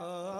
અસીમ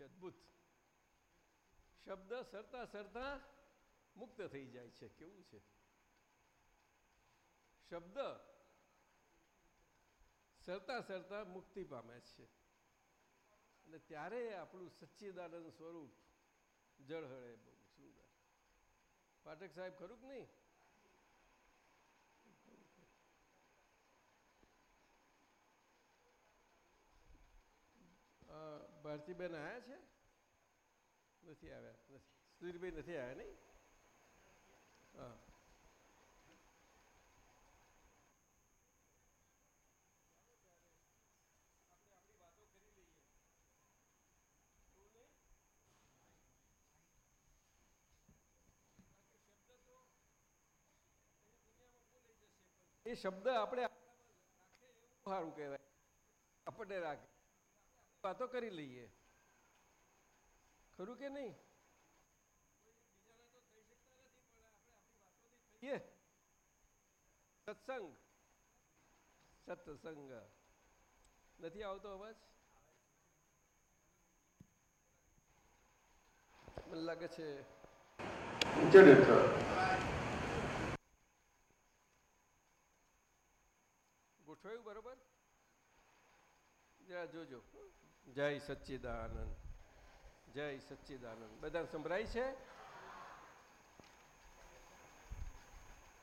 છે અદ્ભુત. શબ્દ સરતા સરતા મુક્ત થઈ જાય છે. કેવું છે? શબ્દ સરતા સરતા મુક્તિ પામે છે. અને ત્યારે આપણું સચ્ચિદાનંદ સ્વરૂપ જળહળે બહુ સુંદર. પાઠક સાહેબ ખરું કે નહીં? ભારતીબેન આવ્યા છે? નથી આવ્યા સુધીરભાઈ નથી આવ્યા, નહીં? એ શબ્દ આપણે સારું કહેવાય. આપણને રાખે. વાતો કરી લઈએ. ખરું કે નહીં? સત્સંગ. સત્સંગ. નથી આવતો અવાજ? મને લાગે છે. ગોઠવાયું બરોબર? જરા જોજો. જય સચ્ચિદાનંદ. જય સચ્ચિદાનંદ. બધા સંભળાય છે?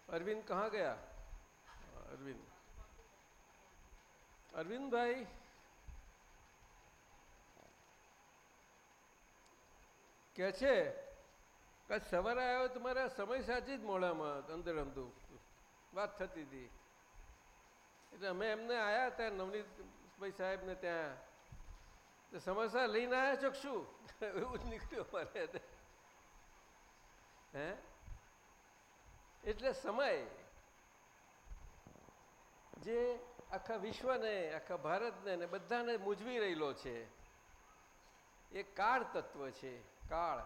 અરવિંદ કહા ગયા? અરવિંદ. અરવિંદભાઈ. કે છે? કે સવારે આવ્યો તમારા સમય સાચી જ મોડામાં અંદર અંધું વાત થતી હતી. એટલે અમે એમને આવ્યા ત્યાં નવનીતભાઈ સાહેબને ત્યાં. તો લઈને આવ્યા છો એવું જ નીકળ્યું મારે હે? એટલે સમય જે આખા વિશ્વને, આખા ભારતને બધાને મૂંઝવી રહેલો છે, એ કાળ તત્વ છે, કાળ.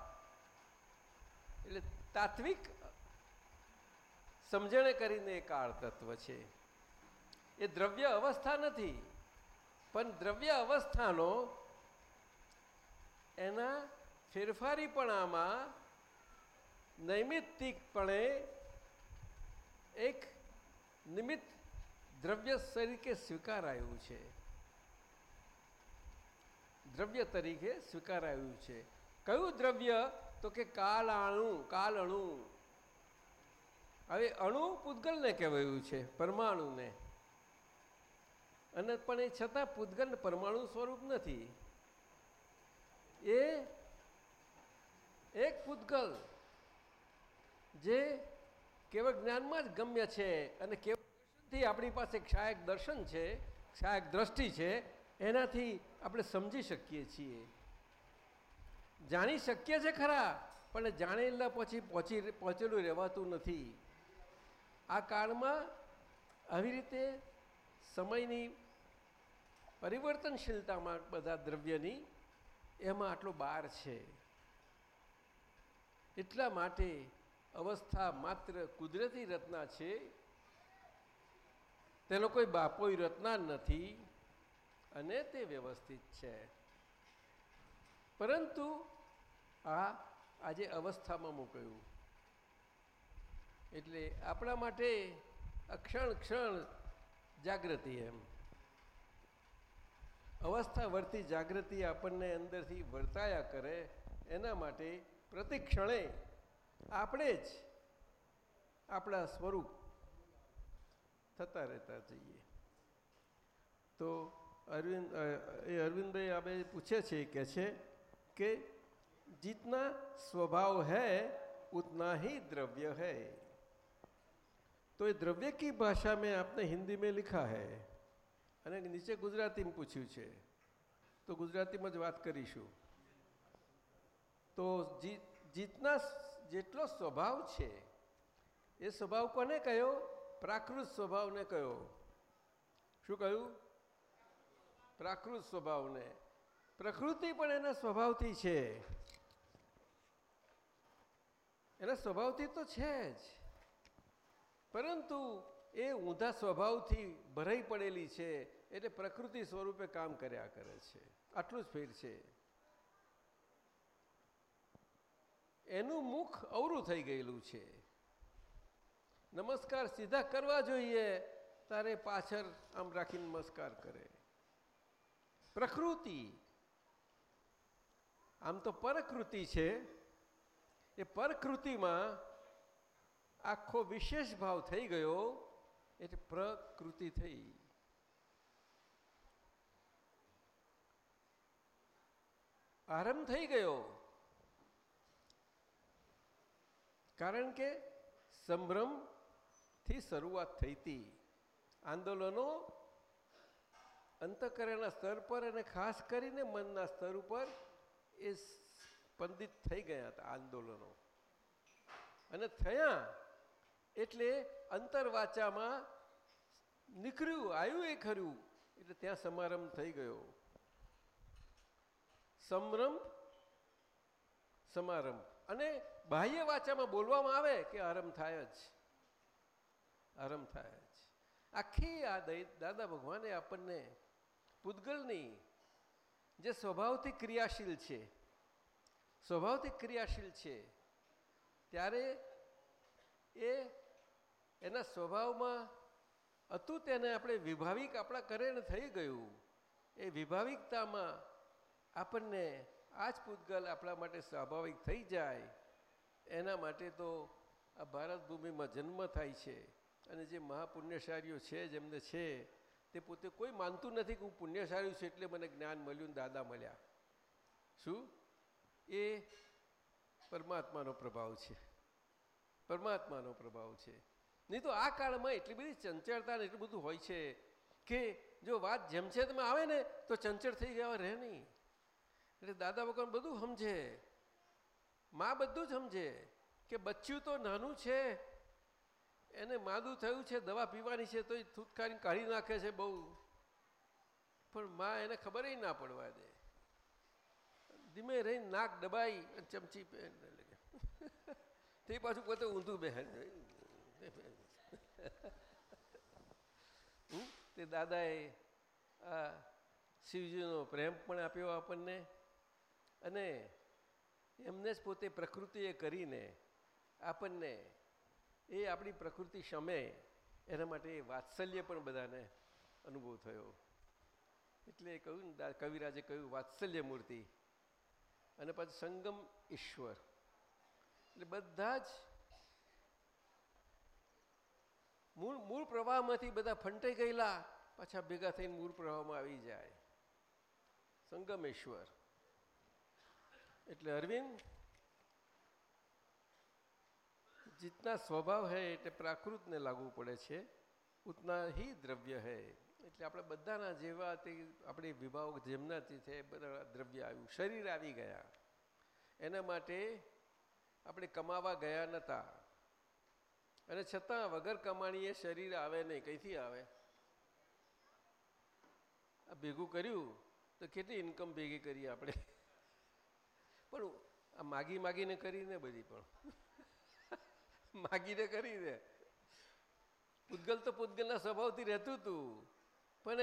એટલે તાત્વિક સમજણે કરીને એ કાળ તત્વ છે. એ દ્રવ્ય અવસ્થા નથી, પણ દ્રવ્ય અવસ્થાનો એના ફેરફારીપણામાં નૈમિત્તિકપણે એક નિમિત્ત દ્રવ્ય તરીકે સ્વીકારાયું છે. દ્રવ્ય તરીકે સ્વીકારાયું છે. કયું દ્રવ્ય? તો કે કાલ અણુ કાલ અણુ. હવે અણુ પૂતગલને કહેવાયું છે, પરમાણુને. અને પણ એ છતાં પૂતગલ પરમાણુ સ્વરૂપ નથી. એ એક પૂતગલ જે કેવળ જ્ઞાનમાં જ ગમ્ય છે અને કેવળ દર્શનથી આપણી પાસે ક્ષાયક દર્શન છે, ક્ષાયક દ્રષ્ટિ છે, એનાથી આપણે સમજી શકીએ છીએ. જાણી શકીએ છે ખરા, પણ જાણેલા પછી પહોંચી પહોંચેલું રહેવાતું નથી. આ કાળમાં આવી રીતે સમયની પરિવર્તનશીલતામાં બધા દ્રવ્યની એમાં આટલો બાર છે. એટલા માટે અવસ્થા માત્ર કુદરતી રચના છે. તેનો કોઈ બાપોય રચના નથી અને તે વ્યવસ્થિત છે. પરંતુ આ આજે અવસ્થામાં મૂકાયું. એટલે આપણા માટે આ ક્ષણ ક્ષણ જાગૃતિ એમ. અવસ્થા વર્તી જાગૃતિ આપણને અંદરથી વર્તાયા કરે એના માટે પ્રતિ ક્ષણે આપણે જ આપણા સ્વરૂપ થતા રહેતા જઈએ તો અરવિંદ અ, એ અરવિંદભાઈ આપણે પૂછે છે કે છે કે जितना स्वभाव है उतना ही द्रव्य है तो ये द्रव्य की भाषा में आपने हिंदी में लिखा है અને નીચે ગુજરાતીમાં પૂછ્યું છે. તો ગુજરાતીમાં જ વાત કરીશું. તો જી- જીતના જેટલો સ્વભાવ છે, એ સ્વભાવ કોને કયો? પ્રાકૃત સ્વભાવને કયો? શું કહ્યું? પ્રાકૃત સ્વભાવને. પ્રકૃતિ પણ એના સ્વભાવથી છે. એના સ્વભાવથી તો છે જ. પરંતુ એ ઊંધા સ્વભાવથી ભરાઈ પડેલી છે, એટલે પ્રકૃતિ સ્વરૂપે કામ કર્યા કરે છે. આટલું જ ફેર છે. એનું મુખ અવરું થઈ ગયેલું છે. નમસ્કાર સીધા કરવા જોઈએ, તારે પાછળ આમ રાખીને નમસ્કાર કરે. પ્રકૃતિ, આમ તો પરકૃતિ છે, એ પરકૃતિમાં આખો વિશેષ ભાવ થઈ ગયો એટલે પ્રકૃતિ થઈ. આરંભ થઈ ગયો. કારણ કે સંભ્રમથી શરૂઆત થઈ હતી. આંદોલનો અંતકરણના સ્તર પર અને ખાસ કરીને મનના સ્તર ઉપર એ સ્પંદિત થઈ ગયા હતા આંદોલનો. અને થયા એટલે અંતરવાચામાં નીકળ્યું, આવ્યું એ ખરું. એટલે ત્યાં સમારંભ થઈ ગયો. સમરંભ, સમારંભ. અને બાહ્ય વાચામાં બોલવામાં આવે કે આરંભ થાય જ. આરંભ થાય જ. આખી આ દાદા ભગવાને આપણને પૂતગલની જે સ્વભાવથી ક્રિયાશીલ છે, સ્વભાવથી ક્રિયાશીલ છે, ત્યારે એ એના સ્વભાવમાં હતું તેને આપણે વિભાવિક આપણા કરેણ થઈ ગયું. એ વિભાવિકતામાં આપણને આ જ પૂતગલ આપણા માટે સ્વાભાવિક થઈ જાય. એના માટે તો આ ભારત ભૂમિમાં જન્મ થાય છે. અને જે મહાપુણ્યશાળીઓ છે, જેમને છે, તે પોતે કોઈ માનતું નથી કે હું પુણ્યશાળી છું એટલે મને જ્ઞાન મળ્યું દાદા મળ્યા. શું? એ પરમાત્માનો પ્રભાવ છે. પરમાત્માનો પ્રભાવ છે. નહીં તો આ કાળમાં એટલી બધી ચંચળતા ને એટલું બધું હોય છે કે જો વાત જેમ છે તમે આવે ને તો ચંચળ થઈ ગયા રહે નહીં. એટલે દાદા ભગવાન બધું સમજે. માં બધું જ સમજે કે બચ્ચું તો નાનું છે, એને માદું થયું છે, દવા પીવાની છે તો એ થૂતકારી કાઢી નાખે છે બહુ. પણ માં એને ખબર ના પડવા દે. ધીમે રહીને નાક દબાઈ ચમચી તે પાછું પોતે ઊંધું બહેન હમ? તે દાદાએ, આ, શિવજીનો પ્રેમ પણ આપ્યો આપણને અને એમને જ પોતે પ્રકૃતિએ કરીને આપણને એ આપણી પ્રકૃતિ શમે એના માટે વાત્સલ્ય પણ બધાને અનુભવ થયો એટલે કહ્યું ને કવિરાજે કહ્યું, વાત્સલ્ય મૂર્તિ અને પછી સંગમ ઈશ્વર એટલે બધા જ મૂળ મૂળ પ્રવાહમાંથી બધા ફંટાઈ ગયેલા, પાછા ભેગા થઈને મૂળ પ્રવાહમાં આવી જાય. સંગમેશ્વર. એટલે અરવિંદ, જીતના સ્વભાવ હૈ એટલે પ્રાકૃતને લાગુ પડે છે, ઉતના હિ દ્રવ્ય હૈ. એટલે આપણે બધાના જેવા તે આપણે વિભાવ જેમનાથી છે બધા દ્રવ્ય આવ્યું. શરીર આવી ગયા. એના માટે આપણે કમાવા ગયા નહોતા અને છતાં વગર કમાણીએ શરીર આવે નહીં, કઈથી આવે? ભેગું કર્યું તો કેટલી ઇન્કમ ભેગી કરી આપણે? પણ આ માગી માગીને કરીને બધી પણ. માગીને કરીને પૂતગલ તો પૂતગલના સ્વભાવથી રહેતું હતું પણ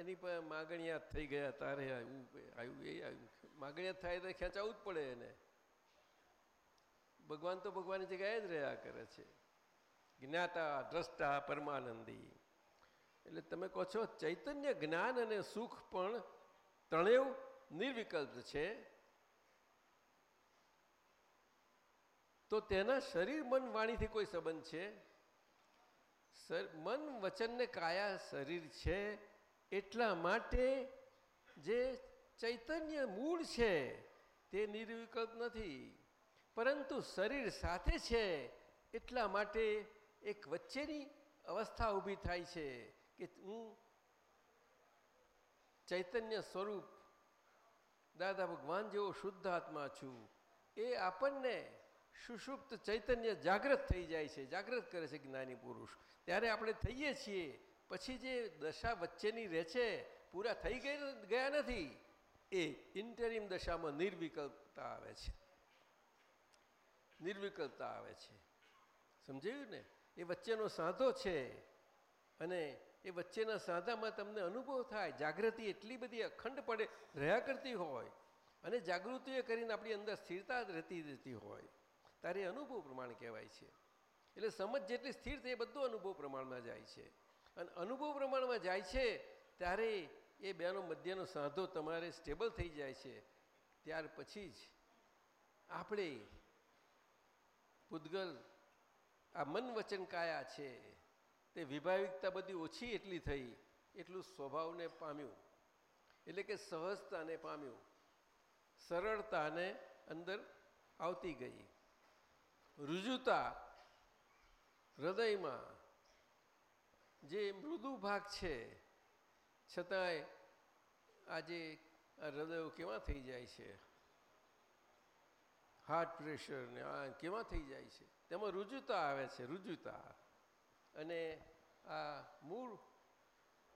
એની પર માગણિયા થઈ ગયા, તારે આવ્યું આવ્યું એ આવ્યું માગણિયા થાય તો ખેંચાવું જ પડે એને. ભગવાન તો ભગવાનની જગ્યાએ જ રહ્યા કરે છે. જ્ઞાતા, દ્રષ્ટા, પરમાનંદી. એટલે તમે કહો છો, ચૈતન્ય જ્ઞાન અને સુખ પણ ત્રણેય નિર્વિકલ્પ છે. તો તેના શરીર, મન, વાણીથી કોઈ સંબંધ છે? મન, વચન ને કાયા શરીર છે એટલા માટે જે ચૈતન્ય મૂળ છે તે નિર્વિકલ્પ નથી. પરંતુ શરીર સાથે છે એટલા માટે એક વચ્ચેની અવસ્થા ઊભી થાય છે કે હું ચૈતન્ય સ્વરૂપ દાદા ભગવાન જેવો શુદ્ધ આત્મા છું, એ આપણને સુષુપ્ત ચૈતન્ય જાગૃત થઈ જાય છે જાગૃત કરે છે જ્ઞાની પુરુષ. ત્યારે આપણે થઈએ છીએ, પછી જે દશા વચ્ચેની રહે છે, પૂરા થઈ ગઈ ગયા નથી, એ ઇન્ટરિમ દશામાં નિર્વિકલ્પતા આવે છે. નિર્વિકલ્પતા આવે છે. સમજાયું ને? એ વચ્ચેનો સાંધો છે અને એ વચ્ચેના સાંધામાં તમને અનુભવ થાય, જાગૃતિ એટલી બધી અખંડ પડે, રહ્યા કરતી હોય અને જાગૃતિએ કરીને આપણી અંદર સ્થિરતા રહેતી રહેતી હોય. તારે અનુભવ પ્રમાણ કહેવાય છે. એટલે સમજ જેટલી સ્થિર થઈ એ બધું અનુભવ પ્રમાણમાં જાય છે. અને અનુભવ પ્રમાણમાં જાય છે ત્યારે એ બેનો મધ્યનો સાંધો તમારે સ્ટેબલ થઈ જાય છે. ત્યાર પછી જ આપણે પૂતગલ આ મન વચન કાયા છે, તે વિભાવિકતા બધી ઓછી એટલી થઈ, એટલું સ્વભાવને પામ્યું. એટલે કે સહજતાને પામ્યું. સરળતાને અંદર આવતી ગઈ. રુજુતા હૃદયમાં જે મૃદુ ભાગ છે, છતાંય આજે હૃદયો કેવા થઈ જાય છે? હાર્ટ પ્રેશર ને આ કેવા થઈ જાય છે? તેમાં રુજુતા આવે છે, રુજુતા. અને આ મૂળ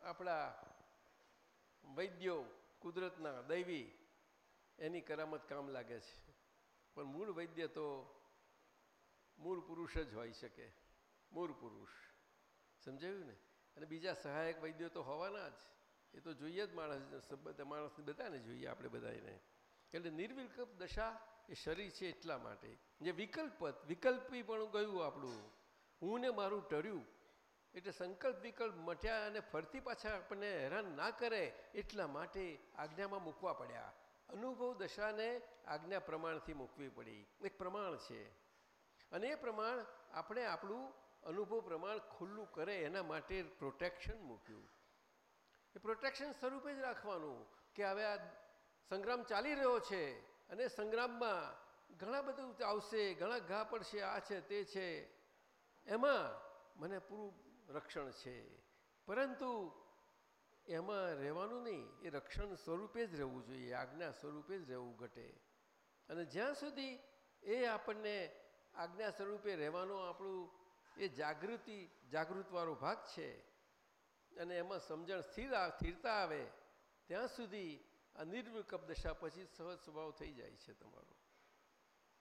આપણા વૈદ્યો, કુદરતના દૈવી, એની કરામત કામ લાગે છે. પણ મૂળ વૈદ્ય તો મૂળ પુરુષ જ હોઈ શકે. મૂળ પુરુષ. સમજાયું ને? અને બીજા સહાયક વૈદ્યો તો હોવાના જ. એ તો જોઈએ જ માણસ, બધા માણસ બધાને જોઈએ આપણે બધાને એટલે નિર્વિકલ્પ દશા એ શરીર છે એટલા માટે. જે વિકલ્પ વિકલ્પી પણ ગયું આપણું. હું ને મારું ટર્યું. એટલે સંકલ્પ વિકલ્પ મટ્યા અને ફરતી પાછા આપણને હેરાન ના કરે એટલા માટે આજ્ઞામાં મૂકવા પડ્યા. અનુભવ દશાને આજ્ઞા પ્રમાણથી મૂકવી પડી. એક પ્રમાણ છે. અને એ પ્રમાણ આપણે આપણું અનુભવ પ્રમાણ ખુલ્લું કરે એના માટે પ્રોટેક્શન મૂક્યું. એ પ્રોટેક્શન સ્વરૂપે જ રાખવાનું કે હવે આ સંગ્રામ ચાલી રહ્યો છે. અને સંગ્રામમાં ઘણા બધું આવશે, ઘણા ઘા પડશે, આ છે, તે છે. એમાં મને પૂરું રક્ષણ છે. પરંતુ એમાં રહેવાનું નહીં. એ રક્ષણ સ્વરૂપે જ રહેવું જોઈએ. આજ્ઞા સ્વરૂપે જ રહેવું ઘટે. અને જ્યાં સુધી એ આપણને આજ્ઞા સ્વરૂપે રહેવાનો આપણું એ જાગૃતિ, જાગૃતવાળો ભાગ છે અને એમાં સમજણ સ્થિર સ્થિરતા આવે, ત્યાં સુધી આ નિર્વિકલ્પ દશા પછી સહજ સ્વભાવ થઈ જાય છે તમારો.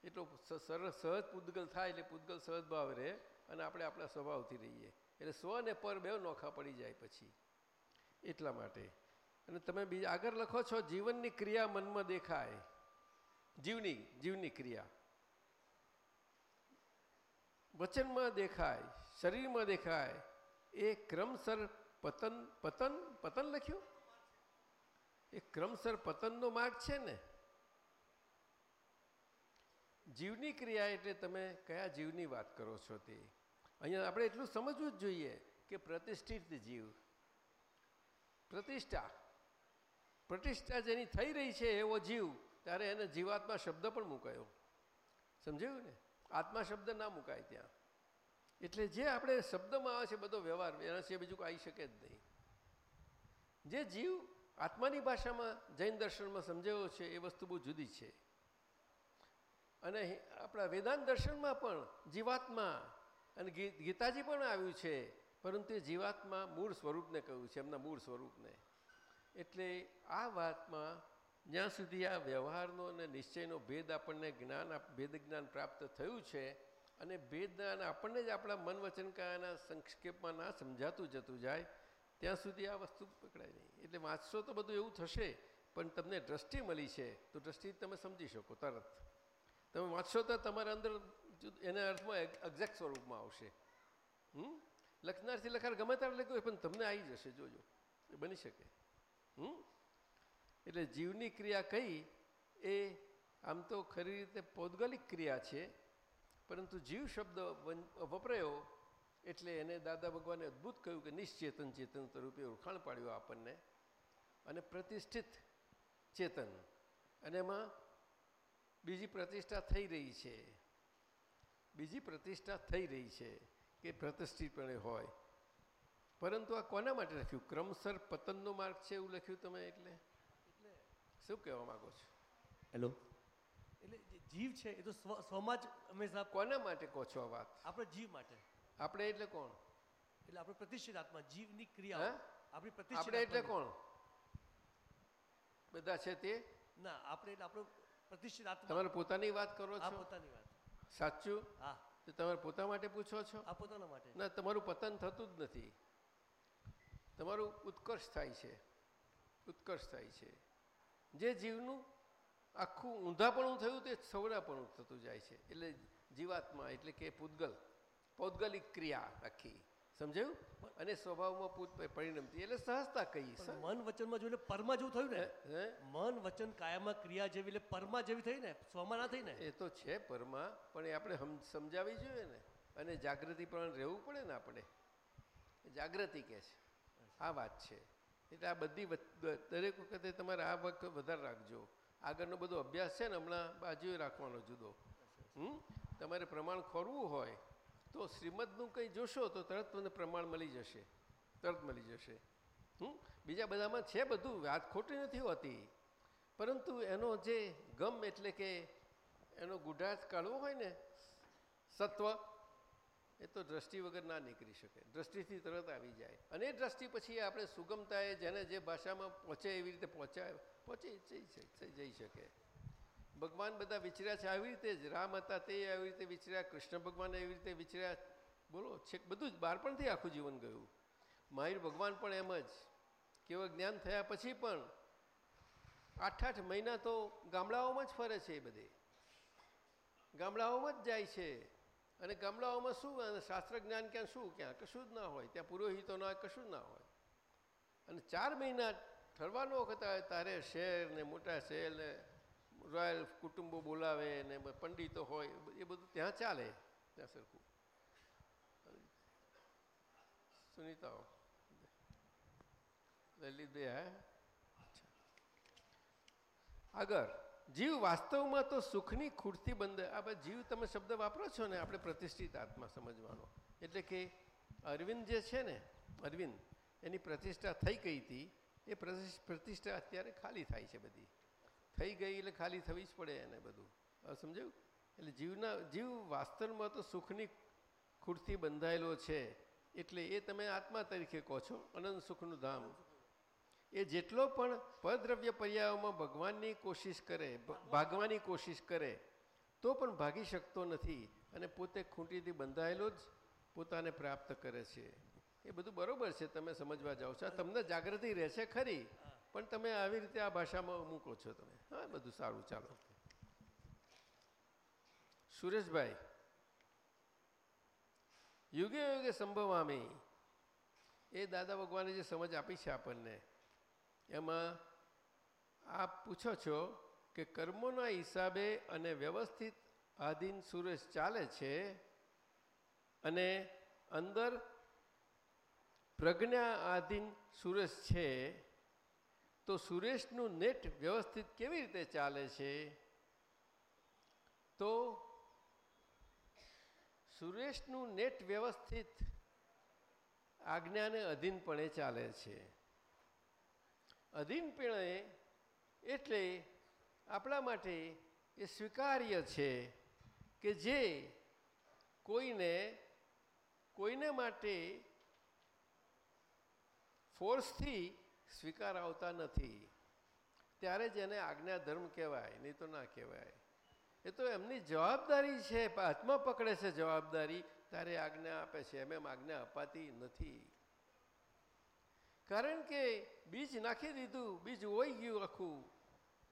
એટલો સરસ સહજ પૂદગલ થાય એટલે પૂદગલ સહજ ભાવ રહે અને આપણે આપણા સ્વભાવથી રહીએ. એટલે સ્વ અને પર બે નોખા પડી જાય પછી. એટલા માટે. અને તમે બીજા આગળ લખો છો, જીવનની ક્રિયા મનમાં દેખાય. જીવની જીવની ક્રિયા. વચનમાં દેખાય, શરીરમાં દેખાય. એ ક્રમસર પતન પતન પતન લખ્યું? એ ક્રમસર પતનનો માર્ગ છે ને? જીવની ક્રિયા એટલે તમે કયા જીવની વાત કરો છો તે? અહીંયા આપણે એટલું સમજવું જ જોઈએ કે પ્રતિષ્ઠિત જીવ, પ્રતિષ્ઠા પ્રતિષ્ઠા જેની થઈ રહી છે એવો જીવ, ત્યારે એને જીવાત્મા શબ્દ પણ મુકાયો. સમજાયું ને? આત્મા શબ્દ ના મુકાય ત્યાં. એટલે જે આપણે શબ્દમાં આવે છે બધો વ્યવહાર, એના સિવાય બીજું આવી શકે જ નહીં. જે જીવ આત્માની ભાષામાં જૈન દર્શનમાં સમજાવ્યો છે, એ વસ્તુ બહુ જુદી છે. અને આપણા વેદાંત દર્શનમાં પણ જીવાત્મા અને ગીતાજી પણ આવ્યું છે, પરંતુ જીવાત્મા મૂળ સ્વરૂપને કહ્યું છે, એમના મૂળ સ્વરૂપને. એટલે આ વાતમાં જ્યાં સુધી આ વ્યવહારનો અને નિશ્ચયનો ભેદ આપણને જ્ઞાન ભેદ જ્ઞાન પ્રાપ્ત થયું છે, અને ભેદ જ્ઞાન આપણને જ આપણા મન વચન સંક્ષેપમાં ના સમજાતું જતું જાય ત્યાં સુધી આ વસ્તુ પકડાય નહીં. એટલે વાંચશો તો બધું એવું થશે, પણ તમને દ્રષ્ટિ મળી છે, તો દ્રષ્ટિ તમે સમજી શકો તરત. તમે વાંચશો તો તમારા અંદર એના અર્થમાં એક્ઝેક્ટ સ્વરૂપમાં આવશે. હમ? લખનારથી લખાર ગમે ત્યારે લખ્યું પણ તમને આવી જશે, જોજો. એ બની શકે. હમ? એટલે જીવની ક્રિયા કઈ, એ આમ તો ખરી રીતે પૌદગલિક ક્રિયા છે, પરંતુ જીવ શબ્દ વપરાયો એટલે એને દાદા ભગવાને અદ્ભુત કહ્યું કે નિશ્ચેતન ચેતન સ્વરૂપે ઓળખાણ પાડ્યું આપણને અને પ્રતિષ્ઠિત ચેતન. અને એમાં બીજી પ્રતિષ્ઠા થઈ રહી છે. બીજી પ્રતિષ્ઠા થઈ રહી છે કે પ્રતિષ્ઠિતપણે હોય. પરંતુ આ કોના માટે લખ્યું? ક્રમસર પતનનો માર્ગ છે એવું લખ્યું તમે એટલે? એટલે શું કહેવા માગો છો? હેલો? એટલે જે જીવ છે એ તો સ્વ સ્વમાં જ હંમેશા કોના માટે કહો છો આ વાત? આપણે જીવ માટે. આપણે એટલે કોણ? એટલે આપણે પ્રતિષ્ઠિત આત્મા જીવની ક્રિયા આપણી પ્રતિષ્ઠિત આપણે એટલે કોણ? બધા છે તે? ના આપણે એટલે આપણો પ્રતિષ્ઠિત આત્મા. તમારે પોતાની વાત કરો છો? પોતાની વાત. સાચું? હા. તો તમારે પોતા માટે પૂછો છો? આ પોતાના માટે. ના તમારું પતન થતું જ નથી. તમારું ઉત્કર્ષ થાય છે. ઉત્કર્ષ થાય છે. જે જીવનું આખું ઊંધાપણું થયું તે સવડાપણું થતું જાય છે. એટલે જીવાત્મા એટલે કે પૂતગલ. પૌદ્ગલિક ક્રિયા આખી. સમજાયું? અને સ્વભાવમાં પૂત પરિણમતી. એટલે સહજતા કહી મન વચનમાં જોઈને પરમાં જેવું થયું ને? મન વચન કાયામાં ક્રિયા જેવી એટલે પરમા જેવી થઈ ને? સ્વમાં ના થઈ ને? એ તો છે પરમા પણ એ આપણે સમજાવી જોઈએ ને. અને જાગૃતિ પણ રહેવું પડે ને આપણે. જાગૃતિ કહે છે. આ વાત છે. એટલે આ બધી દરેક વખતે તમારે આ વખત વધારે રાખજો. આગળનો બધો અભ્યાસ છે ને હમણાં બાજુએ રાખવાનો જુદો. હમ? તમારે પ્રમાણ ખોરવું હોય તો શ્રીમદનું કંઈ જોશો તો તરત તમને પ્રમાણ મળી જશે. તરત મળી જશે. હમ? બીજા બધામાં છે બધું, વાત ખોટી નથી હોતી. પરંતુ એનો જે ગમ એટલે કે એનો ગુઢાર્થ કાઢવો હોય ને, સત્વ, એ તો દ્રષ્ટિ વગર ના નીકળી શકે. દ્રષ્ટિથી તરત આવી જાય. અને એ દ્રષ્ટિ પછી આપણે સુગમતાએ જેને જે ભાષામાં પહોંચે એવી રીતે પહોંચાય, પહોંચી જઈ શકે. ભગવાન બધા વિચર્યા છે, આવી રીતે જ રામ હતા તે આવી રીતે વિચર્યા, કૃષ્ણ ભગવાન એવી રીતે વિચર્યા. બોલો, છેક બધું જ બાળપણથી આખું જીવન ગયું. માહિર ભગવાન પણ એમ જ. કેવા જ્ઞાન થયા પછી પણ આઠ આઠ મહિના તો ગામડાઓમાં જ ફરે છે એ બધે. ગામડાઓમાં જ જાય છે. અને ગામડાઓમાં શું, અને શાસ્ત્ર જ્ઞાન ક્યાં, શું ક્યાં? કશું જ ના હોય. ત્યાં પુરોહિતો ના કશું જ ના હોય. અને ચાર મહિના ઠરવાનો વખત આવે, તારે શહેર ને મોટા શહેર ને રોયલ કુટુંબો બોલાવે ને પંડિતો હોય એ બધું ત્યાં ચાલે. ત્યાં સરખું. સુનીતાઓ. લલિતભાઈ હા? આગળ. જીવ વાસ્તવમાં તો સુખની ખુરતી બંધ આ બધા જીવ તમે શબ્દ વાપરો છો ને, આપણે પ્રતિષ્ઠિત આત્મા સમજવાનો. એટલે કે અરવિંદ જે છે ને, અરવિંદ, એની પ્રતિષ્ઠા થઈ ગઈ હતી, એ પ્રતિષ્ઠા અત્યારે ખાલી થાય છે બધી. થઈ ગઈ એટલે ખાલી થવી જ પડે એને બધું. સમજાયું? એટલે જીવના, જીવ વાસ્તવમાં તો સુખની ખૂટથી બંધાયેલો છે. એટલે એ તમે આત્મા તરીકે કહો છો, અનંત સુખનું ધામ. એ જેટલો પણ પરદ્રવ્ય પર્યાયોમાં ભગવાનની કોશિશ કરે ભાગવાની કોશિશ કરે, તો પણ ભાગી શકતો નથી અને પોતે ખૂંટીથી બંધાયેલો જ પોતાને પ્રાપ્ત કરે છે. એ બધું બરોબર છે, તમે સમજવા જાઓ છો. તમને જાગૃતિ રહેશે ખરી. પણ તમે આવી રીતે આ ભાષામાં મૂકો છો તમે. હા, બધું સારું, ચાલો. સુરેશભાઈ, યુગે યુગે સંભવામી. એ દાદા ભગવાને જે સમજ આપી છે આપણને, એમાં આપ પૂછો છો કે કર્મોના હિસાબે અને વ્યવસ્થિત આધીન સુરેશ ચાલે છે અને અંદર પ્રજ્ઞા આધીન સુરેશ છે તો સુરેશનું નેટ વ્યવસ્થિત કેવી રીતે ચાલે છે? તો સુરેશનું નેટ વ્યવસ્થિત આજ્ઞાને અધીનપણે ચાલે છે. અધીનપણે એટલે આપણા માટે એ સ્વીકાર્ય છે કે જે કોઈને કોઈને માટે ફોર્સથી સ્વીકાર આવતા નથી. ત્યારે જ એને આજ્ઞા ધર્મ કહેવાય, નહીં તો ના કહેવાય. એ તો એમની જવાબદારી છે, હાથમાં પકડે છે જવાબદારી, ત્યારે આજ્ઞા આપે છે. એમ એમ આજ્ઞા અપાતી નથી. કારણ કે બીજ નાખી દીધું, બીજ હોઈ ગયું આખું.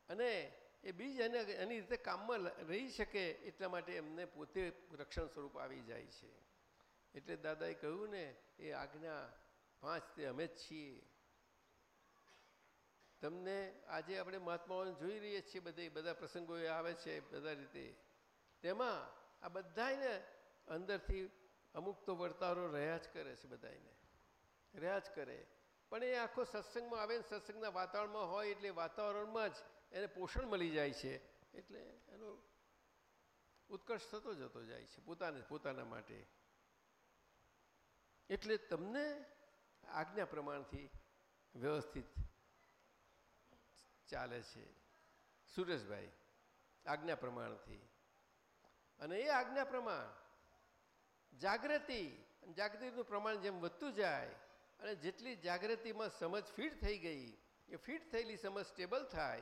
અને એ બીજ એને, એની રીતે કામમાં રહી શકે એટલા માટે એમને પોતે રક્ષણ સ્વરૂપ આવી જાય છે. એટલે દાદાએ કહ્યું ને, એ આજ્ઞા પાંચ તે અમે જ છીએ. તમને આજે આપણે મહાત્માઓને જોઈ રહીએ છીએ બધે, બધા પ્રસંગો આવે છે બધા રીતે. તેમાં આ બધાને અંદરથી અમુક તો વર્તારો રહ્યા જ કરે છે બધાને રહ્યા જ કરે. પણ એ આખો સત્સંગમાં આવે ને સત્સંગના વાતાવરણમાં હોય એટલે વાતાવરણમાં જ એને પોષણ મળી જાય છે. એટલે એનો ઉત્કર્ષ થતો જતો જાય છે પોતાને, પોતાના માટે. એટલે તમને આજ્ઞા પ્રમાણથી વ્યવસ્થિત ચાલે છે. સુરેશભાઈ, આજ્ઞા પ્રમાણથી. અને એ આજ્ઞા પ્રમાણ જાગૃતિ જાગૃતિનું પ્રમાણ જેમ વધતું જાય, અને જેટલી જાગૃતિમાં સમજ ફિટ થઈ ગઈ, એ ફિટ થયેલી સમજ સ્ટેબલ થાય,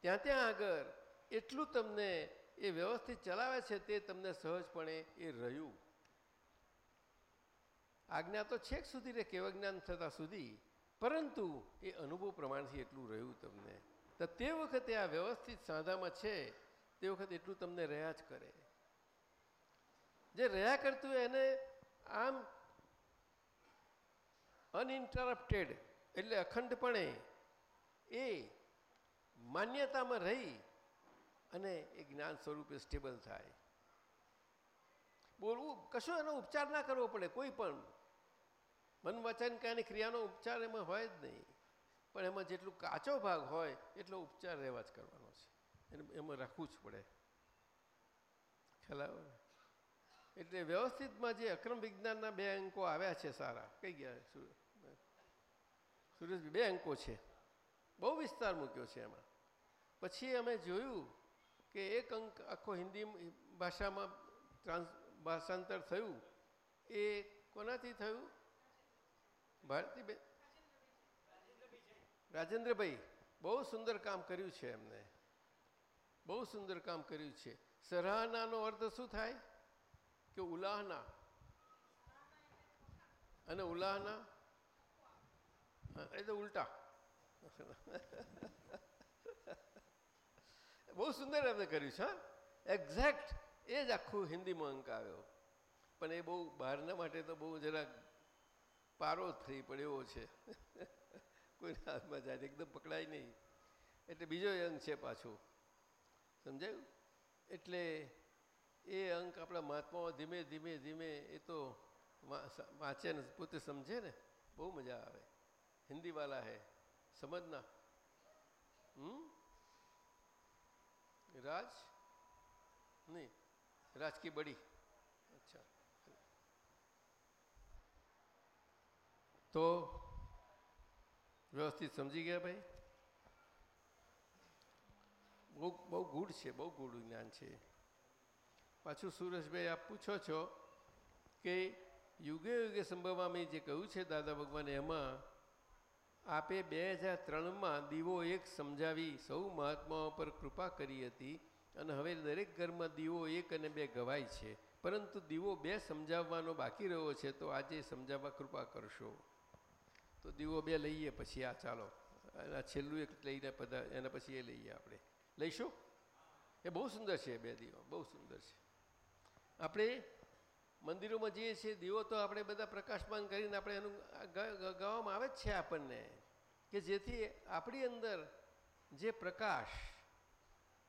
ત્યાં ત્યાં આગળ એટલું તમને એ વ્યવસ્થિત ચલાવે છે તે તમને સહજપણે એ રહ્યું. આજ્ઞા તો છેક સુધી રે કેવ જ્ઞાન થતા સુધી, પરંતુ એ અનુભવ પ્રમાણથી એટલું રહ્યું તમને. તો તે વખતે આ વ્યવસ્થિત સાંધામાં છે, તે વખતે એટલું તમને રહ્યા જ કરે. જે રહ્યા કરતું એને આમ અનઇન્ટરપ્ટેડ એટલે અખંડપણે એ માન્યતામાં રહી અને એ જ્ઞાન સ્વરૂપે સ્ટેબલ થાય. બોલવું, કશું એનો ઉપચાર ના કરવો પડે, કોઈ પણ. મન વચન કે ક્રિયાનો ઉપચાર એમાં હોય જ નહીં. પણ એમાં જેટલું કાચો ભાગ હોય, એટલો ઉપચાર રહેવા જ કરવાનો છે. એમાં રાખવું જ પડે. ખ્યાલ આવે? એટલે વ્યવસ્થિતમાં જે અક્રમ વિજ્ઞાનના બે અંકો આવ્યા છે સારા. કઈ ગયા? સુરેશભાઈ, બે અંકો છે. બહુ વિસ્તાર મૂક્યો છે એમાં. પછી અમે જોયું કે એક અંક આખો હિન્દી ભાષામાં ટ્રાન્સ, ભાષાંતર થયું. એ કોનાથી થયું? ભારતીબેન રાજેન્દ્રભાઈ, બહુ સુંદર કામ કર્યું છે એમને. બહુ સુંદર કામ કર્યું છે. સરાહનાનો અર્થ શું થાય? કે ઉલાહના. અને ઉલાહના? એ તો ઉલટા. બહુ સુંદર એમને કર્યું છે એક્ઝેક્ટ એ જ આખું હિન્દીમાં અંક આવ્યો. પણ એ બહુ બહારના માટે તો બહુ જરાક પારો થઈ પડ્યો છે. કોઈના હાથમાં જાય, એકદમ પકડાય નહીં. એટલે બીજો અંગ છે પાછો. સમજાયું? એટલે એ અંક આપણા મહાત્માઓ ધીમે ધીમે ધીમે એ તો વાંચે ને પોતે સમજે ને, બહુ મજા આવે. હિન્દીવાલા હે, સમજના. હમ? રાજ? નહીં રાજકી બડી. અચ્છા. તો વ્યવસ્થિત સમજી ગયા ભાઈ? બહુ બહુ ગુડ છે, બહુ ગુડ જ્ઞાન છે. પાછું સુરેશભાઈ, આપ પૂછો છો કે યુગે યુગે સંભવમાં જે કહ્યું છે દાદા ભગવાને, એમાં આપે બે હજાર ત્રણમાં દીવો એક સમજાવી સૌ મહાત્માઓ પર કૃપા કરી હતી અને હવે દરેક ઘરમાં દીવો એક અને બે ગવાય છે. પરંતુ દીવો બે સમજાવવાનો બાકી રહ્યો છે, તો આજે સમજાવવા કૃપા કરશો. તો દીવો બે લઈએ પછી આ ચાલો. આ છેલ્લું એક લઈને બધા એના પછી એ લઈએ આપણે. લઈશું? એ બહુ સુંદર છે બે દીવો, બહુ સુંદર છે. આપણે મંદિરોમાં જઈએ છીએ, દીવો તો આપણે બધા પ્રકાશમાન કરીને આપણે એનું ગાવામાં આવે જ છે આપણને. કે જેથી આપણી અંદર જે પ્રકાશ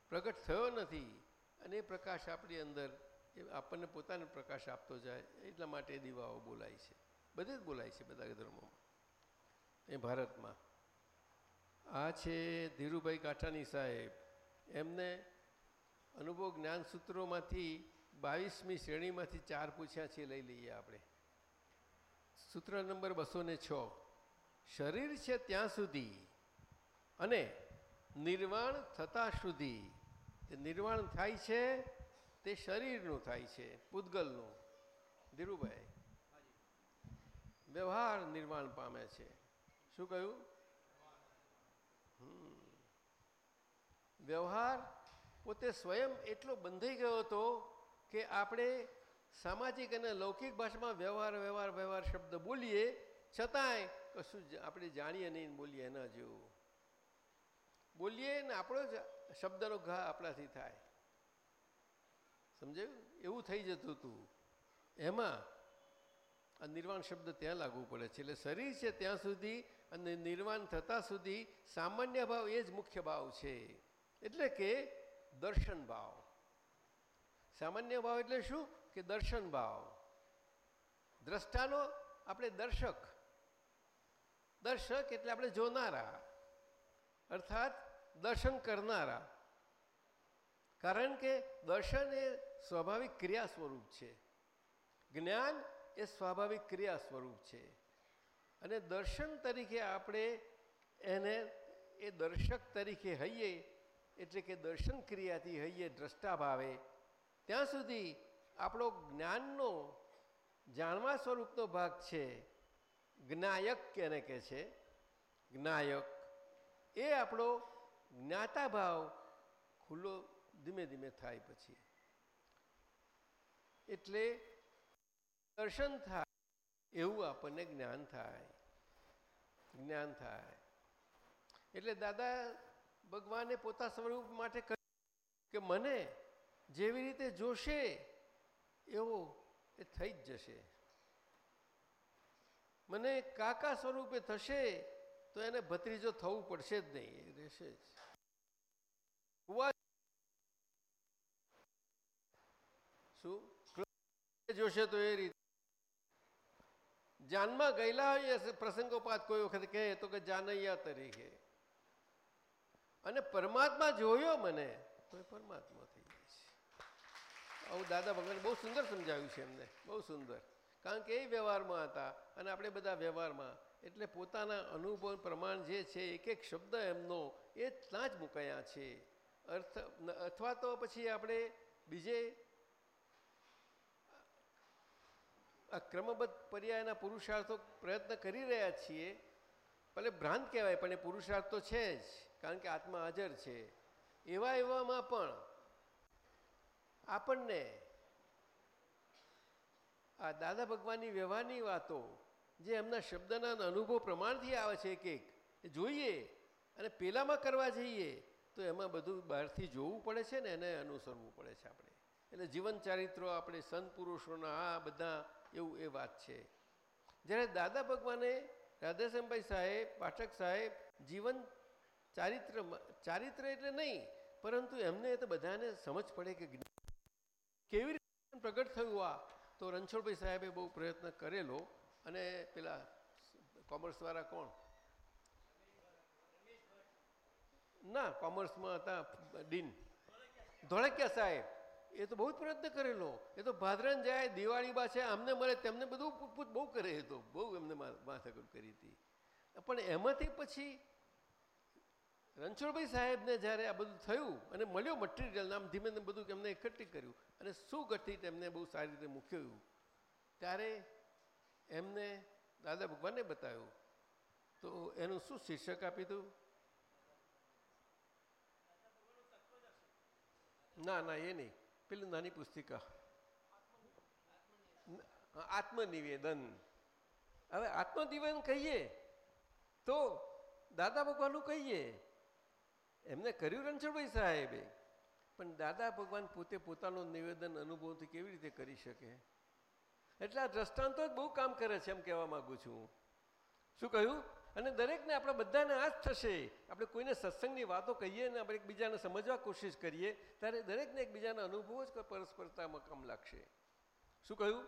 પ્રગટ થયો નથી, અને એ પ્રકાશ આપણી અંદર, એ આપણને પોતાને પ્રકાશ આપતો જાય, એટલા માટે દીવાઓ બોલાય છે. બધે જ બોલાય છે બધા ધર્મોમાં. એ ભારતમાં. આ છે ધીરુભાઈ કાઠાણી સાહેબ. એમને અનુભવ જ્ઞાન સૂત્રોમાંથી બાવીસમી શ્રેણીમાંથી ચાર પૂછ્યા છે, લઈ લઈએ આપણે. સૂત્ર નંબર બસો ને છ. શરીર છે ત્યાં સુધી અને નિર્વાણ થતાં સુધી. જે નિર્વાણ થાય છે, તે શરીરનું થાય છે પૂદગલનું ધીરુભાઈ. વ્યવહાર નિર્માણ પામે છે. શું કહ્યું? વ્યવહાર પોતે સ્વયં એટલો બંધાઈ ગયો હતો કે આપણે સામાજિક અને લૌકિક ભાષામાં વ્યવહાર વ્યવહાર વ્યવહાર શબ્દ બોલીએ, છતાંય કશું આપણે જાણીએ નહીં બોલીએ ન જેવું. બોલીએ ને આપણો જ શબ્દનો ઘા આપણાથી થાય. સમજાયું? એવું થઈ જતું હતું. એમાં આ નિર્વાણ શબ્દ ત્યાં લાગુ પડે છે. એટલે શરીર છે ત્યાં સુધી અને નિર્વાણ થતાં સુધી સામાન્ય ભાવ એ જ મુખ્ય ભાવ છે. એટલે કે દર્શન ભાવ. સામાન્ય ભાવ એટલે શું? કે દર્શન ભાવ. દ્રષ્ટાનો આપણે દર્શક. દર્શક એટલે આપણે જોનારા. અર્થાત દર્શન કરનારા. કારણ કે દર્શન એ સ્વાભાવિક ક્રિયા સ્વરૂપ છે. જ્ઞાન એ સ્વાભાવિક ક્રિયા સ્વરૂપ છે. અને દર્શન તરીકે આપણે એને, એ દર્શક તરીકે હઈએ, એટલે કે દર્શન ક્રિયાથી હઈએ, દ્રષ્ટા ભાવે, ત્યાં સુધી આપણો જ્ઞાનનો જાણવા સ્વરૂપનો ભાગ છે. જ્ઞાયક કેને કહે છે? જ્ઞાયક. એ આપણો જ્ઞાતા ભાવ ખુલ્લો ધીમે ધીમે થાય પછી. એટલે દર્શન થાય. એવું આપણને જ્ઞાન થાય. જ્ઞાન થાય. એટલે દાદા ભગવાને પોતા સ્વરૂપ માટે કહ્યું કે મને જેવી રીતે જોશે, એવો એ થઈ જ જશે. મને કાકા સ્વરૂપે થશે, તો એને ભત્રીજો થવું પડશે જ નહીં રહેશે જ. શું? જોશે તો એ રીતે જાનમાં ગયેલા હોય પ્રસંગોપાત કોઈ વખત કહે તો કે જાનૈયા તરીકે. અને પરમાત્મા જોયો મને તો એ પરમાત્મા થઈ જાય છે. આવું દાદા ભગવાન બહુ સુંદર સમજાવ્યું છે એમને, બહુ સુંદર. કારણ કે એ વ્યવહારમાં હતા અને આપણે બધા વ્યવહારમાં, એટલે પોતાના અનુભવ પ્રમાણ જે છે, એક એક શબ્દ એમનો એ ત્યાં જ મુકાયા છે. અર્થ અથવા તો પછી આપણે બીજે આ ક્રમબદ્ધ પર્યાયના પુરુષાર્થો પ્રયત્ન કરી રહ્યા છીએ. ભલે ભ્રાંત કહેવાય, પણ એ પુરુષાર્થ તો છે જ, કારણ કે આત્મા હાજર છે. એવા એવામાં પણ આપણને આ દાદા ભગવાનની વ્યવહારની વાતો, જે એમના શબ્દના અનુભવ પ્રમાણથી આવે છે એક એક, એ જોઈએ અને પેલામાં કરવા જઈએ, તો એમાં બધું બહારથી જોવું પડે છે ને એને અનુસરવું પડે છે આપણે. એટલે જીવન ચારિત્રો આપણે સંત પુરુષોના આ બધા એવું એ વાત છે. જ્યારે દાદા ભગવાને રાધાશ્યામભાઈ સાહેબ, પાઠક સાહેબ જીવન ચારિત્ર ચારિત્ર એટલે નહીં, પરંતુ એમને તો બધાને સમજ પડે કે કેવી રીતે પ્રગટ થયું આ? તો રણછોડભાઈ સાહેબે બહુ પ્રયત્ન કરેલો અને પેલા કોમર્સવાળા કોણ? ના, કોમર્સમાં હતા ડીન. ધોળકિયા સાહેબ. એ તો બહુ જ પ્રયત્ન કરેલો. એ તો ભાદરણ જાય, દિવાળી છે અમને મળે, તેમને બધું પૂછપૂછ બહુ કરે એ તો. બહુ એમને માથાકૂટ કરી હતી. પણ એમાંથી પછી રણછોડભાઈ સાહેબને જ્યારે આ બધું થયું અને મળ્યો મટીરિયલ આમ ધીમે ધીમે બધું એમને એકઠી કર્યું અને સુગઠિત તેમને બહુ સારી રીતે મૂક્યું, ત્યારે એમને દાદા ભગવાનને બતાવ્યું. તો એનું શું શીર્ષક આપી હતું ના ના, એ નહીં. પેલી નાની પુસ્તિકા. આત્મનિવેદન. હવે આત્મનિવેદન કહીએ તો દાદા ભગવાનનું કહીએ. એમને કર્યું રણછોડભાઈ સાહેબે. પણ દાદા ભગવાન પોતે પોતાનું નિવેદન અનુભવથી કેવી રીતે કરી શકે? એટલે આ દ્રષ્ટાંતો જ બહુ કામ કરે છે એમ કહેવા માગું છું. શું કહ્યું? અને દરેકને આપણે બધાને આ જ થશે. આપણે કોઈને સત્સંગની વાતો કહીએ ને આપણે એકબીજાને સમજવા કોશિશ કરીએ, ત્યારે દરેકને એકબીજાના અનુભવો જ પરસ્પરતામાં કામ લાગશે. શું કહ્યું?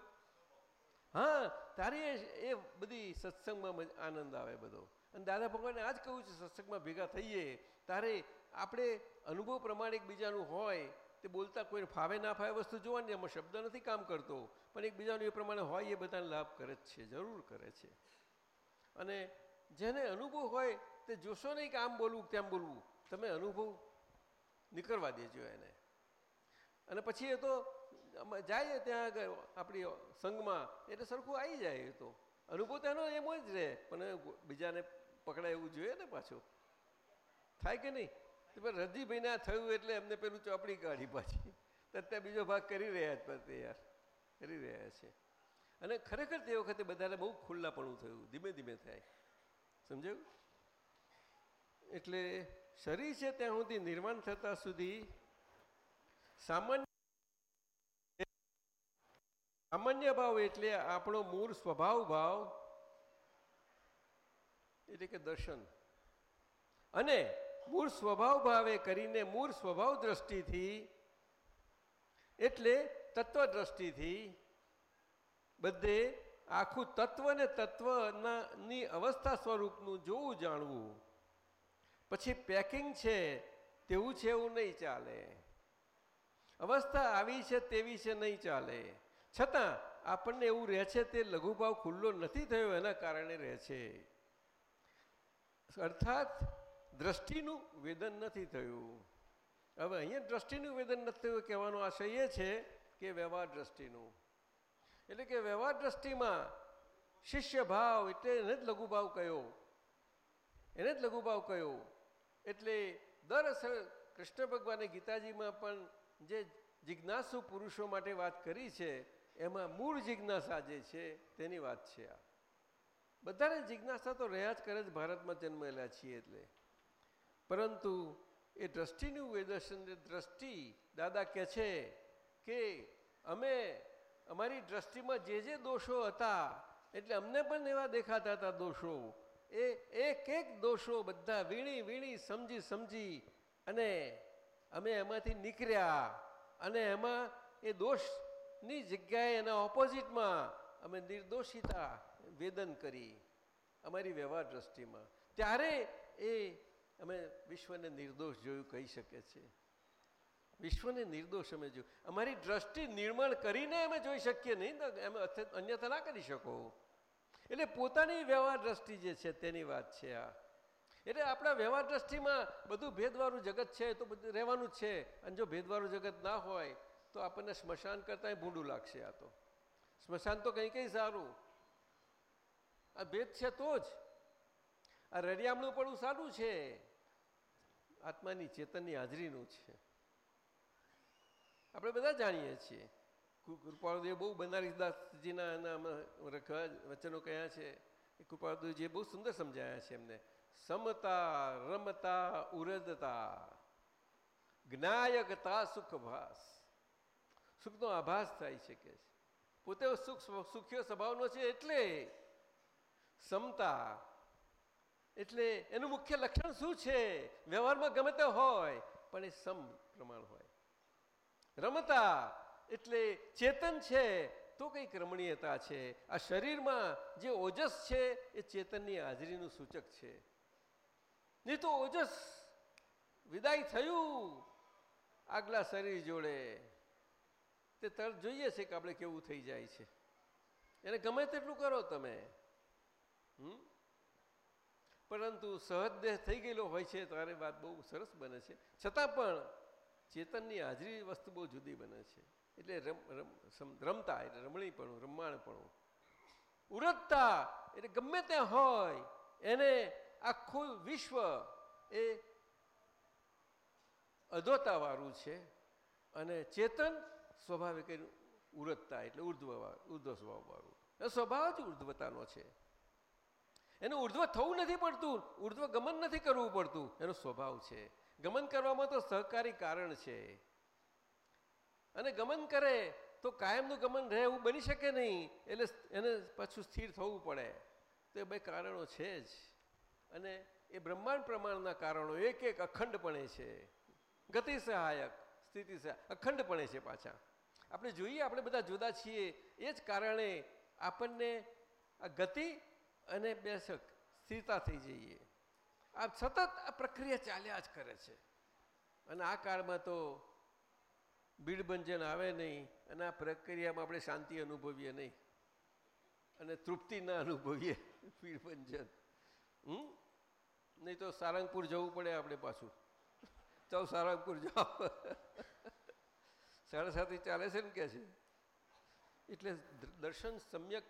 હા, તારે એ બધી સત્સંગમાં આનંદ આવે બધો. અને દાદા ભગવાને આ જ કહ્યું છે, સત્સંગમાં ભેગા થઈએ, તારે આપણે અનુભવ પ્રમાણે એકબીજાનું હોય, તે બોલતા કોઈને ફાવે ના ફાવે વસ્તુ જોવાની, એમાં શબ્દ નથી કામ કરતો. પણ એકબીજાનું એ પ્રમાણે હોય, એ બધાને લાભ કરે જ છે, જરૂર કરે છે. અને જેને અનુભવ હોય તે જોશો નહીં કે આમ બોલવું તેમ બોલવું. તમે અનુભવ નીકળવા દેજો એને. અને પછી એ તો જાય ત્યાં આગળ આપણી સંઘમાં, એટલે સરખું આવી જાય એ તો. અનુભવ તેનો એમ જ રહે, પણ બીજાને પકડાય એવું જોઈએ ને પાછું. થાય કે નહીં? પણ રજીભાઈને આ થયું એટલે એમને પેલું ચોપડી કાઢી પાછી. ત્યાં બીજો ભાગ કરી રહ્યા જ પણ યાર કરી રહ્યા છે. અને ખરેખર તે વખતે બધાને બહુ ખુલ્લાપણું થયું, ધીમે ધીમે થાય. સમજાયું? એટલે શરીર છે ત્યાં સુધી નિર્માણ થતા સુધી સામાન્ય સામાન્ય ભાવ એટલે આપણો મૂળ સ્વભાવ ભાવ, એટલે કે દર્શન. અને મૂળ સ્વભાવ ભાવે કરીને મૂળ સ્વભાવ દ્રષ્ટિથી એટલે તત્વ દ્રષ્ટિથી બધે આખું તત્વ ને તત્વની અવસ્થા સ્વરૂપનું જોવું, જાણવું. પછી પેકિંગ છે, તેવું છે, એવું નહીં ચાલે. અવસ્થા આવી છે, તેવી છે, નહીં ચાલે. છતાં, આપણને એવું રહે છે, તે લઘુભાવ ખુલ્લો નથી થયો, એના કારણે રહે છે. અર્થાત, દ્રષ્ટિનું વેદન નથી થયું. હવે અહીંયા દ્રષ્ટિનું વેદન નથી થયું, કહેવાનો આશય એ છે કે વ્યવહાર દ્રષ્ટિનું. એટલે કે વ્યવહાર દ્રષ્ટિમાં શિષ્ય ભાવ એટલે એને જ લઘુભાવ કયો. એને જ લઘુભાવ કયો. એટલે દર અસર કૃષ્ણ ભગવાને ગીતાજીમાં પણ જે જિજ્ઞાસુ પુરુષો માટે વાત કરી છે, એમાં મૂળ જિજ્ઞાસા જે છે તેની વાત છે આ. બધાને જિજ્ઞાસા તો રહ્યા જ કરે જ, ભારતમાં જન્મેલા છીએ એટલે. પરંતુ એ દ્રષ્ટિનું વેદર્શન, દ્રષ્ટિ દાદા કહે છે કે અમે અમારી દ્રષ્ટિમાં જે જે દોષો હતા, એટલે અમને પણ એવા દેખાતા હતા દોષો. એ એક એક દોષો બધા વીણી વીણી, સમજી સમજી અને અમે એમાંથી નીકળ્યા અને એમાં એ દોષની જગ્યાએ એના ઓપોઝિટમાં અમે નિર્દોષિતા વેદન કરી અમારી વ્યવહાર દ્રષ્ટિમાં. ત્યારે એ અમે વિશ્વને નિર્દોષ જોયું કહી શકે છે. વિશ્વને નિર્દોષ અમે જોયું અમારી દ્રષ્ટિ નિર્માણ કરીને અમે જોઈ શકીએ નહીં અમે અન્યથા ના કરી શકો. એટલે પોતાની વ્યવહાર દ્રષ્ટિ જે છે તેની વાત છે આ. એટલે આપણા વ્યવહાર દ્રષ્ટિમાં બધું ભેદવાળું જગત છે તો બધું રહેવાનું જ છે. અને જો ભેદવાળું જગત ના હોય તો આપણને સ્મશાન કરતાં ભૂંડું લાગશે આ તો. સ્મશાન તો કંઈ કંઈ સારું. આ ભેદ છે તો જ. આ રડિયામણું પણ સારું છે. આત્માની ચેતનની હાજરીનું છે. આપણે બધા જાણીએ છીએ. કૃપાળુદેવ બહુ બનારસદાસજીના એના વચનો કયા છે. એ કૃપાળુદેવજીએ બહુ સુંદર સમજાયા છે એમને. સમતા, રમતા, ઉરદતા. જ્ઞાયકતા સુખભાસ. સુખનો આભાસ થાય છે કે પોતે સુખ સુખ્ય સ્વભાવનો છે એટલે સમતા. એટલે એનું મુખ્ય લક્ષણ શું છે? વ્યવહારમાં ગમે તે હોય, પણ એ સમ પ્રમાણ હોય. રમતા એટલે ચેતન છે, તો કંઈક રમણીયતા છે. આ શરીરમાં જે ઓજસ છે, એ ચેતનની હાજરીનું સૂચક છે. નહીં તો ઓજસ વિદાય થયું, આગલા શરીર જોડે. તે તરત જોઈએ છે કે આપણે કેવું થઈ જાય છે. એને ગમે તેટલું કરો તમે. પરંતુ સહજ દેહ થઈ ગયેલો હોય છે ત્યારે વાત બહુ સરસ બને છે. છતાં પણ ચેતનની હાજરી વસ્તુ બહુ જુદી બને છે. એટલે રમ રમ રમતા એટલે રમણીપણું, રમમાણપણું. ઉરતતા એટલે ગમે ત્યાં હોય, એને આખું વિશ્વ એ અધોતાવાળું છે અને ચેતન સ્વાભાવિક ઉરતતા એટલે ઉર્ધ્વ ઉર્ધ્વ સ્વભાવવાળું એ સ્વભાવ જ ઉર્ધ્વતાનો છે. એનું ઉર્ધ્વ થવું નથી પડતું, ઉર્ધ્વ ગમન નથી કરવું પડતું, એનો સ્વભાવ છે. ગમન કરવામાં તો સહકારી કારણ છે. અને ગમન કરે તો કાયમનું ગમન રહે એવું બની શકે નહીં, એટલે એને પાછું સ્થિર થવું પડે. તો એ બે કારણો છે જ. અને એ બ્રહ્માંડ પ્રમાણના કારણો એક એક અખંડપણે છે. ગતિ સહાયક, સ્થિતિ સહાયક, અખંડપણે છે પાછા. આપણે જોઈએ, આપણે બધા જુદા છીએ. એ જ કારણે આપણને આ ગતિ અને બેસક સ્થિરતા થઈ જઈએ. આ સતત આ પ્રક્રિયા ચાલ્યા જ કરે છે. અને આ કાળમાં તો બીડભંજન આવે નહીં અને આ પ્રક્રિયામાં આપણે શાંતિ અનુભવીએ નહીં. અને તૃપ્તિ ના અનુભવીએ બીડભંજન હમ? નહીં તો સારંગપુર જવું પડે આપણે પાછું. ચાલો સારંગપુર જાઓ. સાડા સાતથી ચાલે છે ને કે છે? એટલે દર્શન સમ્યક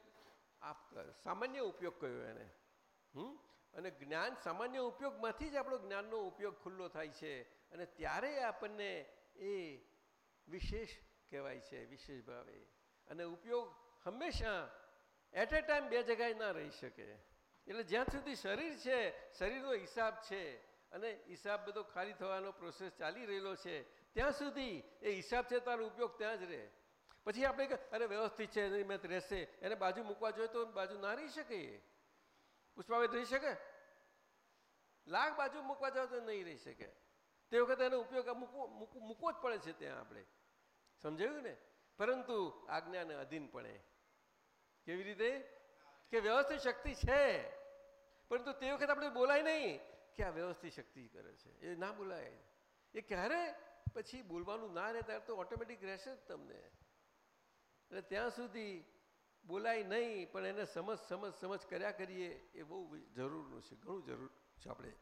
આપ સામાન્ય ઉપયોગ કર્યો એને. હમ? અને જ્ઞાન સામાન્ય ઉપયોગમાંથી જ આપણો જ્ઞાનનો ઉપયોગ ખુલ્લો થાય છે. અને ત્યારે આપણને એ વિશેષ કહેવાય છે, વિશેષ ભાવે. અને ઉપયોગ હંમેશા એટ એ ટાઈમ બે જગ્યાએ ના રહી શકે. એટલે જ્યાં સુધી શરીર છે, શરીરનો હિસાબ છે અને હિસાબ બધો ખાલી થવાનો પ્રોસેસ ચાલી રહેલો છે, ત્યાં સુધી એ હિસાબ છે તારો ઉપયોગ ત્યાં જ રહે. પછી આપણે અરે વ્યવસ્થિત છે, એની મેં રહેશે, એને બાજુ મૂકવા જોઈએ તો બાજુ ના રહી શકે. એ પુષ્પાવેદ રહી શકે? લાખ બાજુ મૂકવા જાવ તો નહીં રહી શકે. તે વખતે એનો ઉપયોગ મૂકવો મૂકવો જ પડે છે ત્યાં આપણે. સમજાયું ને? પરંતુ આજ્ઞાને અધીન પડે. કેવી રીતે? કે વ્યવસ્થિત શક્તિ છે. પરંતુ તે વખતે આપણે બોલાય નહીં કે આ વ્યવસ્થિત શક્તિ કરે છે. એ ના બોલાય. એ ક્યારે? પછી બોલવાનું ના રહે, ત્યારે તો ઓટોમેટિક રહેશે જ તમને. એટલે ત્યાં સુધી બોલાય નહીં, પણ એને સમજ સમજ સમજ કર્યા કરીએ એ બહુ જરૂરનું છે, ઘણું જરૂર છે આપણે.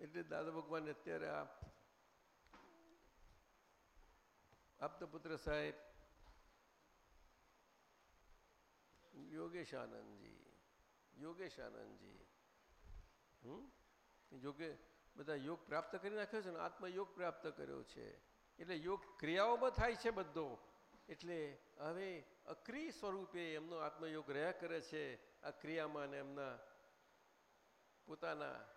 એટલે દાદા ભગવાન અત્યારે આપતપુત્ર સાહેબ યોગેશ આનંદજી યોગેશ આનંદજી હમ? યોગે બધા યોગ પ્રાપ્ત કરી નાખ્યો છે ને, આત્મયોગ પ્રાપ્ત કર્યો છે. એટલે યોગ ક્રિયાઓમાં થાય છે બધો. એટલે હવે અક્રિય સ્વરૂપે એમનો આત્મયોગ રહ્યા કરે છે. આ ક્રિયામાં ને એમના પોતાના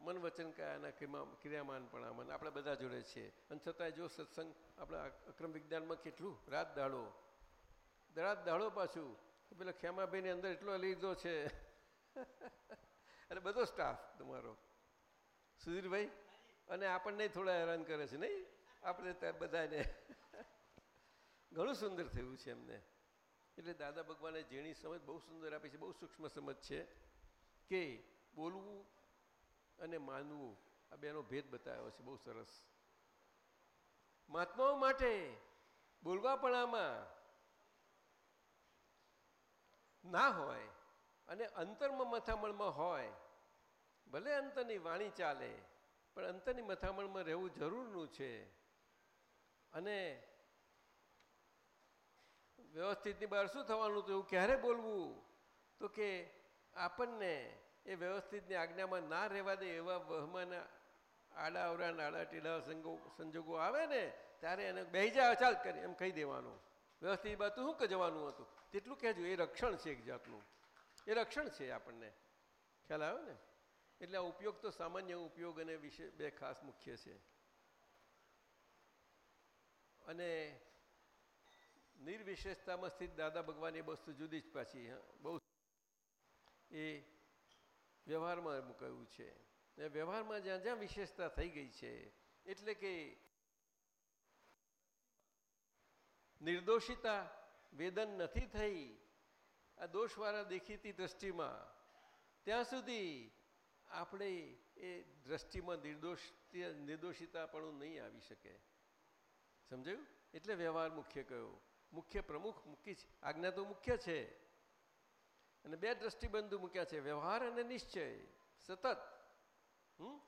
મન વચન પણ આ ક્રિયામાનપણામાં આપણે બધા જોડે છે. અને છતાંય જો સત્સંગ આપણા અક્રમ વિજ્ઞાનમાં કેટલું રાત દાડો રાત દાડો પાછું પેલા ખેમાભાઈની અંદર એટલો લીધો છે. અને બધો સ્ટાફ તમારો. સુધીરભાઈ? અને આપણને થોડા હેરાન કરે છે નહીં? આપણે બધાને ઘણું સુંદર થયું છે એમને. એટલે દાદા ભગવાને જેની સમજ, બહુ સુંદર આપી છે, બહુ સૂક્ષ્મ સમજ છે કે બોલવું અને માનવું આ બેનો ભેદ બતાવ્યો છે, બહુ સરસ. મહાત્માઓ માટે બોલવાપણામાં ના હોય અને અંતરમાં મથામણમાં હોય, ભલે અંતરની વાણી ચાલે, પણ અંતરની મથામણમાં રહેવું જરૂરનું છે. અને વ્યવસ્થિતની બહાર શું થવાનું હતું? એવું ક્યારે બોલવું? તો કે આપણને એ વ્યવસ્થિતની આજ્ઞામાં ના રહેવા દે એવા વહમાના આડા અવરા આડા ટીડા સંગો, સંજોગો આવે ને, ત્યારે એને બે જાય ચાલ કરી, એમ કહી દેવાનું. વ્યવસ્થિત બાતું શું જવાનું હતું? તેટલું કહેજો, એ રક્ષણ છે એક જાતનું. એ રક્ષણ છે આપણને. ખ્યાલ આવ્યો ને? એટલે આ ઉપયોગ તો સામાન્ય ઉપયોગ અને વિશે બે ખાસ મુખ્ય છે. અને નિર્વિશેષતામાં સ્થિત દાદા ભગવાન એ વસ્તુ જુદી જ પાછી બહુ એ વ્યવહારમાં મૂકાયું છે. વ્યવહારમાં જ્યાં જ્યાં વિશેષતા થઈ ગઈ છે, એટલે કે નિર્દોષિતા વેદન નથી થઈ, આ દોષવાળા દેખીતી દ્રષ્ટિમાં, ત્યાં સુધી આપણે એ દ્રષ્ટિમાં નિર્દોષ નિર્દોષિતા પણ નહીં આવી શકે. સમજાયું? એટલે વ્યવહાર મુખ્ય કયો. મુખ્ય પ્રમુખ મૂકી છે. આજ્ઞા તો મુખ્ય છે. અને બે દ્રષ્ટિબંધુ મૂક્યા છે. વ્યવહાર અને નિશ્ચય. સતત. હમ?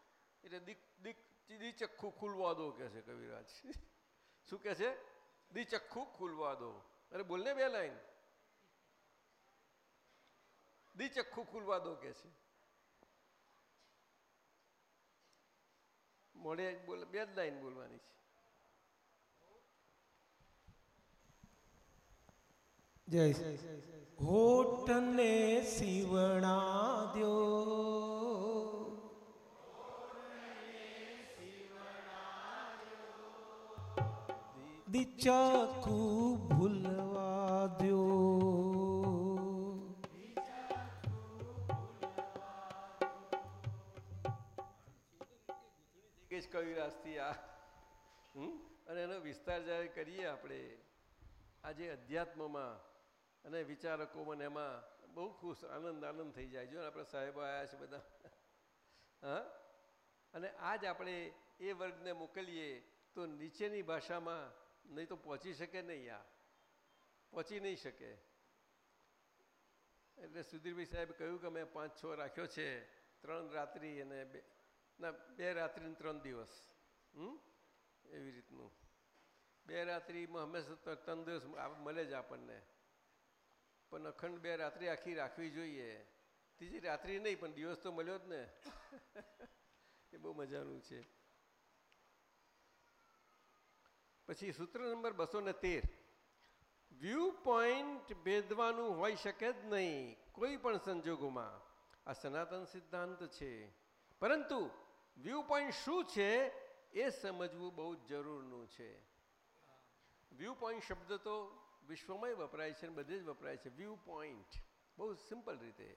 એટલે દિક દિક દિચખ્ખું ખુલવા દો કે છે કવિરાજ. શું કે છે? દિચખ્ખું ખુલવા દો અરે બોલને બે લાઈન. દિચખ્ખું ખુલવા દો કે છે. મોડે બોલે, બે જ લાઈન બોલવાની છે. જય હોઠને શિવણા દ્યો દિચાકુ ભૂલવા દ્યો કે જ કવિરાજથી આ હમ? અને એનો વિસ્તાર જ્યારે કરીએ આપણે આજે અધ્યાત્મમાં અને વિચારકો મને એમાં બહુ ખુશ, આનંદ આનંદ થઈ જાય. જો આપણે સાહેબો આવ્યા છે બધા. હા? અને આજ આપણે એ વર્ગને મોકલીએ તો નીચેની ભાષામાં નહીં તો પહોંચી શકે નહીં આ. પહોંચી નહીં શકે. એટલે સુધીરભાઈ સાહેબ કહ્યું કે મેં પાંચ છ રાખ્યો છે, ત્રણ રાત્રિ અને બે, ના, બે રાત્રિ ને ત્રણ દિવસ. હમ? એવી રીતનું. બે રાત્રિમાં હંમેશા ત્રણ દિવસ મળે જ આપણને. પણ અખંડ બે રાત્રિ આખી રાખવી જોઈએ. ત્રીજી રાત્રિ નહીં, પણ દિવસ તો મળ્યો જ ને. એ બહુ મજાનું છે. પછી સૂત્ર નંબર બસો ને તેર. વ્યૂ પોઈન્ટ ભેદવાનું હોઈ શકે જ નહીં, કોઈ પણ સંજોગોમાં. આ સનાતન સિદ્ધાંત છે. પરંતુ વ્યૂ પોઈન્ટ શું છે એ સમજવું બહુ જરૂરનું છે. વ્યૂ પોઈન્ટ શબ્દ તો વિશ્વમાંય વપરાય છે અને બધે જ વપરાય છે. વ્યૂ પોઈન્ટ બહુ સિમ્પલ રીતે.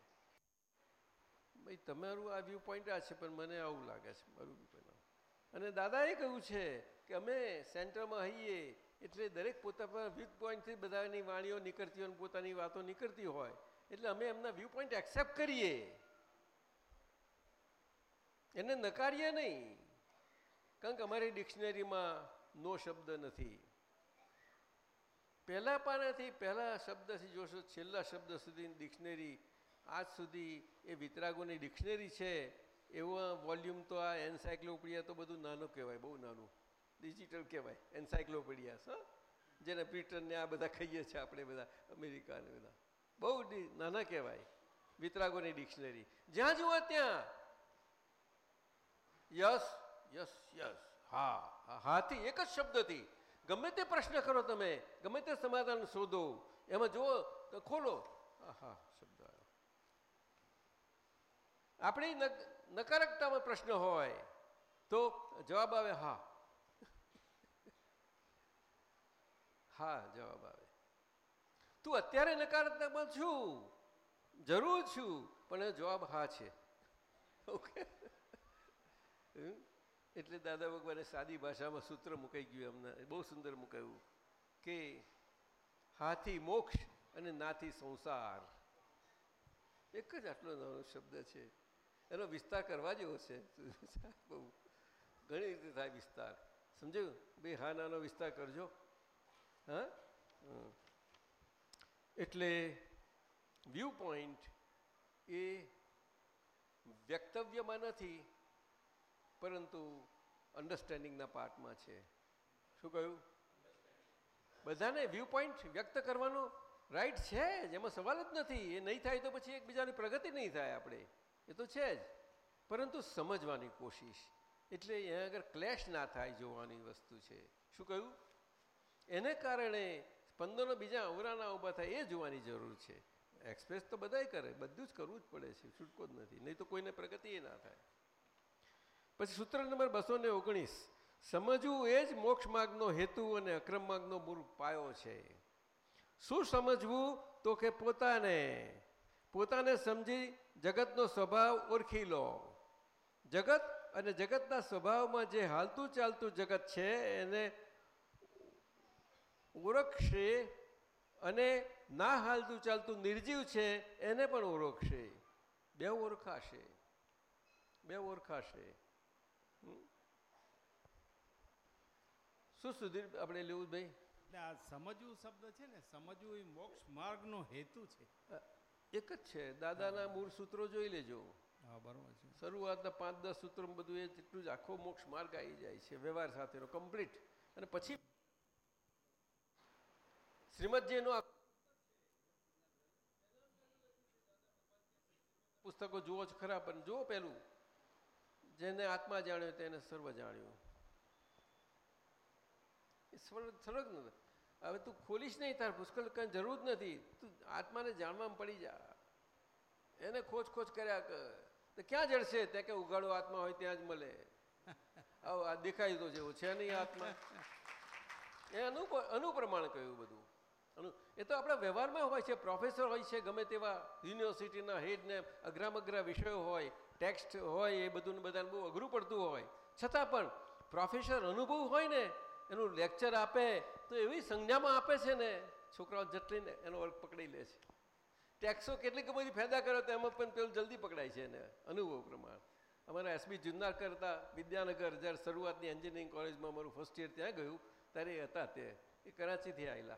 ભાઈ, તમારું આ વ્યૂ પોઈન્ટ આ છે, પણ મને આવું લાગે છે. મારું વ્યૂ પોઈન્ટ અને દાદાએ કહ્યું છે કે અમે સેન્ટરમાં હઈએ એટલે દરેક પોતા વ્યૂ પોઈન્ટથી બધાની વાણીઓ નીકળતી હોય અને પોતાની વાતો નીકળતી હોય એટલે અમે એમના વ્યૂ પોઈન્ટ એક્સેપ્ટ કરીએ. એને નકારીએ નહીં. કારણ કે અમારી ડિક્શનરીમાં નો શબ્દ નથી. પહેલા પાનાથી પહેલા શબ્દથી જોશો, છેલ્લા શબ્દ સુધીની ડિક્શનરી, આજ સુધી એ વિતરાગોની ડિક્શનરી છે, એવો વોલ્યુમ તો આ એન્સાયક્લોપીડિયા તો બધું નાનું કહેવાય, બહુ નાનું. ડિજિટલ કહેવાય, એન્સાયક્લોપીડિયા, હા? જેને બ્રિટનને આ બધા ખાઈએ છીએ આપણે બધા, અમેરિકાને બધા. બહુ નાના કહેવાય, વિતરાગોની ડિક્શનરી. જ્યાં જુઓ ત્યાં. Yes yes yes. હા, હાથી, એક જ શબ્દથી. ગમે તે પ્રશ્ન કરો તમે, ગમે તે સમાધાન શોધો. એમાં જુઓ, તો ખોલો. હા શબ્દ આવ્યો. આપણી નકારકતામાં પ્રશ્ન હોય, તો જવાબ આવે, હા. હા, જવાબ આવે. તું અત્યારે નકારાત્મકમાં છું. જરૂર છું. પણ જવાબ હા છે. ઓકે. એટલે દાદા ભગવાને સાદી ભાષામાં સૂત્ર મુકાઈ ગયું એમને. બહુ સુંદર મુકાયું. કે હાથી મોક્ષ અને નાથી સંસાર. એક જ આટલો નાનો શબ્દ છે. એનો વિસ્તાર કરવા જેવો છે. બહુ ઘણી રીતે થાય વિસ્તાર. સમજાયું? ભાઈ હા નાનો વિસ્તાર કરજો. હા? એટલે વ્યૂ પોઈન્ટ એ વ્યક્તવ્યમાં નથી. પરંતુ અન્ડરસ્ટેન્ડિંગના પાર્ટમાં છે. શું કહ્યું? બધાને વ્યૂ પોઈન્ટ વ્યક્ત કરવાનો રાઈટ છે જ. એમાં સવાલ જ નથી. એ નહીં થાય તો પછી એકબીજાની પ્રગતિ નહીં થાય આપણે. એ તો છે જ. પરંતુ સમજવાની કોશિશ. એટલે અહીંયા આગળ ક્લેશ ના થાય જોવાની વસ્તુ છે. શું કહ્યું? એને કારણે સ્પંદનો બીજા અવરાના ઊભા થાય એ જોવાની જરૂર છે. એક્સપ્રેસ તો બધાય કરે. બધું જ કરવું જ પડે છે. છૂટકો જ નથી. નહીં તો કોઈને પ્રગતિ એ ના થાય. પછી સૂત્ર નંબર બસો ને ઓગણીસ. સમજવું એ જ મોક્ષ માર્ગનો હેતુ અને અક્રમ માર્ગનો મૂળ પાયો છે. શું સમજવું? તો કે પોતાને. પોતાને સમજી જગતનો સ્વભાવ ઓળખી લો. જગત અને જગતના સ્વભાવમાં જે હાલતું ચાલતું જગત છે, એને ઓળખશે અને ના હાલતું ચાલતું નિર્જીવ છે, એને પણ ઓળખશે. બે ઓળખાશે. બે ઓળખાશે? શું સુધીર આપણે લેવું ભાઈ? એટલે આ સમજવું શબ્દ છે ને સમજવું એ મોક્ષ માર્ગનો હેતુ છે. એક જ છે. દાદાના મૂળ સૂત્રો જોઈ લેજો. હા બરાબર છે. શરૂઆતના પાંચ દસ સૂત્રો બધું એ જેટલું જ આખો મોક્ષ માર્ગ આવી જાય છે વ્યવહાર સાથેનો કમ્પ્લીટ અને પછી શ્રીમદજીનો આ પુસ્તકો જુઓ જ ખરા પણ જુઓ પેલું. જેને આત્મા જાણ્યો તેને સર્વ જાણ્યું. એ સરળ નથી હવે તું ખોલીશ નહીં તાર પુષ્કળ કંઈ જરૂર નથી. તું આત્માને જાણવામાં પડી જા. એને ખોજ ખોજ કર્યા કર. તો ક્યાં જડશે? તે કે ઉગાડો આત્મા હોય ત્યાં જ મળે. આવો આ દેખાય તો જેવું છે નહીં આત્મા. એ અનુ અનુપ્રમાણ કહ્યું બધું. અનુ એ તો આપણા વ્યવહારમાં હોય છે. પ્રોફેસર હોય છે ગમે તેવા યુનિવર્સિટીના હેડને અઘરામ અઘરા વિષયો હોય. ટેક્સ્ટ હોય, એ બધું બધાને બહુ અઘરું પડતું હોય. છતાં પણ પ્રોફેસર અનુભવ હોય ને, એનું લેક્ચર આપે, તો એવી સંજ્ઞામાં આપે છે ને, છોકરાઓ જટલીને એનો વર્ગ પકડી લે છે. ટેક્સો કેટલીક બધી ફાયદા કર્યો તો એમાં પણ પેલું જલ્દી પકડાય છે એને, અનુભવ પ્રમાણ. અમારા એસબી જુન્નાર કરતા વિદ્યાનગર, જ્યારે શરૂઆતની એન્જિનિયરિંગ કોલેજમાં અમારું ફર્સ્ટ યર ત્યાં ગયું, ત્યારે હતા તે, એ કરાચીથી આવેલા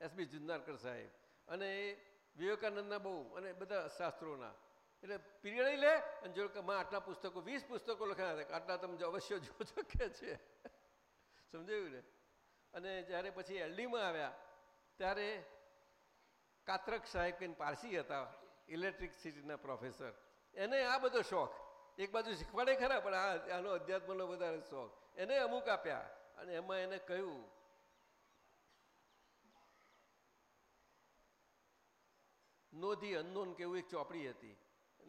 એસબી જુન્નારકર સાહેબ. અને એ વિવેકાનંદના બહુ, અને બધા શાસ્ત્રોના એટલે પીરિયડ લે અને જો કે માં આટલા પુસ્તકો, વીસ પુસ્તકો લખ્યા હતા આટલા તમે અવશ્ય જોજો કે છે. સમજાયું ને? અને જ્યારે પછી એલડીમાં આવ્યા, ત્યારે કાત્રક સાહેબ કંઈ પારસી હતા ઇલેક્ટ્રિકસિટીના પ્રોફેસર. એને આ બધો શોખ. એક બાજુ શીખવાડે ખરા, પણ આ આનો અધ્યાત્મનો વધારે શોખ. એને અમુક આપ્યા અને એમાં એને કહ્યું નોધી અનનોન કે એવું એક ચોપડી હતી.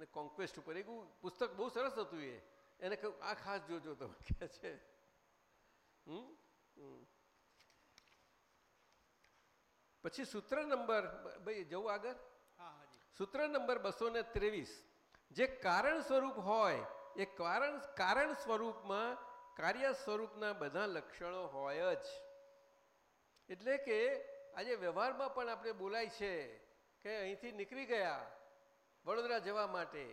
અને કોન્ક્વેસ્ટ ઉપર. એક પુસ્તક બહુ સરસ હતું એ. એને કહ્યું આ ખાસ જોજો તમે કે છે. પછી સૂત્ર નંબર ભાઈ જવું આગળ? સૂત્ર નંબર બસો ને ત્રેવીસ. જે કારણ સ્વરૂપ હોય એ કારણ કારણ સ્વરૂપમાં કાર્ય સ્વરૂપના બધા લક્ષણો હોય જ. એટલે કે આજે વ્યવહારમાં પણ આપણે બોલાય છે કે અહીંથી નીકળી ગયા. વડોદરા જવા માટે.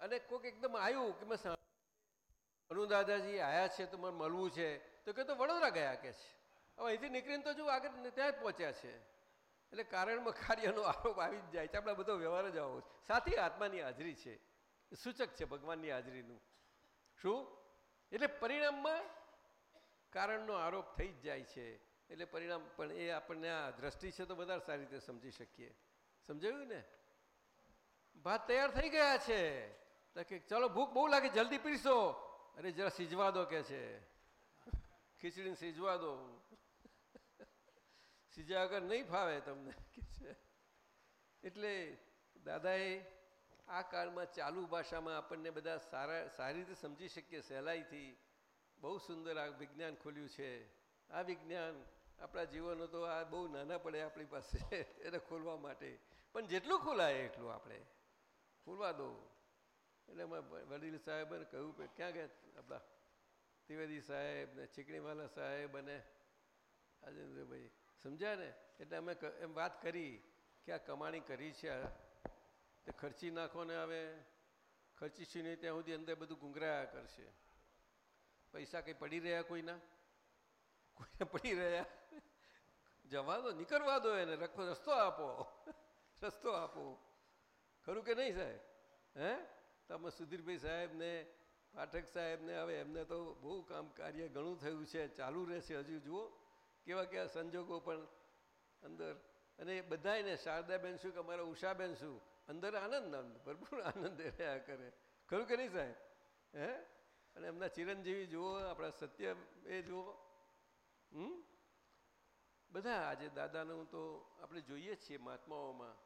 અને કોઈક એકદમ આવ્યું કે મેં અનુ દાદાજી આવ્યા છે તો મને મળવું છે. તો કે તો વડોદરા ગયા કે છે? હવે અહીંથી નીકળીને તો જો આગળ ત્યાં જ પહોંચ્યા છે. એટલે કારણમાં કાર્યનો આરોપ આવી જ જાય છે. આપણા બધો વ્યવહાર જ આવો છે. સાથે આત્માની હાજરી છે. સૂચક છે ભગવાનની હાજરીનું. શું? એટલે પરિણામમાં કારણનો આરોપ થઈ જ જાય છે. એટલે પરિણામ, પણ એ આપણને આ દ્રષ્ટિ છે તો વધારે સારી રીતે સમજી શકીએ. સમજાયું ને? ભાત તૈયાર થઈ ગયા છે. તો કે ચલો ભૂખ બહુ લાગે, જલ્દી પીરસો. અરે જરા સિજવા દો કે છે. ખીચડીને સિજવા દો સિજ્યા વગર નહીં ફાવે તમને કે છે. એટલે દાદાએ આ કાળમાં ચાલુ ભાષામાં આપણને બધા સારા, સારી રીતે સમજી શકીએ, સહેલાઈથી. બહુ સુંદર આ વિજ્ઞાન ખોલ્યું છે. આ વિજ્ઞાન આપણા જીવનો તો આ બહુ નાના પડે આપણી પાસે. એને ખોલવા માટે. પણ જેટલું ખોલાય એટલું આપણે. ખોલવા દો. એટલે એમાં વડીલ સાહેબે કહ્યું કે ક્યાં ગયા આપણા ત્રિવેદી સાહેબ ને ચીકણીવાલા સાહેબ અને રાજેન્દ્રભાઈ. સમજ્યા ને? એટલે અમે એમ વાત કરી કે આ કમાણી કરી છે તે ખર્ચી નાખો ને હવે. ખર્ચીશું નહીં ત્યાં સુધી અંદર બધું ગુંગરાયા કરશે. પૈસા કંઈ પડી રહ્યા કોઈના? કોઈને પડી રહ્યા? જવા દો, નીકળવા દો એને. રખો, રસ્તો આપો. રસ્તો આપો. ખરું કે નહીં સાહેબ? હે? તમે સુધીરભાઈ સાહેબને, પાઠક સાહેબને, હવે એમને તો બહુ કામ કાર્ય ઘણું થયું છે, ચાલુ રહેશે હજુ, જુઓ. કેવા કેવા સંજોગો પણ અંદર. અને એ બધાયને, શારદાબેન શું કે અમારા ઉષાબેન શું? અંદર આનંદ આનંદ, ભરપૂર આનંદ રહ્યા કરે. ખરું કે નહીં સાહેબ? હે? અને એમના ચિરંજીવી જુઓ, આપણા સત્ય એ જુઓ. હમ? બધા આજે દાદાનું તો આપણે જોઈએ છીએ મહાત્માઓમાં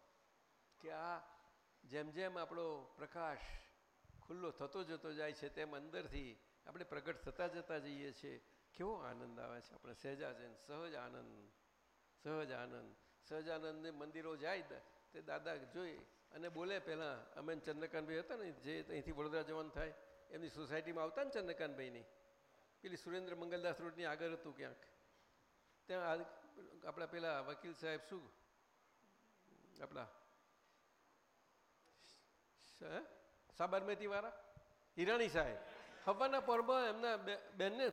કે આ જેમ જેમ આપણો પ્રકાશ ખુલ્લો થતો જતો જાય છે, તેમ અંદરથી આપણે પ્રગટ થતા જતા જઈએ છીએ. કેવો આનંદ આવે છે આપણે, સહેજાજન, સહજ આનંદ સહજ આનંદ. સહજાનંદને મંદિરો જાય તે દાદા જોઈ અને બોલે પહેલાં, અમે ચંદ્રકાંતભાઈ હતા ને, જે અહીંથી વડોદરા જવાનું થાય, એમની સોસાયટીમાં આવતા ને ચંદ્રકાંતભાઈની. પેલી સુરેન્દ્ર મંગલદાસ રોડની આગળ હતું ક્યાંક. ત્યાં આપણા પેલા વકીલ સાહેબ શું? આપણા સાબરમતી વાળા હિરાણી સાહેબ. ખબરના પરમાં એમના બેનને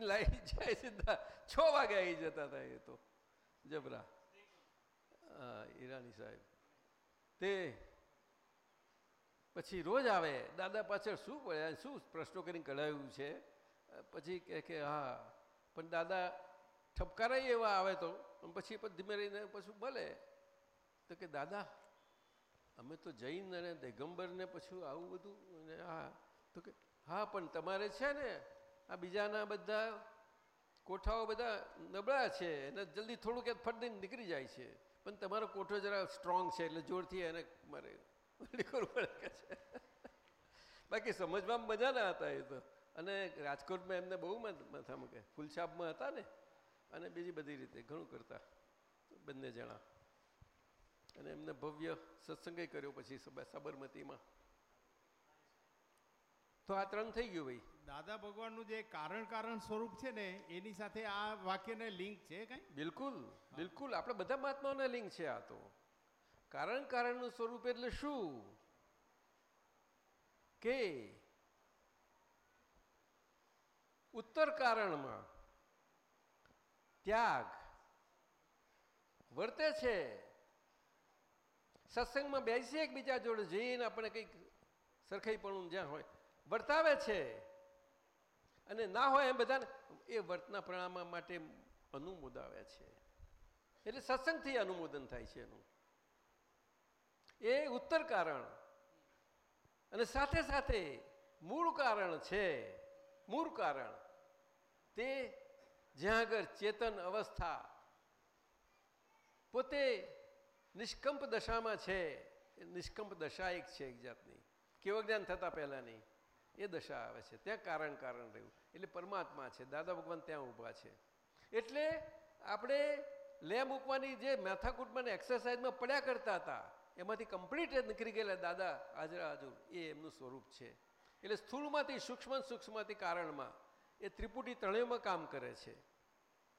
લાવી જાય સીધા. છ વાગે આવી જતા હતા એ તો. જબરા. હા ઈરાની સાહેબ. તે પછી રોજ આવે. દાદા પાછળ શું પડ્યા શું પ્રશ્નો કરીને કઢાવ્યું છે? પછી કહે કે, હા, પણ દાદા ઠપકારાય એવા આવે તો. પછી ધીમે રહીને પછી બોલે. તો કે, દાદા અમે તો જૈન અને દિગંબરને પછી આવું બધું હા તો કે, હા, પણ તમારે છે ને, આ બીજાના બધા કોઠાઓ બધા નબળા છે, એને જલ્દી થોડુંક એ નીકળી જાય છે. પણ તમારો કોઠો જરા સ્ટ્રોંગ છે, એટલે જોરથી એને મારે કરવું છે. બાકી સમજવામાં મજા ના હતા એ તો. અને રાજકોટમાં એમને બહુ માથામાં કે, ફૂલછાપમાં હતા ને, અને બીજી બધી રીતે ઘણું કરતા, બંને જણા. અને એમને ભવ્ય સત્સંગે કર્યો પછી સાબરમતીમાં. તો આ ત્રણ થઈ ગયું ભાઈ. દાદા ભગવાનનું જે કારણ કારણ સ્વરૂપ છે ને એની સાથે આ વાક્યને લિંક છે કઈ? બિલકુલ બિલકુલ. આપણે બધા મહાત્માઓને લિંક છે આ તો. કારણ કારણનું સ્વરૂપ એટલે શું? કે ઉત્તર કારણમાં ત્યાગ વર્તે છે. સત્સંગમાં બેસીએ એકબીજા જોડે, જઈને આપણે કંઈક સરખાઈપણું જ્યાં હોય. વર્તાવે છે. અને ના હોય એમ બધાને, એ વર્તના પ્રણામા માટે અનુમોદાવે છે. એટલે સત્સંગથી અનુમોદન થાય છે એનું. એ ઉત્તર કારણ. અને સાથે સાથે મૂળ કારણ છે. મૂળ કારણ. તે જ્યાં આગળ ચેતન અવસ્થા પોતે નિષ્કંપ દશામાં છે. નિષ્કંપ દશા એક છે એક જાતની. કેવા જ્ઞાન થતાં પહેલાંની? એ દશા આવે છે. ત્યાં કારણ કારણ રહ્યું. એટલે પરમાત્મા છે. દાદા ભગવાન ત્યાં ઊભા છે. એટલે આપણે લેમ મૂકવાની જે માથાકૂટમાં એક્સરસાઇઝમાં પડ્યા કરતા હતા, એમાંથી કમ્પ્લીટ નીકળી ગયેલા દાદા હાજરા હાજર. એ એમનું સ્વરૂપ છે. એટલે સ્થૂળમાંથી સૂક્ષ્મ સૂક્ષ્મથી કારણમાં એ ત્રિપુટી ત્રણેયમાં કામ કરે છે.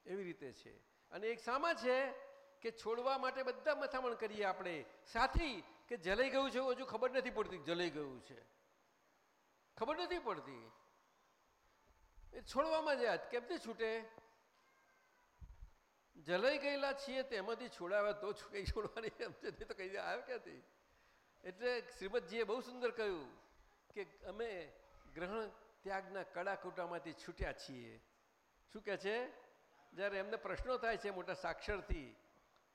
એવી રીતે છે. અને એક સામા છે કે છોડવા માટે બધા મથામણ કરીએ આપણે. સાથી, કે જલાઈ ગયું છે હજુ ખબર નથી પડતી જલાઈ ગયું છે. ખબર નથી પડતી. એ છોડવામાં જાત કેમથી છૂટે? જલાઈ ગયેલા છીએ તેમાંથી છોડાવ્યા તો કંઈ છોડવાની એમ છે. તો કઈ આવે ક્યાંથી? એટલે શ્રીમદજીએ બહુ સુંદર કહ્યું કે અમે ગ્રહણ ત્યાગના કડાકૂટામાંથી છૂટ્યા છીએ. શું કહે છે? જ્યારે એમને પ્રશ્નો થાય છે મોટા સાક્ષરથી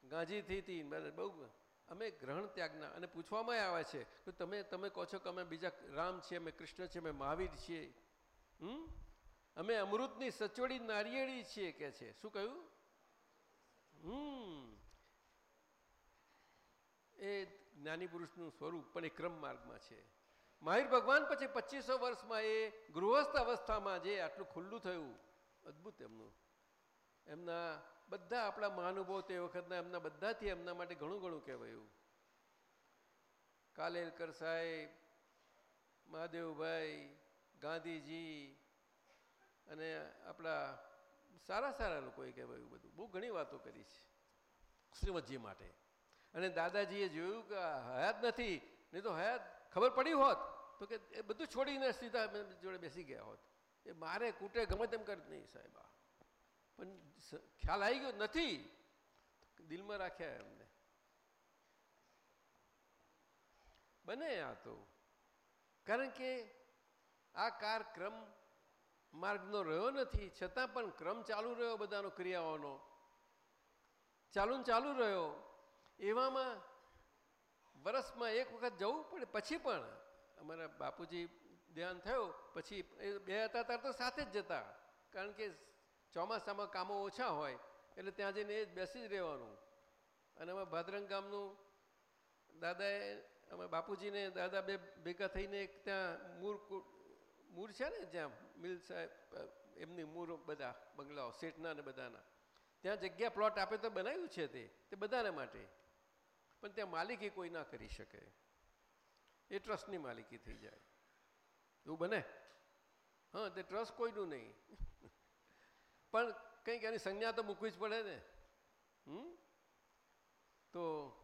ગાંધીથી થી બહુ અમે ગ્રહણ ત્યાગના અને પૂછવામાં આવે છે કે તમે તમે કહો છો કે અમે બીજા રામ છીએ, અમે કૃષ્ણ છીએ, અમે મહાવીર છીએ. હમ? અમે અમૃતની સચોડી નારિયેળી છીએ કે છે? શું કહ્યું? હમ. એ જ્ઞાની પુરુષનું સ્વરૂપ પણ એ ક્રમ માર્ગમાં છે. માહિર ભગવાન પછી પચીસો વર્ષમાં એ ગૃહસ્થ અવસ્થામાં જે આટલું ખુલ્લું થયું, અદ્ભુત એમનું. એમના બધા આપણા મહાનુભાવ તે વખતના એમના બધાથી એમના માટે ઘણું ઘણું કહેવાયું. કાલેલકર સાહેબ, મહાદેવભાઈ, ગાંધીજી અને આપણા સારા સારા લોકોએ કહેવાયું બધું. બહુ ઘણી વાતો કરી છે શ્રીમદજી માટે. અને દાદાજીએ જોયું કે હયાત નથી, નહીં તો હયાત ખબર પડી હોત તો કે એ બધું છોડીને સીધા જોડે બેસી ગયા હોત. એ મારે કૂટે ગમે તેમ કરી નહીં સાહેબ આ. પણ ખ્યાલ આવી ગયો? નથી. દિલમાં રાખ્યા એમને. બને આ તો. કારણ કે આ કાર ક્રમ માર્ગનો રહ્યો નથી. છતાં પણ ક્રમ ચાલુ રહ્યો બધાનો ક્રિયાઓનો. ચાલુ ચાલુ રહ્યો. એવામાં વરસમાં એક વખત જવું પડે. પછી પણ અમારા બાપુજી ધ્યાન થયું. પછી એ બે હતા, ત્યારે તો સાથે જ જતા. કારણ કે ચોમાસામાં કામો ઓછા હોય, એટલે ત્યાં જઈને એ જ બેસી જ રહેવાનું. અને અમે ભાદરંગ ગામનું દાદાએ, અમે બાપુજીને, દાદા બે ભેગા થઈને એક ત્યાં મૂર કુ- મૂર છે ને જ્યાં, મિલ સાહેબ, એમની મૂર બધા, બંગલાઓ, શેઠના ને બધાના. ત્યાં જગ્યા પ્લોટ આપે તો બનાવ્યું છે તે તે બધાને માટે. પણ ત્યાં માલિકી કોઈ ના કરી શકે. એ ટ્રસ્ટની માલિકી થઈ જાય. એવું બને? હા, તે ટ્રસ્ટ કોઈનું નહીં. પણ કંઈક એની સંજ્ઞા તો મૂકવી જ પડે ને. હમ? તો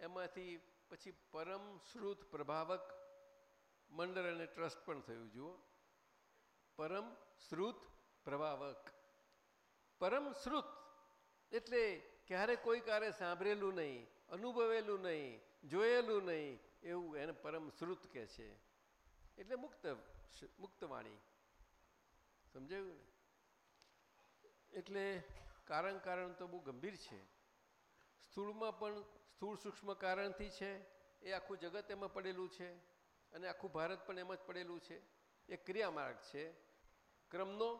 એમાંથી પછી પરમ શ્રુત પ્રભાવક મંડળ અને ટ્રસ્ટ પણ થયું, જુઓ. પરમ શ્રુત પ્રભાવક. પરમ શ્રુત એટલે ક્યારે કોઈ કારે સાંભળેલું નહીં, અનુભવેલું નહીં, જોયેલું નહીં, એવું એને પરમ શ્રુત કહે છે. એટલે મુક્ત, મુક્તવાણી. સમજાયું ને? એટલે કારણ કારણ તો બહુ ગંભીર છે. સ્થૂળમાં પણ સ્થૂળ સૂક્ષ્મ કારણથી છે, એ આખું જગત એમાં પડેલું છે અને આખું ભારત પણ એમાં જ પડેલું છે. એ ક્રિયા માર્ગ છે. ક્રમનો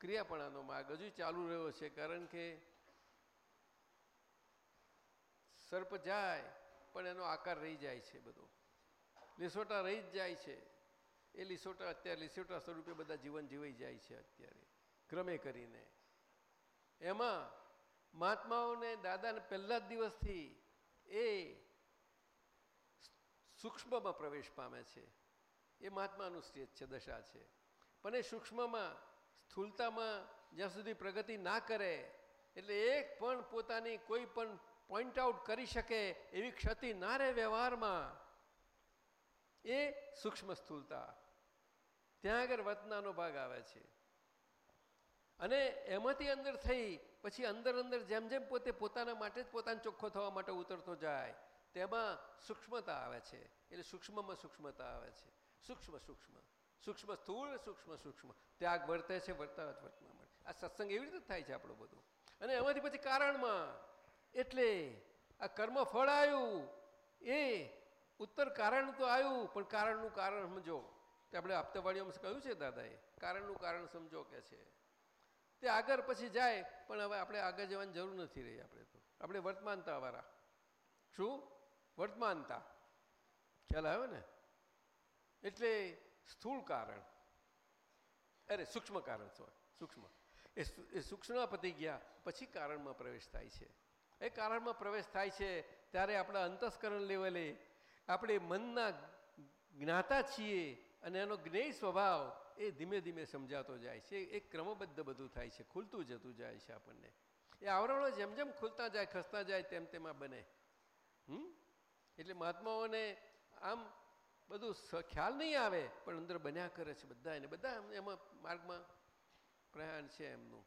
ક્રિયાપણાનો માર્ગ હજુ ચાલુ રહ્યો છે, કારણ કે સર્પ જાય પણ એનો આકાર રહી જાય છે બધો. લીસોટા રહી જ જાય છે. એ લીસોટા અત્યારે લીસોટા સ્વરૂપે બધા જીવન જીવાઈ જાય છે અત્યારે, ક્રમે કરીને. એમાં મહાત્માઓને દાદાને પહેલા જ દિવસથી એ સૂક્ષ્મમાં પ્રવેશ પામે છે. એ મહાત્માનું સ્ટેજ છે, દશા છે. પણ એ સૂક્ષ્મમાં સ્થૂળતામાં જ્યાં સુધી પ્રગતિ ના કરે, એટલે એક પણ પોતાની કોઈ પણ પોઈન્ટ આઉટ કરી શકે એવી ક્ષતિ ના રહે વ્યવહારમાં, એ સૂક્ષ્મ સ્થૂળતા ત્યાં આગળ વતનાનો ભાગ આવે છે. અને એમાંથી અંદર થઈ, પછી અંદર અંદર જેમ જેમ પોતે પોતાના માટે જ પોતાને ચોખ્ખો થવા માટે ઉતરતો જાય, તેમાં સૂક્ષ્મતા આવે છે. એટલે સૂક્ષ્મમાં સૂક્ષ્મતા આવે છે. સૂક્ષ્મ સૂક્ષ્મ. સૂક્ષ્મ સ્થૂળ, સૂક્ષ્મ સૂક્ષ્મ. ત્યાગ વર્તે છે વર્તા જ વર્તના મળે આ સત્સંગ એવી રીતે થાય છે આપણું બધું. અને એમાંથી પછી કારણમાં, એટલે આ કર્મ ફળ આવ્યું, એ ઉત્તર કારણ તો આવ્યું, પણ કારણનું કારણ સમજો. તે આપણે આપતાવાળીઓમાં કહ્યું છે દાદાએ? કારણનું કારણ સમજો કે છે. તે આગળ પછી જાય, પણ હવે આપણે આગળ જવાની જરૂર નથી રહી આપણે તો. આપણે વર્તમાનતા વાળા શું? વર્તમાનતા. ખ્યાલ આવ્યો ને? એટલે સ્થૂળ કારણ. અરે, સૂક્ષ્મ કારણ સોરી સૂક્ષ્મ. એ એ સૂક્ષ્મ પતી ગયા, પછી કારણમાં પ્રવેશ થાય છે. એ કારણમાં પ્રવેશ થાય છે ત્યારે આપણા અંતસ્કરણ લેવલે આપણે મનના જ્ઞાતા છીએ અને એનો જ્ઞેય સ્વભાવ એ ધીમે ધીમે સમજાતો જાય છે. એ ક્રમબદ્ધ બધું થાય છે. ખુલતું જતું જાય છે આપણને. એ આવરણો જેમ જેમ ખુલતા જાય, ખસતા જાય, તેમ તેમાં બને. હમ? એટલે મહાત્માઓને આમ બધું ખ્યાલ નહીં આવે, પણ અંદર બન્યા કરે છે બધા એને બધા એમાં માર્ગમાં પ્રયાણ છે એમનું.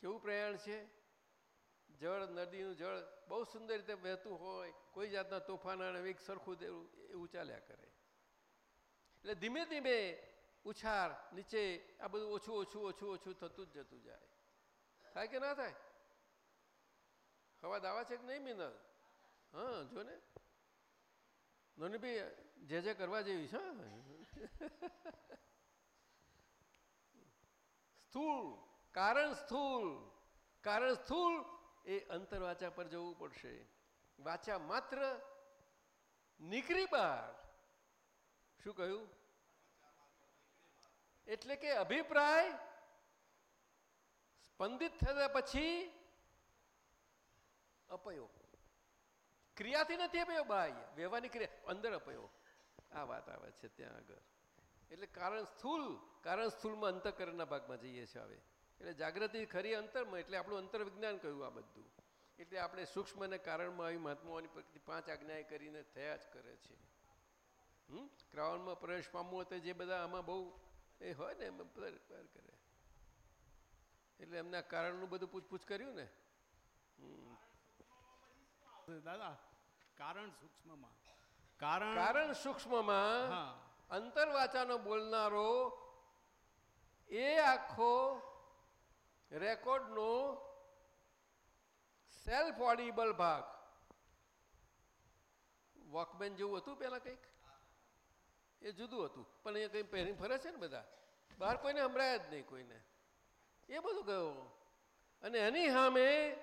કેવું પ્રયાણ છે? જળ, નદીનું જળ બહુ સુંદર રીતે વહેતું હોય, કોઈ જાતના તોફાન તોફાના એક સરખું દેવું, એવું ચાલ્યા કરે. એટલે ધીમે ધીમે ઉછાર, નીચે, આ બધું ઓછું ઓછું ઓછું ઓછું થતું જ જતું જાય. થાય કે ના થાય? હવા દાવા છે કે નહીં મિનલ હા, જો ને. નોની ભાઈ જે જે કરવા જેવી છે સ્થૂળ, કારણ સ્થૂળ. કારણ સ્થૂળ એ અંતર વાચા પર જવું પડશે. વાચા માત્ર નીકળી બહાર શું કહ્યું? એટલે કે અભિપ્રાય સ્પંદિત થયા પછી અપયો ક્રિયાથી નથી અપયો બાહ્ય. વ્યવહારની ક્રિયા, અંદર અપયો આ વાત આવે છે ત્યાં આગળ. એટલે કારણ સ્થૂલ, કારણ સ્થૂળમાં અંતકરણના ભાગમાં જઈએ છીએ હવે. એટલે જાગૃતિ ખરી અંતરમાં, એટલે આપણું અંતર વિજ્ઞાન કહ્યું આ બધું. એટલે આપણે સૂક્ષ્મ અને કારણમાં આવી મહાત્માઓની પ્રકૃતિ પાંચ આજ્ઞાએ કરીને થયા જ કરે છે. હમ? ક્રાવણમાં પ્રવેશ પામવું તો જે બધા આમાં બહુ એ હોય ને એમ બધા કરે. એટલે એમને કારણનું બધું પૂછપૂછ કર્યું ને. દાદા કારણ સૂક્ષ્મમાં. કારણ કારણ સૂક્ષ્મમાં અંતરવાચાનો બોલનારો એ આખો રેકોર્ડનો સેલ્ફ ઓડિબલ ભાગ. વોકમેન જેવું હતું પેલા કંઈક? એ જુદું હતું. પણ એ કંઈ પહેરી ફરે છે ને બધા? બહાર કોઈને સંભળાય જ નહીં કોઈને. એ બધું ગયો અને એની સામે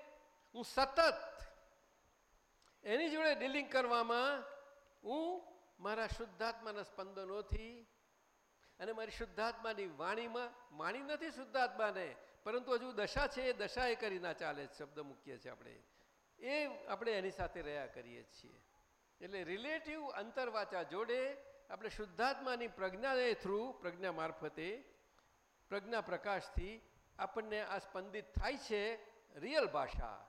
હું સતત એની જોડે ડીલિંગ કરવામાં હું મારા શુદ્ધાત્માના સ્પંદનોથી અને મારી શુદ્ધાત્માની વાણીમાં માણી નથી શુદ્ધાત્માને, પરંતુ હજુ દશા છે, એ દશા એ કરી ના ચાલે શબ્દ મૂકીએ છીએ આપણે. એ આપણે એની સાથે રહ્યા કરીએ છીએ. એટલે રિલેટિવ અંતરવાચા જોડે આપણે શુદ્ધાત્માની પ્રજ્ઞાને થ્રુ પ્રજ્ઞા મારફતે, પ્રજ્ઞા પ્રકાશથી આપણને આ સ્પંદિત થાય છે રિયલ ભાષા.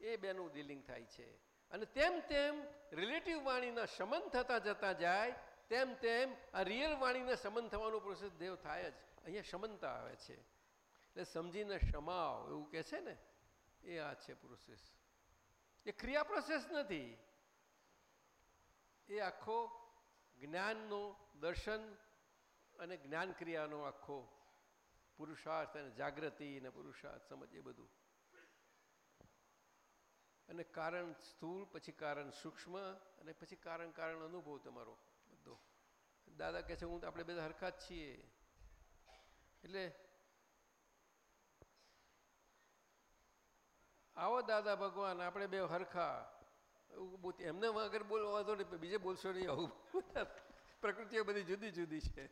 એ બેનું ડીલિંગ થાય છે. અને તેમ તેમ રિલેટિવ વાણીના શમન થતા જતા જાય, તેમ તેમ આ રિયલ વાણીને શમન થવાનું પ્રોસેસ દેવ થાય જ. અહીંયા શમનતા આવે છે. એટલે સમજીને ક્ષમાવ એવું કહે છે ને, એ આ છે પ્રોસેસ એ ક્રિયા પ્રોસેસ નથી. એ આખો જ્ઞાનનો દર્શન અને જ્ઞાન ક્રિયાનો આખો પુરુષાર્થ અને જાગૃતિ અને પુરુષાર્થ, સમજ એ બધું. અને કારણ સ્થૂળ, પછી કારણ સૂક્ષ્મ અને પછી કારણ કારણ અનુભવ તમારો બધો. દાદા કહે છે, હું આપણે બધા હરખા જ છીએ. એટલે આવો દાદા ભગવાન, આપણે બે હરખા. એમને આગળ બોલવા વાંધો બીજે બોલશો નહીં આવું પ્રકૃતિઓ બધી જુદી જુદી છે.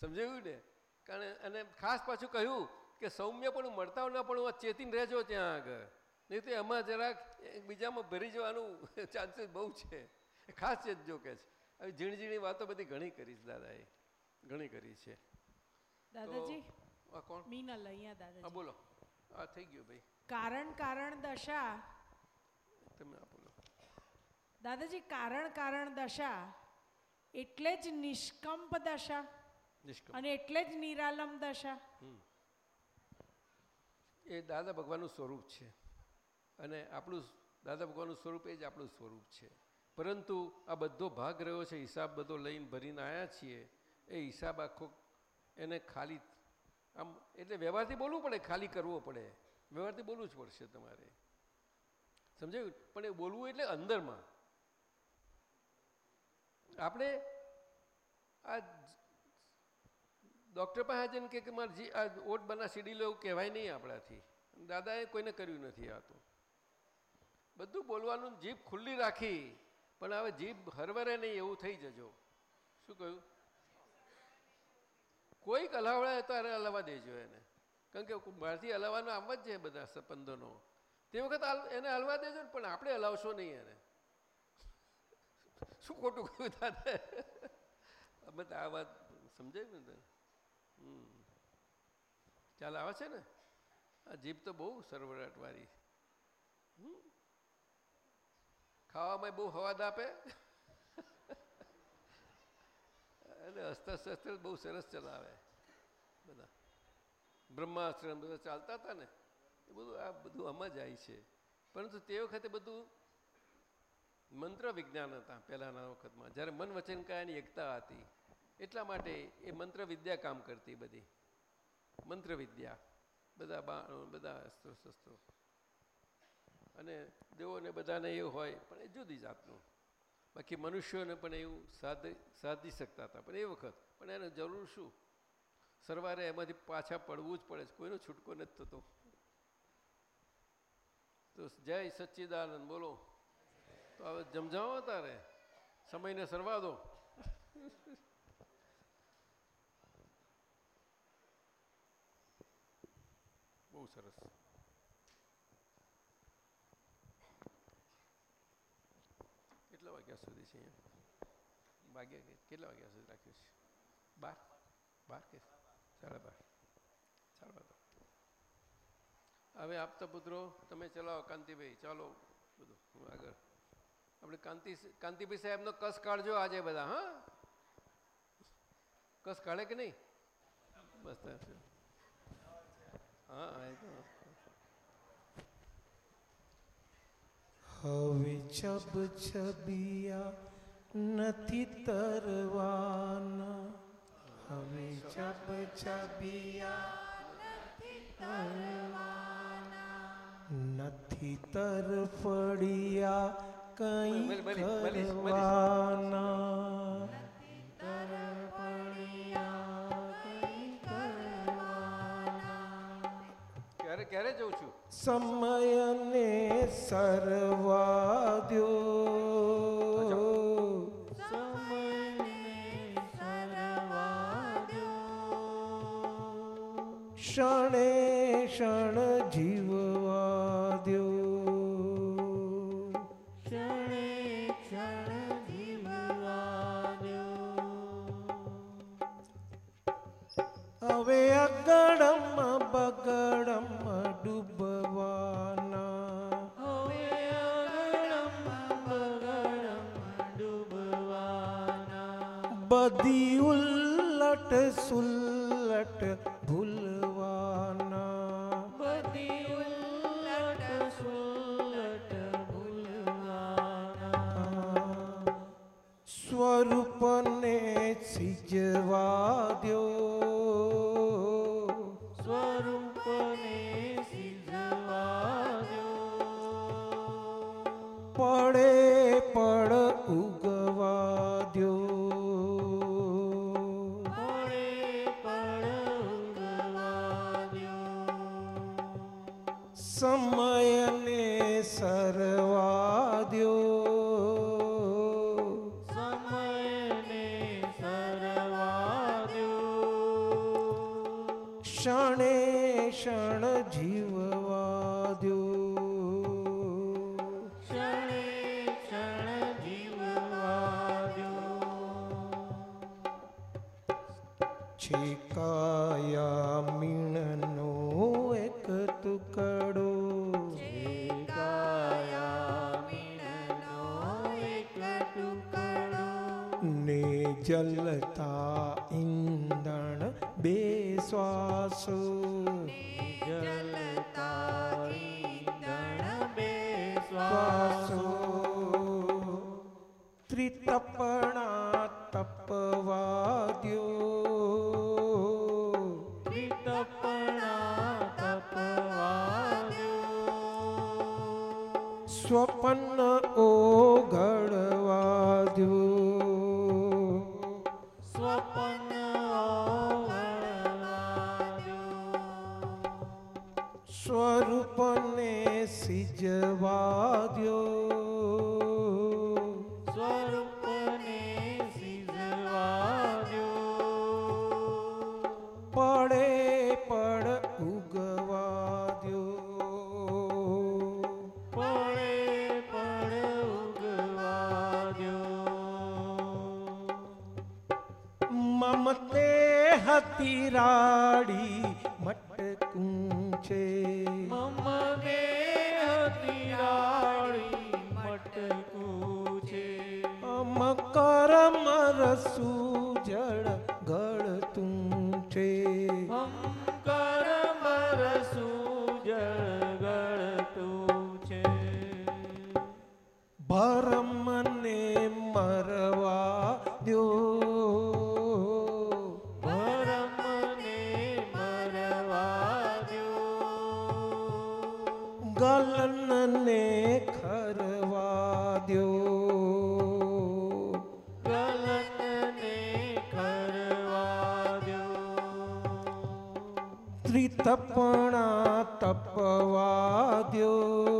સમજાયું ને? કારણ અને ખાસ પાછું કહ્યું કે સૌમ્ય પણ મળતા ના પણ ચેતીને રહેજો ત્યાં આગળ. નહીં તો એમાં જરાક બીજામાં ભરી જવાનું ચાન્સીસ બહુ છે. ખાસ ચેતજો કે છે. હવે ઝીણી ઝીણી વાતો બધી ઘણી કરી છે દાદાએ. ઘણી કરી છે. દાદાજી કોણ? મીનલ અહીંયા હા બોલો. આ થઈ ગયું ભાઈ. કારણ કારણ દશા. તમે દાદાજી કારણ કારણ દશા એટલે જ નિષ્કંપ દશા અને એટલે જ નિરાલમ દશા. એ દાદા ભગવાનનું સ્વરૂપ છે અને આપણું દાદા ભગવાનનું સ્વરૂપ એ જ આપણું સ્વરૂપ છે. પરંતુ આ બધો ભાગ રહ્યો છે હિસાબ બધો લઈને ભરીને આવ્યા છીએ એ હિસાબ આખો એને ખાલી આમ એટલે વ્યવહારથી બોલવું પડે ખાલી કરવો પડે. વ્યવહારથી બોલવું જ પડશે તમારે. સમજાયું? પણ એ બોલવું એટલે અંદરમાં. આપણે આ ડૉક્ટર પાસે જઈને કે મારે જી આ ઓટ બના સીડી લેવું કહેવાય નહીં આપણાથી. દાદાએ કોઈને કર્યું નથી આ તો. બધું બોલવાનું જીભ ખુલ્લી રાખી, પણ હવે જીભ હરવરે નહીં એવું થઈ જજો. શું કહ્યું? કોઈક હલાવડાય તારે હલાવવા દેજો એને. કારણ કે બહારથી હલાવવાનું આમ જ છે બધા સંબંધોનો. તે વખત એને હલવા દેજો ને, પણ આપણે હલાવશો નહીં એને. શું ખોટું કહ્યું દાદા અમે તો આ વાત સમજાયું ને? હમ. ચાલ આવે છે ને? આ જીભ તો બહુ સરવરાટવાળી. હમ. ખાવામાં બહુ હવાદ આપે અને હસ્તશસ્ત્ર બહુ સરસ ચલાવે. બધા. બ્રહ્માશ્રમ બધા ચાલતા હતા ને? એ બધું આ બધું આમાં જાય છે. પરંતુ તે વખતે બધું મંત્ર વિજ્ઞાન હતા પહેલાંના વખતમાં. જ્યારે મન વચન એકતા હતી, એટલા માટે એ મંત્ર વિદ્યા કામ કરતી બધી. મંત્ર વિદ્યા, બધા બાણો, બધા અસ્ત્રો શસ્ત્રો અને દેવોને બધાને એવું હોય, પણ એ જુદી જાતનું. બાકી મનુષ્યોને પણ એવું સાધી સાધી શકતા હતા. પણ એ વખત, પણ એને જરૂર શું? સરવારે એમાંથી પાછા પડવું જ પડે છે. કોઈનો છૂટકો નથી થતો. તો જય સચ્ચિદાનંદ, બોલો. તો હવે જમજાવો તારે. સમયને સરવા દો બહુ સરસ. કેટલા વાગ્યા સુધી છે અહીંયા? વાગ્યા કેટલા વાગ્યા સુધી રાખ્યું છે? બાર? બાર કે સાડા બાર? સાડા બાર. હવે આપતા પુત્રો, તમે ચલાવો, કાંતિભાઈ, ચાલો બધું આગળ. આપણે કાંતિ કાંતિભાઈ સાહેબનો કસ કાઢજો આજે બધા, હા? કસ કાઢે કે નહીં? બસ હા હવે છબ છબિયા નથી તરવાના, હવે છબ છબિયા નથી તરફડિયા કઈ. કરવાના? ક્યારે જઉં છું? સમયને સરવા દ્યો. સમયને સરવા દ્યો. ક્ષણે ક્ષણ જીવવા رسل ત્રિતપણા તપવા દ્યો.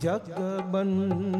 ਜਗ ਬੰਦ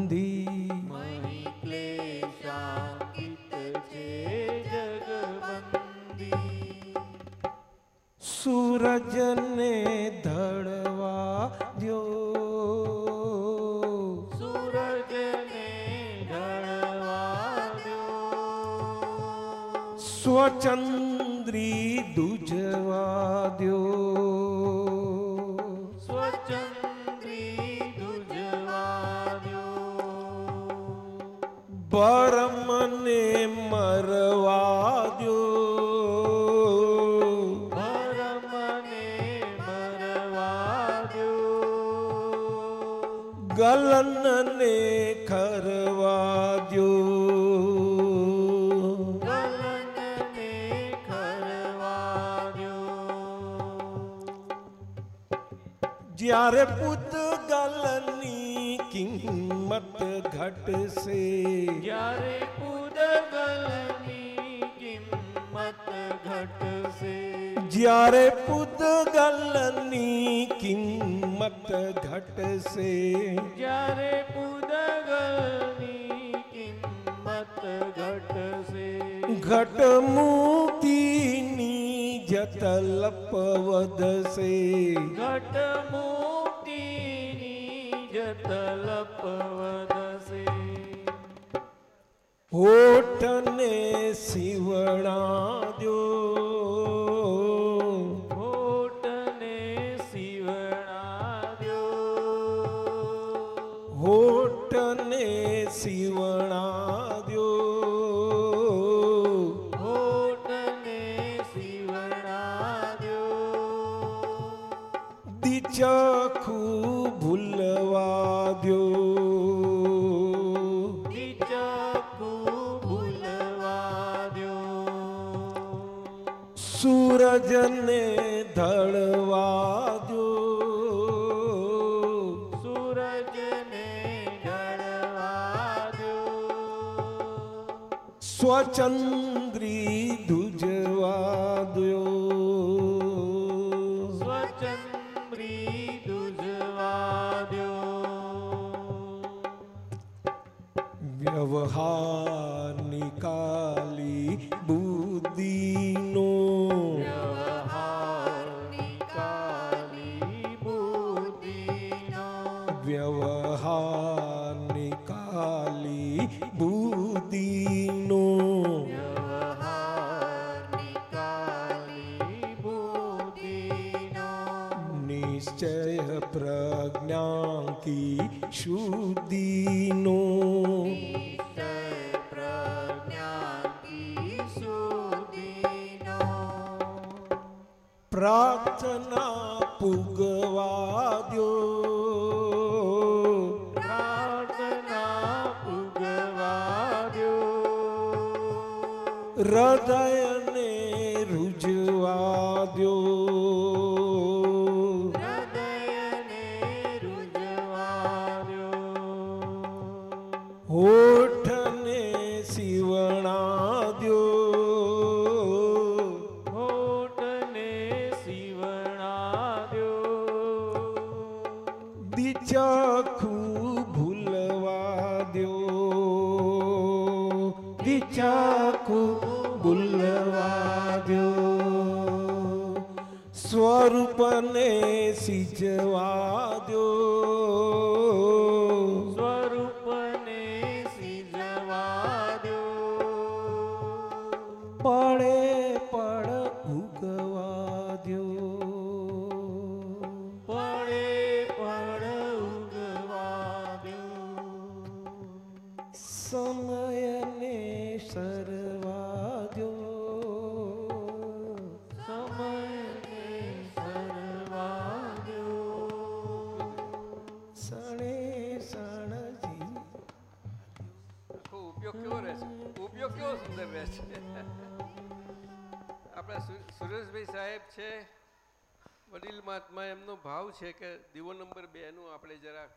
છે કે દીવો નંબર બેનું આપણે જરા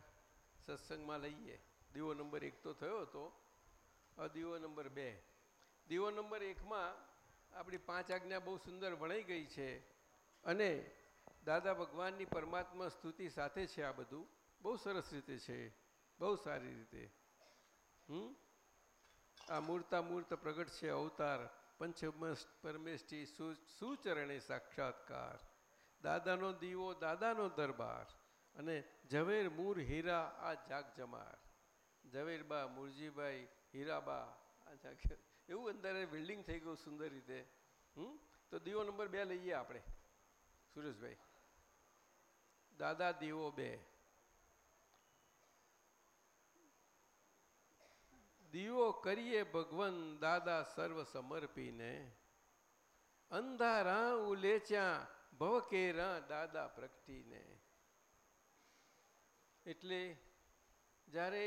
સત્સંગમાં લઈએ. દીવો નંબર એક તો થયો હતો દીવો નંબર બે. દીવો નંબર એકમાં આપણી પાંચ આજ્ઞા બહુ સુંદર વણાઈ ગઈ છે અને દાદા ભગવાનની પરમાત્મા સ્તુતિ સાથે છે આ બધું. બહુ સરસ રીતે છે, બહુ સારી રીતે. હમ? આ મૂર્તા મૂર્ત પ્રગટ છે અવતાર, પંચમસ્ત પરમેષ્ઠી સુચરણે સાક્ષાત્કાર. દાદાનો દીવો, દાદાનો દરબાર અને ઝવેર મૂર હીરા આ જાગ જમાર. ઝવેરબા મુરજીભાઈ હીરાબા આ જાગ એવું અંદર બિલ્ડિંગ થઈ ગયું સુંદર રીતે. હમ? તો દીવો નંબર બે લઈએ આપણે. સુરેશભાઈ. દાદા દીવો બે. દીવો કરીએ ભગવન દાદા સર્વ સમર્પીને અંધારા ઉલેચ્યા ભવકેરા દાદા પ્રગટીને. એટલે જ્યારે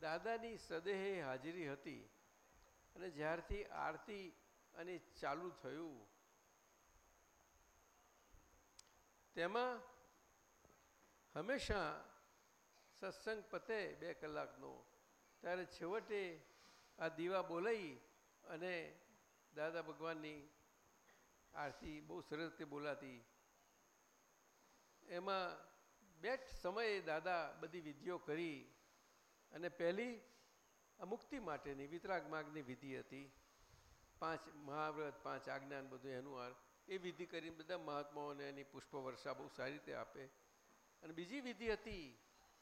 દાદાની સદેહે હાજરી હતી અને જ્યારથી આરતી અને ચાલુ થયું, તેમાં હંમેશા સત્સંગ પતે બે કલાકનો. ત્યારે છેવટે આ દીવા બોલાવી અને દાદા ભગવાનની આરતી બહુ સરસ રીતે બોલાતી. એમાં બેઠ સમયે દાદા બધી વિધિઓ કરી અને પહેલી મુક્તિ માટેની વિતરાગ માર્ગની વિધિ હતી. પાંચ મહાવ્રત, પાંચ આજ્ઞાન બધું એનું આર એ વિધિ કરીને બધા મહાત્માઓને એની પુષ્પ વર્ષા બહુ સારી રીતે આપે. અને બીજી વિધિ હતી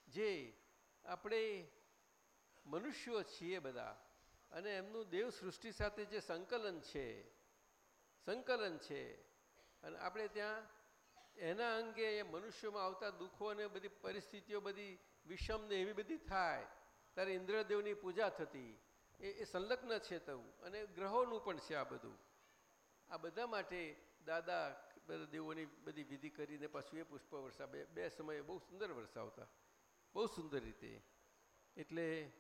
જે આપણે મનુષ્યો છીએ બધા અને એમનું દેવ સૃષ્ટિ સાથે જે સંકલન છે સંકલન છે. અને આપણે ત્યાં એના અંગે એ મનુષ્યમાં આવતા દુઃખો અને બધી પરિસ્થિતિઓ, બધી વિષમ ને એવી બધી થાય. ત્યારે ઇન્દ્રદેવની પૂજા થતી. એ એ સંલગ્ન છે તવું. અને ગ્રહોનું પણ છે આ બધું. આ બધા માટે દાદા બધા દેવોની બધી વિધિ કરીને પાછું એ પુષ્પ વર્ષા બે બે સમયે બહુ સુંદર વરસાવતા. બહુ સુંદર રીતે. એટલે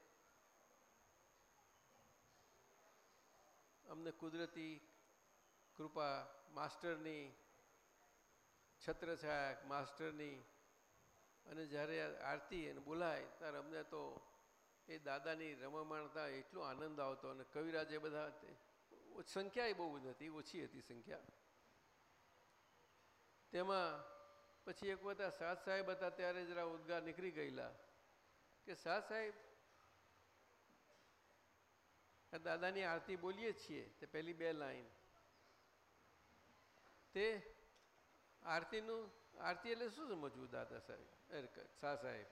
અમને કુદરતી કૃપા માસ્ટરની છત્રછાયા માસ્ટરની અને જ્યારે આરતી અને બોલાય ત્યારે અમને તો એ દાદાની રમમાણતા એટલો આનંદ આવતો અને કવિરાજે બધા સંખ્યા એ બહુ નથી ઓછી હતી સંખ્યા. તેમાં પછી એક વખત સાત સાહેબ હતા ત્યારે જરા ઉદ્ગાર નીકળી ગયેલા કે સાત સાહેબ દાદાની આરતી બોલીએ છીએ તે પહેલી બે લાઈન. તે આરતીનું, આરતી એટલે શું સમજવું દાદા સાહેબ? શાહ સાહેબ.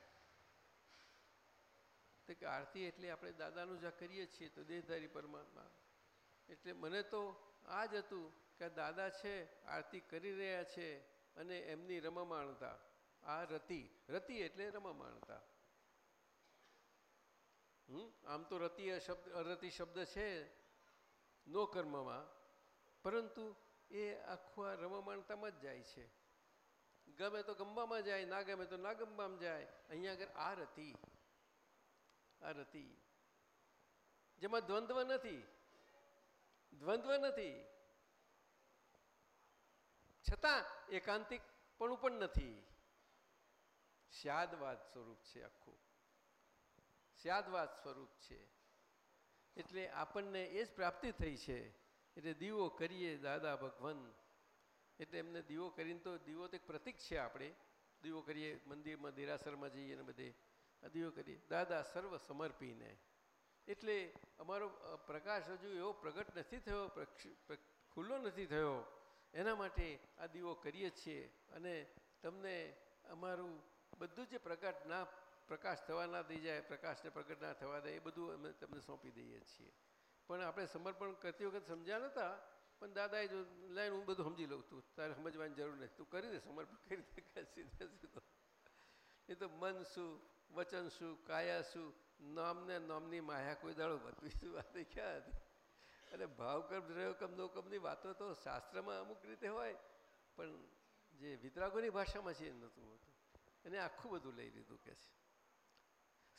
તો કે આરતી એટલે આપણે દાદાનું જ્યાં કરીએ છીએ તો દેહધારી પરમાત્મા. એટલે મને તો આ જ હતું કે દાદા છે, આરતી કરી રહ્યા છે અને એમની રમમાણતા, આ રતિ રતિ એટલે રમમાણતા. હમ? આમ તો રતિ શબ્દ અરતિ શબ્દ છે નો કર્મમાં પરંતુ એ આખું આ રમમાણતામાં જ જાય છે. ગમે તો ગમવામાં જાય, ના ગમે તો ના ગમવામાં જાય, અહીંયા આગળ આ રતિ આ રતિ. જેમાં દ્વંદ્વ નથી દ્વંદ્વ નથી. છતાં એકાંતિક પણ પણ નથી. સ્યાદવાદ સ્વરૂપ છે આખું. સ્યાદવાદ સ્વરૂપ છે. એટલે આપણને એ જ પ્રાપ્તિ થઈ છે. એટલે દીવો કરીએ દાદા ભગવાન. એટલે એમને દીવો કરીને તો દીવો તો એક પ્રતિક છે આપણે. દીવો કરીએ, મંદિરમાં, દેરાસરમાં જઈએ ને બધે. આ દીવો કરીએ. દાદા સર્વ સમર્પીને. એટલે અમારો પ્રકાશ હજુ એવો પ્રગટ નથી થયો ખુલ્લો નથી થયો. એના માટે આ દીવો કરીએ છીએ. અને તમને અમારું બધું જે પ્રગટ ના, પ્રકાશ થવા ના થઈ જાય, પ્રકાશને પ્રગટ ના થવા દે, એ બધું અમે તમને સોંપી દઈએ છીએ. પણ આપણે સમર્પણ કરતી વખત સમજ્યા નહોતા પણ દાદાએ જો લાઈન હું બધું સમજી લઉં તું, તારે સમજવાની જરૂર નથી. તું કરી દે સમર્પણ, કરી દે સીધે સીધો. એ તો મન શું, વચન શું, કાયા શું, નામને નામની માયા કોઈ દાડો બતવી વાત ક્યાં હતી? અને ભાવકર્મ દ્રવ્યકમ નોકમની વાતો તો શાસ્ત્રમાં અમુક રીતે હોય, પણ જે વિતરાગોની ભાષામાં છે એ નહોતું હોતું. એને આખું બધું લઈ લીધું કે છે.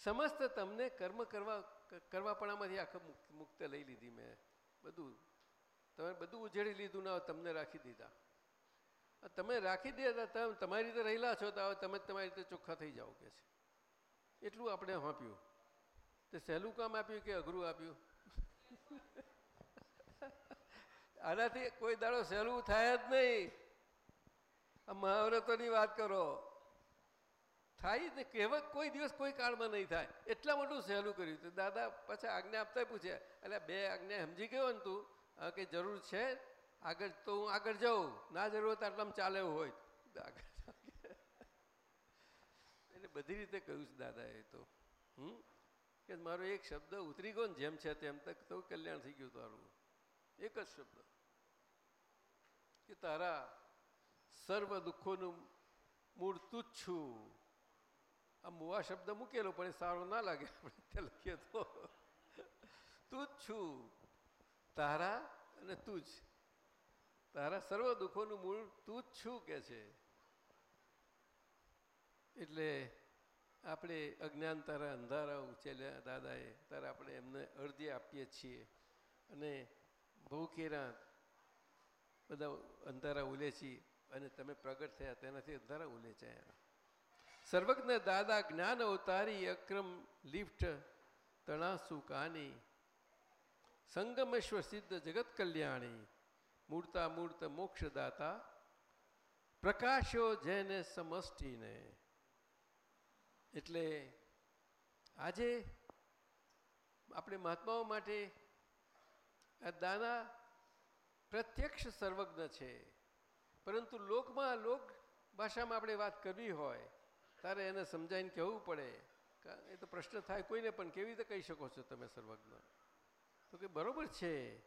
સમસ્ત તમને કર્મ કરવા કરવાપણામાંથી આખા મુક્ત લઈ લીધી મેં. બધું. તમે બધું ઉજેડી લીધું ના તમને રાખી દીધા. તમે રાખી દીધા તમે તમારી રીતે રહેલા છો તો તમે તમારી રીતે ચોખ્ખા થઈ જાઓ કે છે. એટલું આપણે આપ્યું તે સહેલું કામ આપ્યું કે અઘરું આપ્યું? આનાથી કોઈ દાડો સહેલું થાય જ નહીં. આ મહાવ્રતોની વાત કરો. થાય ને કહેવત કોઈ દિવસ કોઈ કાળમાં નહીં થાય. એટલા મોટું સહેલું કર્યું તો દાદા પાછા આજ્ઞા આપતા પૂછ્યા એટલે બે આજ્ઞા સમજી ગયો ને તું? કે જરૂર છે? આગળ તો હું આગળ જાઉં. ના જરૂર તો આટલામાં ચાલે હોય. એટલે બધી રીતે કહ્યું છે દાદાએ તો. હમ? કે મારો એક શબ્દ ઉતરી ગયો ને જેમ છે તેમ તક તો કલ્યાણ થઈ ગયું તારું. એક જ શબ્દ. કે તારા સર્વ દુઃખોનું મૂળ તું છું. આ મુવા શબ્દ મૂકેલો, પણ સારો ના લાગે. આપણે ત્યાં લખીએ તો. તું જ છું. તારા અને તું જ. તારા સર્વ દુઃખોનું મૂળ તું જ છું, કે છે. એટલે આપણે અજ્ઞાન તારા અંધારા ઉચેલ્યા દાદાએ, તારા આપણે એમને અડધી આપીએ છીએ. અને બહુ કેરા બધા અંધારા ઉલે છીએ અને તમે પ્રગટ થયા, તેનાથી અંધારા ઉલેચાયા સર્વજ્ઞ દાદા જ્ઞાન અવતારી અક્રમ લિફ્ટ તણાસુ કાની. સંગમેશ્વર સિદ્ધ જગત કલ્યાણી. મૂર્તા મૂર્ત મોક્ષદાતા. પ્રકાશ્યો જેને સમષ્ટિને. એટલે આજે આપણે મહાત્માઓ માટે આ દાદા પ્રત્યક્ષ સર્વજ્ઞ છે. પરંતુ લોકમાં લોક ભાષામાં આપણે વાત કરવી હોય તારે એને સમજાવીને કહેવું પડે. એ તો પ્રશ્ન થાય કોઈને પણ. કેવી રીતે કહી શકો છો તમે સર્વજ્ઞ? તો કે બરાબર છે.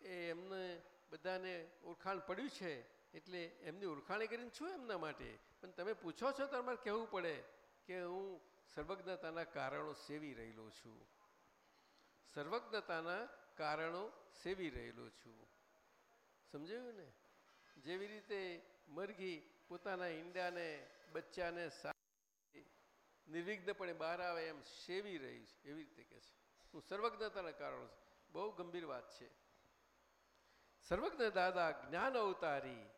એ એમને બધાને ઓળખાણ પડ્યું છે. એટલે એમની ઓળખાણ કરીને છું એમના માટે. પણ તમે પૂછો છો તો કહેવું પડે કે હું સર્વજ્ઞતાના કારણો સેવી રહેલો છું. સર્વજ્ઞતાના કારણો સેવી રહેલો છું. સમજાયું ને? જેવી રીતે મરઘી પોતાના ઈંડાને, બચ્ચાને નિર્વિઘ્નપણે બહાર આવે એમ સેવી રહી છે, એવી રીતે કહે છે. હું સર્વજ્ઞતાના કારણો છે? બહુ ગંભીર વાત છે. સર્વજ્ઞ દાદા જ્ઞાન અવતારી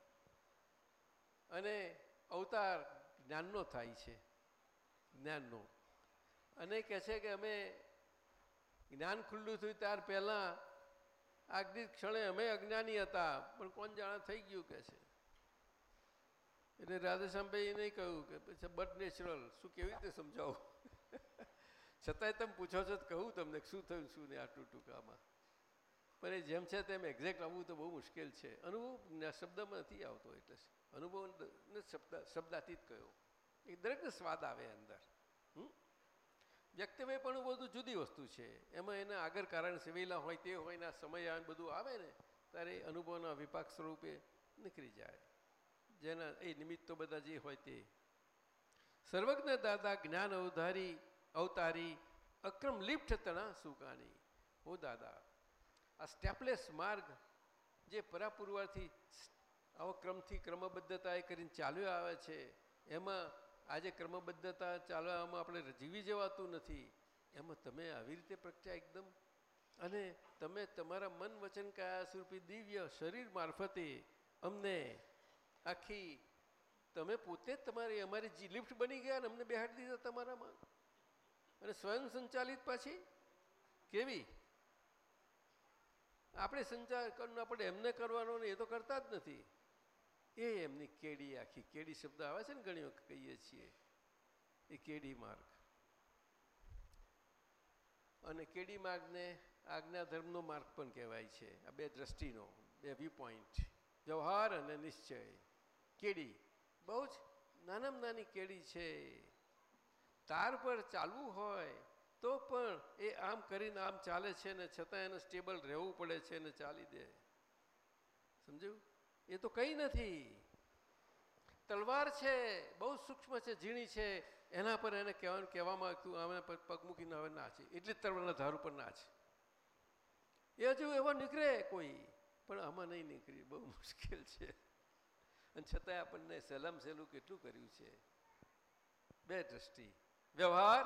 અને અવતાર જ્ઞાનનો થાય છે, જ્ઞાનનો. અને કહે છે કે અમે જ્ઞાન ખુલ્લું થયું ત્યાર પહેલાં આગની ક્ષણે અમે અજ્ઞાની હતા, પણ કોણ જાણે થઈ ગયું કે છે. એટલે રાધેશ્યામભાઈ નહીં કહ્યું કે પછી બટ નેચરલ, શું કેવી રીતે સમજાવું? છતાંય તમે પૂછો છો તો કહું તમને શું થયું, શું નહીં આટલું ટૂંકામાં પણ એ જેમ છે તેમ એક્ઝેક્ટ આવવું તો બહુ મુશ્કેલ છે. અનુભવ શબ્દમાં નથી આવતો એટલે અનુભવ શબ્દ શબ્દ, શબ્દાતીત કયો. એ દરેકને સ્વાદ આવે અંદર. હમ? વ્યક્તિમય પણ બધું જુદી વસ્તુ છે. એમાં એના આગળ કારણ સેવેલા હોય તે હોય એના સમય બધું આવે ને, ત્યારે અનુભવના વિપાક સ્વરૂપે નીકળી જાય. જેના એ નિમિત્તો બધા જે હોય તે. સર્વજ્ઞ દાદા જ્ઞાન અવધારી, અવતારી, અક્રમ લિપ્ત તણા સુકાની હો દાદા, આ સ્ટેપલેસ માર્ગ જે પરાપૂર્વાથી આવો ક્રમથી ક્રમબદ્ધતાએ કરીને ચાલ્યો આવે છે, એમાં આજે ક્રમબદ્ધતા ચાલવામાં આપણે જીવી જવાતું નથી, એમાં તમે આવી રીતે પ્રગટ્યા એકદમ. અને તમે તમારા મન વચન કાયા સ્વરૂપી દિવ્ય શરીર મારફતે અમને આખી, તમે પોતે જ તમારી, અમારી લિફ્ટ બની ગયા અને અમને બેહાડી દીધા તમારામાં. અને સ્વયં સંચાલિત પાછી? કેવી? આપણે સંચાર આપણે એમને કરવાનો ને એ તો કરતા જ નથી. એ એમની કેડી આખી, કેડી શબ્દ આવે છે ને ઘણી વખત કહીએ છીએ. એ કેડી માર્ગ. અને કેડી માર્ગને આજ્ઞા ધર્મનો માર્ગ પણ કહેવાય છે. આ બે દ્રષ્ટિનો, બે વ્યૂ પોઈન્ટ વ્યવહાર અને નિશ્ચય. કેડી? બહુ જ નાનામાં નાની કેડી છે. તાર પર ચાલવું હોય તો પણ એ આમ કરીને આમ ચાલે છે ને છતાં એને સ્ટેબલ રહેવું પડે છે ને ચાલી દે. સમજ્યું? એ તો કંઈ નથી. તલવાર છે, બહુ સૂક્ષ્મ છે, ઝીણી છે. એના પર એને કહેવાનું, કહેવામાં આવતું આમે પગ મૂકીને હવે નાચે. એટલી તલવારના ધાર ઉપર નાચે. એ હજુ એવો નીકળે કોઈ, પણ આમાં નહીં નીકળી બહુ મુશ્કેલ છે. અને છતાંય આપણને સહેલામ સહેલું કેટલું કર્યું છે? બે દ્રષ્ટિ. વ્યવહાર,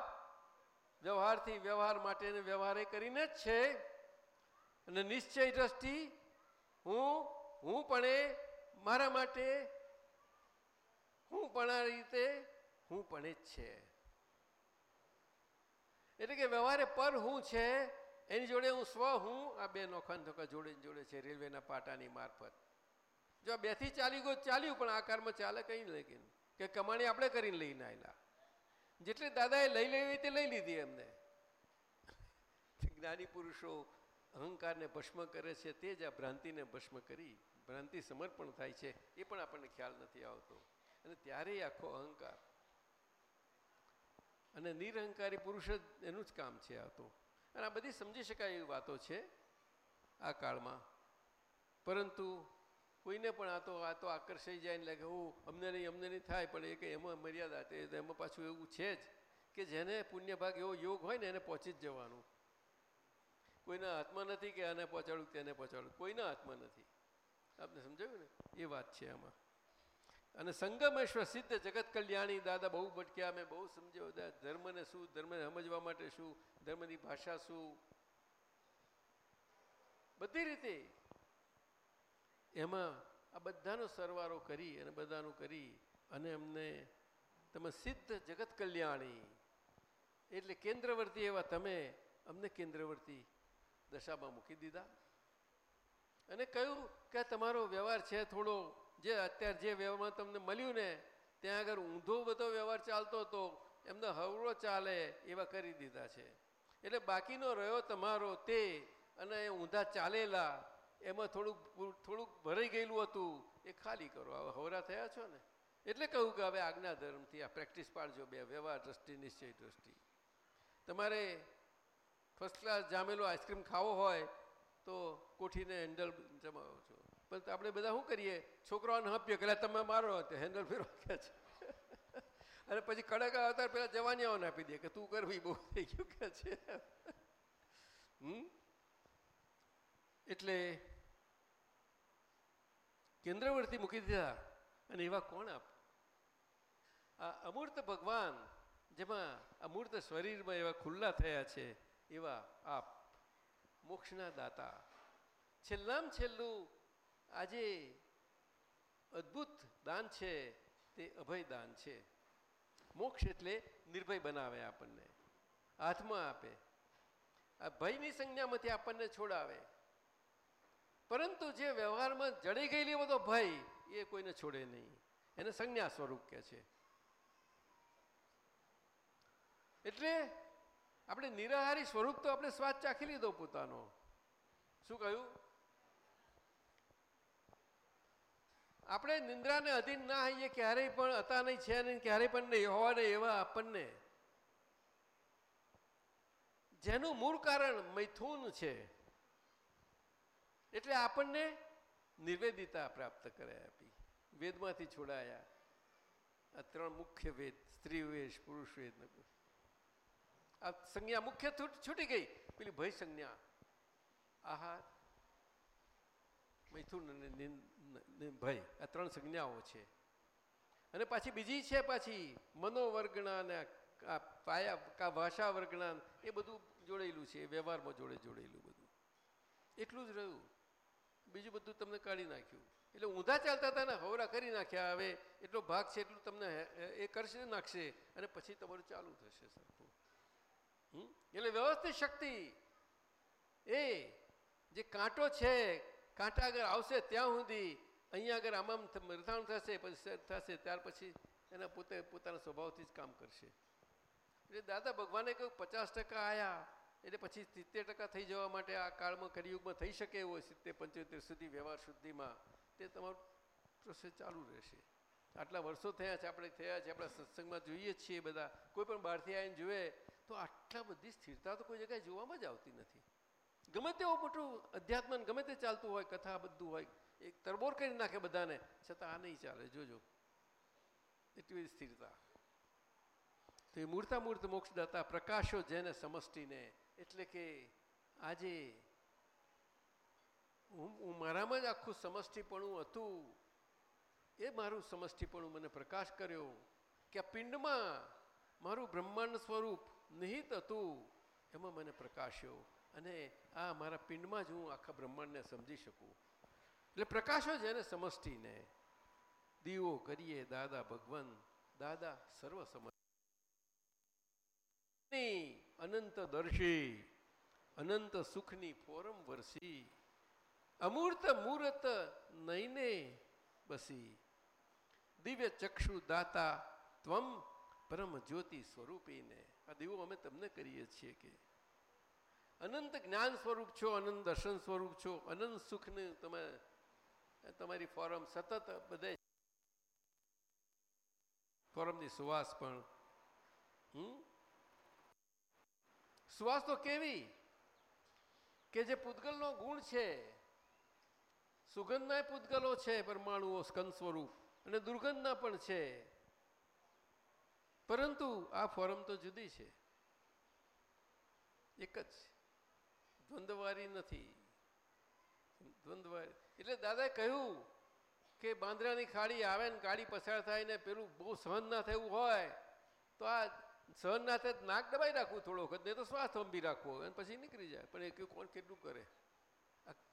વ્યવહારથી વ્યવહાર માટેને વ્યવહાર કરીને જ છે. અને નિશ્ચય દ્રષ્ટિ, હું હું પણ મારા માટે, હું પણ આ રીતે, હું પણ જ છે. એટલે કે વ્યવહારે પર હું છે, એની જોડે હું સ્વ હું, આ બે નોખા નોખા જોડે જોડે છે, રેલવેના પાટાની મારફત. જો આ બેથી ચાલી ગયો ચાલ્યું, પણ આકારમાં ચાલે કંઈ લઈ કે કમાણી આપણે કરીને લઈને આવેલા જેટલી દાદાએ લઈ લેવી તે લઈ લીધી એમને. જ્ઞાની પુરુષો અહંકારને ભસ્મ કરે છે, તે જ આ ભ્રાંતિને ભસ્મ કરી, ભ્રાંતિ સમર્પણ થાય છે, એ પણ આપણને ખ્યાલ નથી આવતો. અને ત્યારે આખો અહંકાર. અને નિરહંકારી પુરુષ જ એનું જ કામ છે આ તો. અને આ બધી સમજી શકાય એવી વાતો છે આ કાળમાં. પરંતુ કોઈને પણ આ તો આ તો આકર્ષાઈ જાય ને લાગે હું અમને નહીં અમને નહીં થાય. પણ એ કંઈ એમાં મર્યાદા તે એમાં પાછું એવું છે જ કે જેને પુણ્ય ભાગ એવો યોગ હોય ને એને પહોંચી જ જવાનું. કોઈના હાથમાં નથી કે આને પહોંચાડું, તેને પહોંચાડું. કોઈના હાથમાં નથી. આપને સમજાયું ને? એ વાત છે આમાં. અને સંગમેશ્વર સિદ્ધ જગત કલ્યાણી દાદા બહુ ભટક્યા. મેં બહુ સમજ્યો ધર્મને શું? ધર્મને સમજવા માટે શું? ધર્મની ભાષા શું? બધી રીતે એમાં આ બધાનો સરવારો કરી અને બધાનું કરી અને અમને તમે સિદ્ધ જગત કલ્યાણી. એટલે કેન્દ્રવર્તી એવા તમે અમને કેન્દ્રવર્તી દશામાં મૂકી દીધા. અને કહ્યું કે તમારો વ્યવહાર છે થોડો, જે અત્યારે જે વ્યવહારમાં તમને મળ્યું ને, ત્યાં આગળ ઊંધો બધો વ્યવહાર ચાલતો હતો, એમને હવળો ચાલે એવા કરી દીધા છે. એટલે બાકીનો રહ્યો તમારો તે અને ઊંધા ચાલેલા એમાં થોડુંક થોડુંક ભરાઈ ગયેલું હતું, એ ખાલી કરો. હવે હવરા થયા છો ને? એટલે કહું કે હવે આજ્ઞા ધર્મથી આ પ્રેક્ટિસ પાડજો બે, વ્યવહાર દ્રષ્ટિ, નિશ્ચય દ્રષ્ટિ. તમારે ફર્સ્ટ ક્લાસ જામેલો આઈસ્ક્રીમ ખાવો હોય તો કોઠીને હેન્ડલ જમાવો છો. પણ આપણે બધા શું કરીએ? છોકરાઓને હપ્યો કે તમે મારો તે હેન્ડલ ફેરવા કે છે. અને પછી કડક આવતા પેલા જવાનિયાઓને આપી દે કે તું કરવી બહુ થઈ ગયું કે છે. હમ? એટલે કેન્દ્રવર્તી મૂકી દીધા અને એવા કોણ આપ? આ અમૂર્ત ભગવાન, જેમાં અમૂર્ત શરીરમાં એવા ખુલ્લા થયા છે, એવા આપ મોક્ષના દાતા. છેલ્લામાં છેલ્લું આજે અદ્ભુત દાન છે, તે અભય દાન છે. મોક્ષ એટલે નિર્ભય બનાવે આપણને. હાથમાં આપે. આ ભયની સંજ્ઞામાંથી આપણને છોડાવે. પરંતુ જે વ્યવહારમાં જડી ગયેલી બધો ભય એ કોઈને છોડે નહીં. એને સંજ્ઞા સ્વરૂપ કે છે. એટલે આપણે નિરાહારી સ્વરૂપ તો આપણે સ્વાદ ચાખી લીધો પોતાનો. શું કહ્યું? આપણે નિંદ્રાને અધીન ના હોઈએ ક્યારેય પણ હતા નહીં, છે નહીં, ક્યારેય પણ નહીં, હોવા નહીં, એવા આપણને. જેનું મૂળ કારણ મૈથુન છે. એટલે આપણને નિવેદિતા પ્રાપ્ત કરે આપી. વેદમાંથી છોડાયા. આ ત્રણ મુખ્ય વેદ, સ્ત્રી વેશ પુરુષ વેદ આ સંજ્ઞા મુખ્ય છૂટી ગઈ. પેલી ભય સંજ્ઞા. આહાર મૈથુન અને ભય. આ ત્રણ સંજ્ઞાઓ છે. અને પાછી બીજી છે પાછી મનોવર્ગણા ને આ પાયા, કા ભાષા વર્ગણા એ બધું જોડેલું છે. વ્યવહારમાં જોડે જોડેલું બધું. એટલું જ રહ્યું. બીજું બધું તમને કાઢી નાખ્યું. એટલે ઊંધા ચાલતા હતા ને, હવરા કરી નાખ્યા, હવે એટલો ભાગ છે એટલું તમને એ કરશે નાખશે, અને પછી તમારું ચાલુ થશે સરખું. એટલે વ્યવસ્થિત શક્તિ એ, જે કાંટો છે, કાંટા આગળ આવશે ત્યાં સુધી, અહીંયા આગળ આમ આમ મૃતાણ થશે, પછી થશે, ત્યાર પછી એના પોતે, પોતાના સ્વભાવથી જ કામ કરશે. એટલે દાદા ભગવાને કહ્યું, પચાસ ટકા આવ્યા એટલે પછી સિત્તેર ટકા થઈ જવા માટે આ કાળમાં કરિયુગમાં થઈ શકે એવો સિત્તેર, પંચોતેર સુધી વ્યવહાર શુદ્ધિમાં તે તમારું પ્રોસેસ ચાલુ રહેશે. આટલા વર્ષો થયા છે, આપણે થયા છે, આપણા સત્સંગમાં જોઈએ છીએ બધા. કોઈ પણ બહારથી આવીને જુએ, તો આટલા બધી સ્થિરતા તો કોઈ જગ્યાએ જોવામાં જ આવતી નથી. ગમે તેવું મોટું અધ્યાત્મ ગમે તે ચાલતું હોય, કથા બધું હોય, એક તરબોર કરી નાખે બધાને, છતાં આ નહીં ચાલે. જોજો. એટલી બધી સ્થિરતા. તો એ મૂર્તા મૂર્ત મોક્ષદાતા પ્રકાશો જેને સમષ્ટિને એટલે કે આજે હું મારામાં જ આખું સમષ્ટિપણું હતું, એ મારું સમષ્ટિપણું મને પ્રકાશ કર્યો કે પિંડમાં મારું બ્રહ્માંડ સ્વરૂપ નિહિત હતું, એમાં મને પ્રકાશ્યો. અને આ મારા પિંડમાં જ હું આખા બ્રહ્માંડને સમજી શકું. એટલે પ્રકાશો છે એને સમષ્ટિને. દીવો કરીએ દાદા ભગવાન, દાદા સર્વ સમજ અનંત દર્શી, અનંત સુખની ફોરમ વરસી, અમૂર્ત મૂર્ત નહીને બસી. દિવ્ય ચક્ષુ દાતા ત્વમ પરમ જ્યોતિ સ્વરૂપીને. આ દીવો અમે તમને કરીએ છીએ કે અનંત જ્ઞાન સ્વરૂપ છો, અનંત દર્શન સ્વરૂપ છો, અનંત સુખને તમે, તમારી ફોરમ સતત બધે ફોરમની સુવાસ પણ, હમ? સુવાસ તો કેવી? કે જે પૂતગલનો ગુણ છે, સુગંધના પૂતગલો છે પરમાણુઓ સ્કંદ સ્વરૂપ, અને દુર્ગંધના પણ છે. પરંતુ આ ફોરમ તો જુદી છે. એક જ દ્વંદ્વવારી નથી. દ્વંદ્વવારી. એટલે દાદાએ કહ્યું કે બાંદ્રાની ખાડી આવે ને ગાડી પસાર થાય ને પેલું બહુ સહન ના થયું હોય, તો આ સહન ના થાય નાક દબાઈ રાખવું થોડો વખત નહીં તો શ્વાસ થંભી રાખવો અને પછી નીકળી જાય. પણ એ કોણ કેટલું કરે?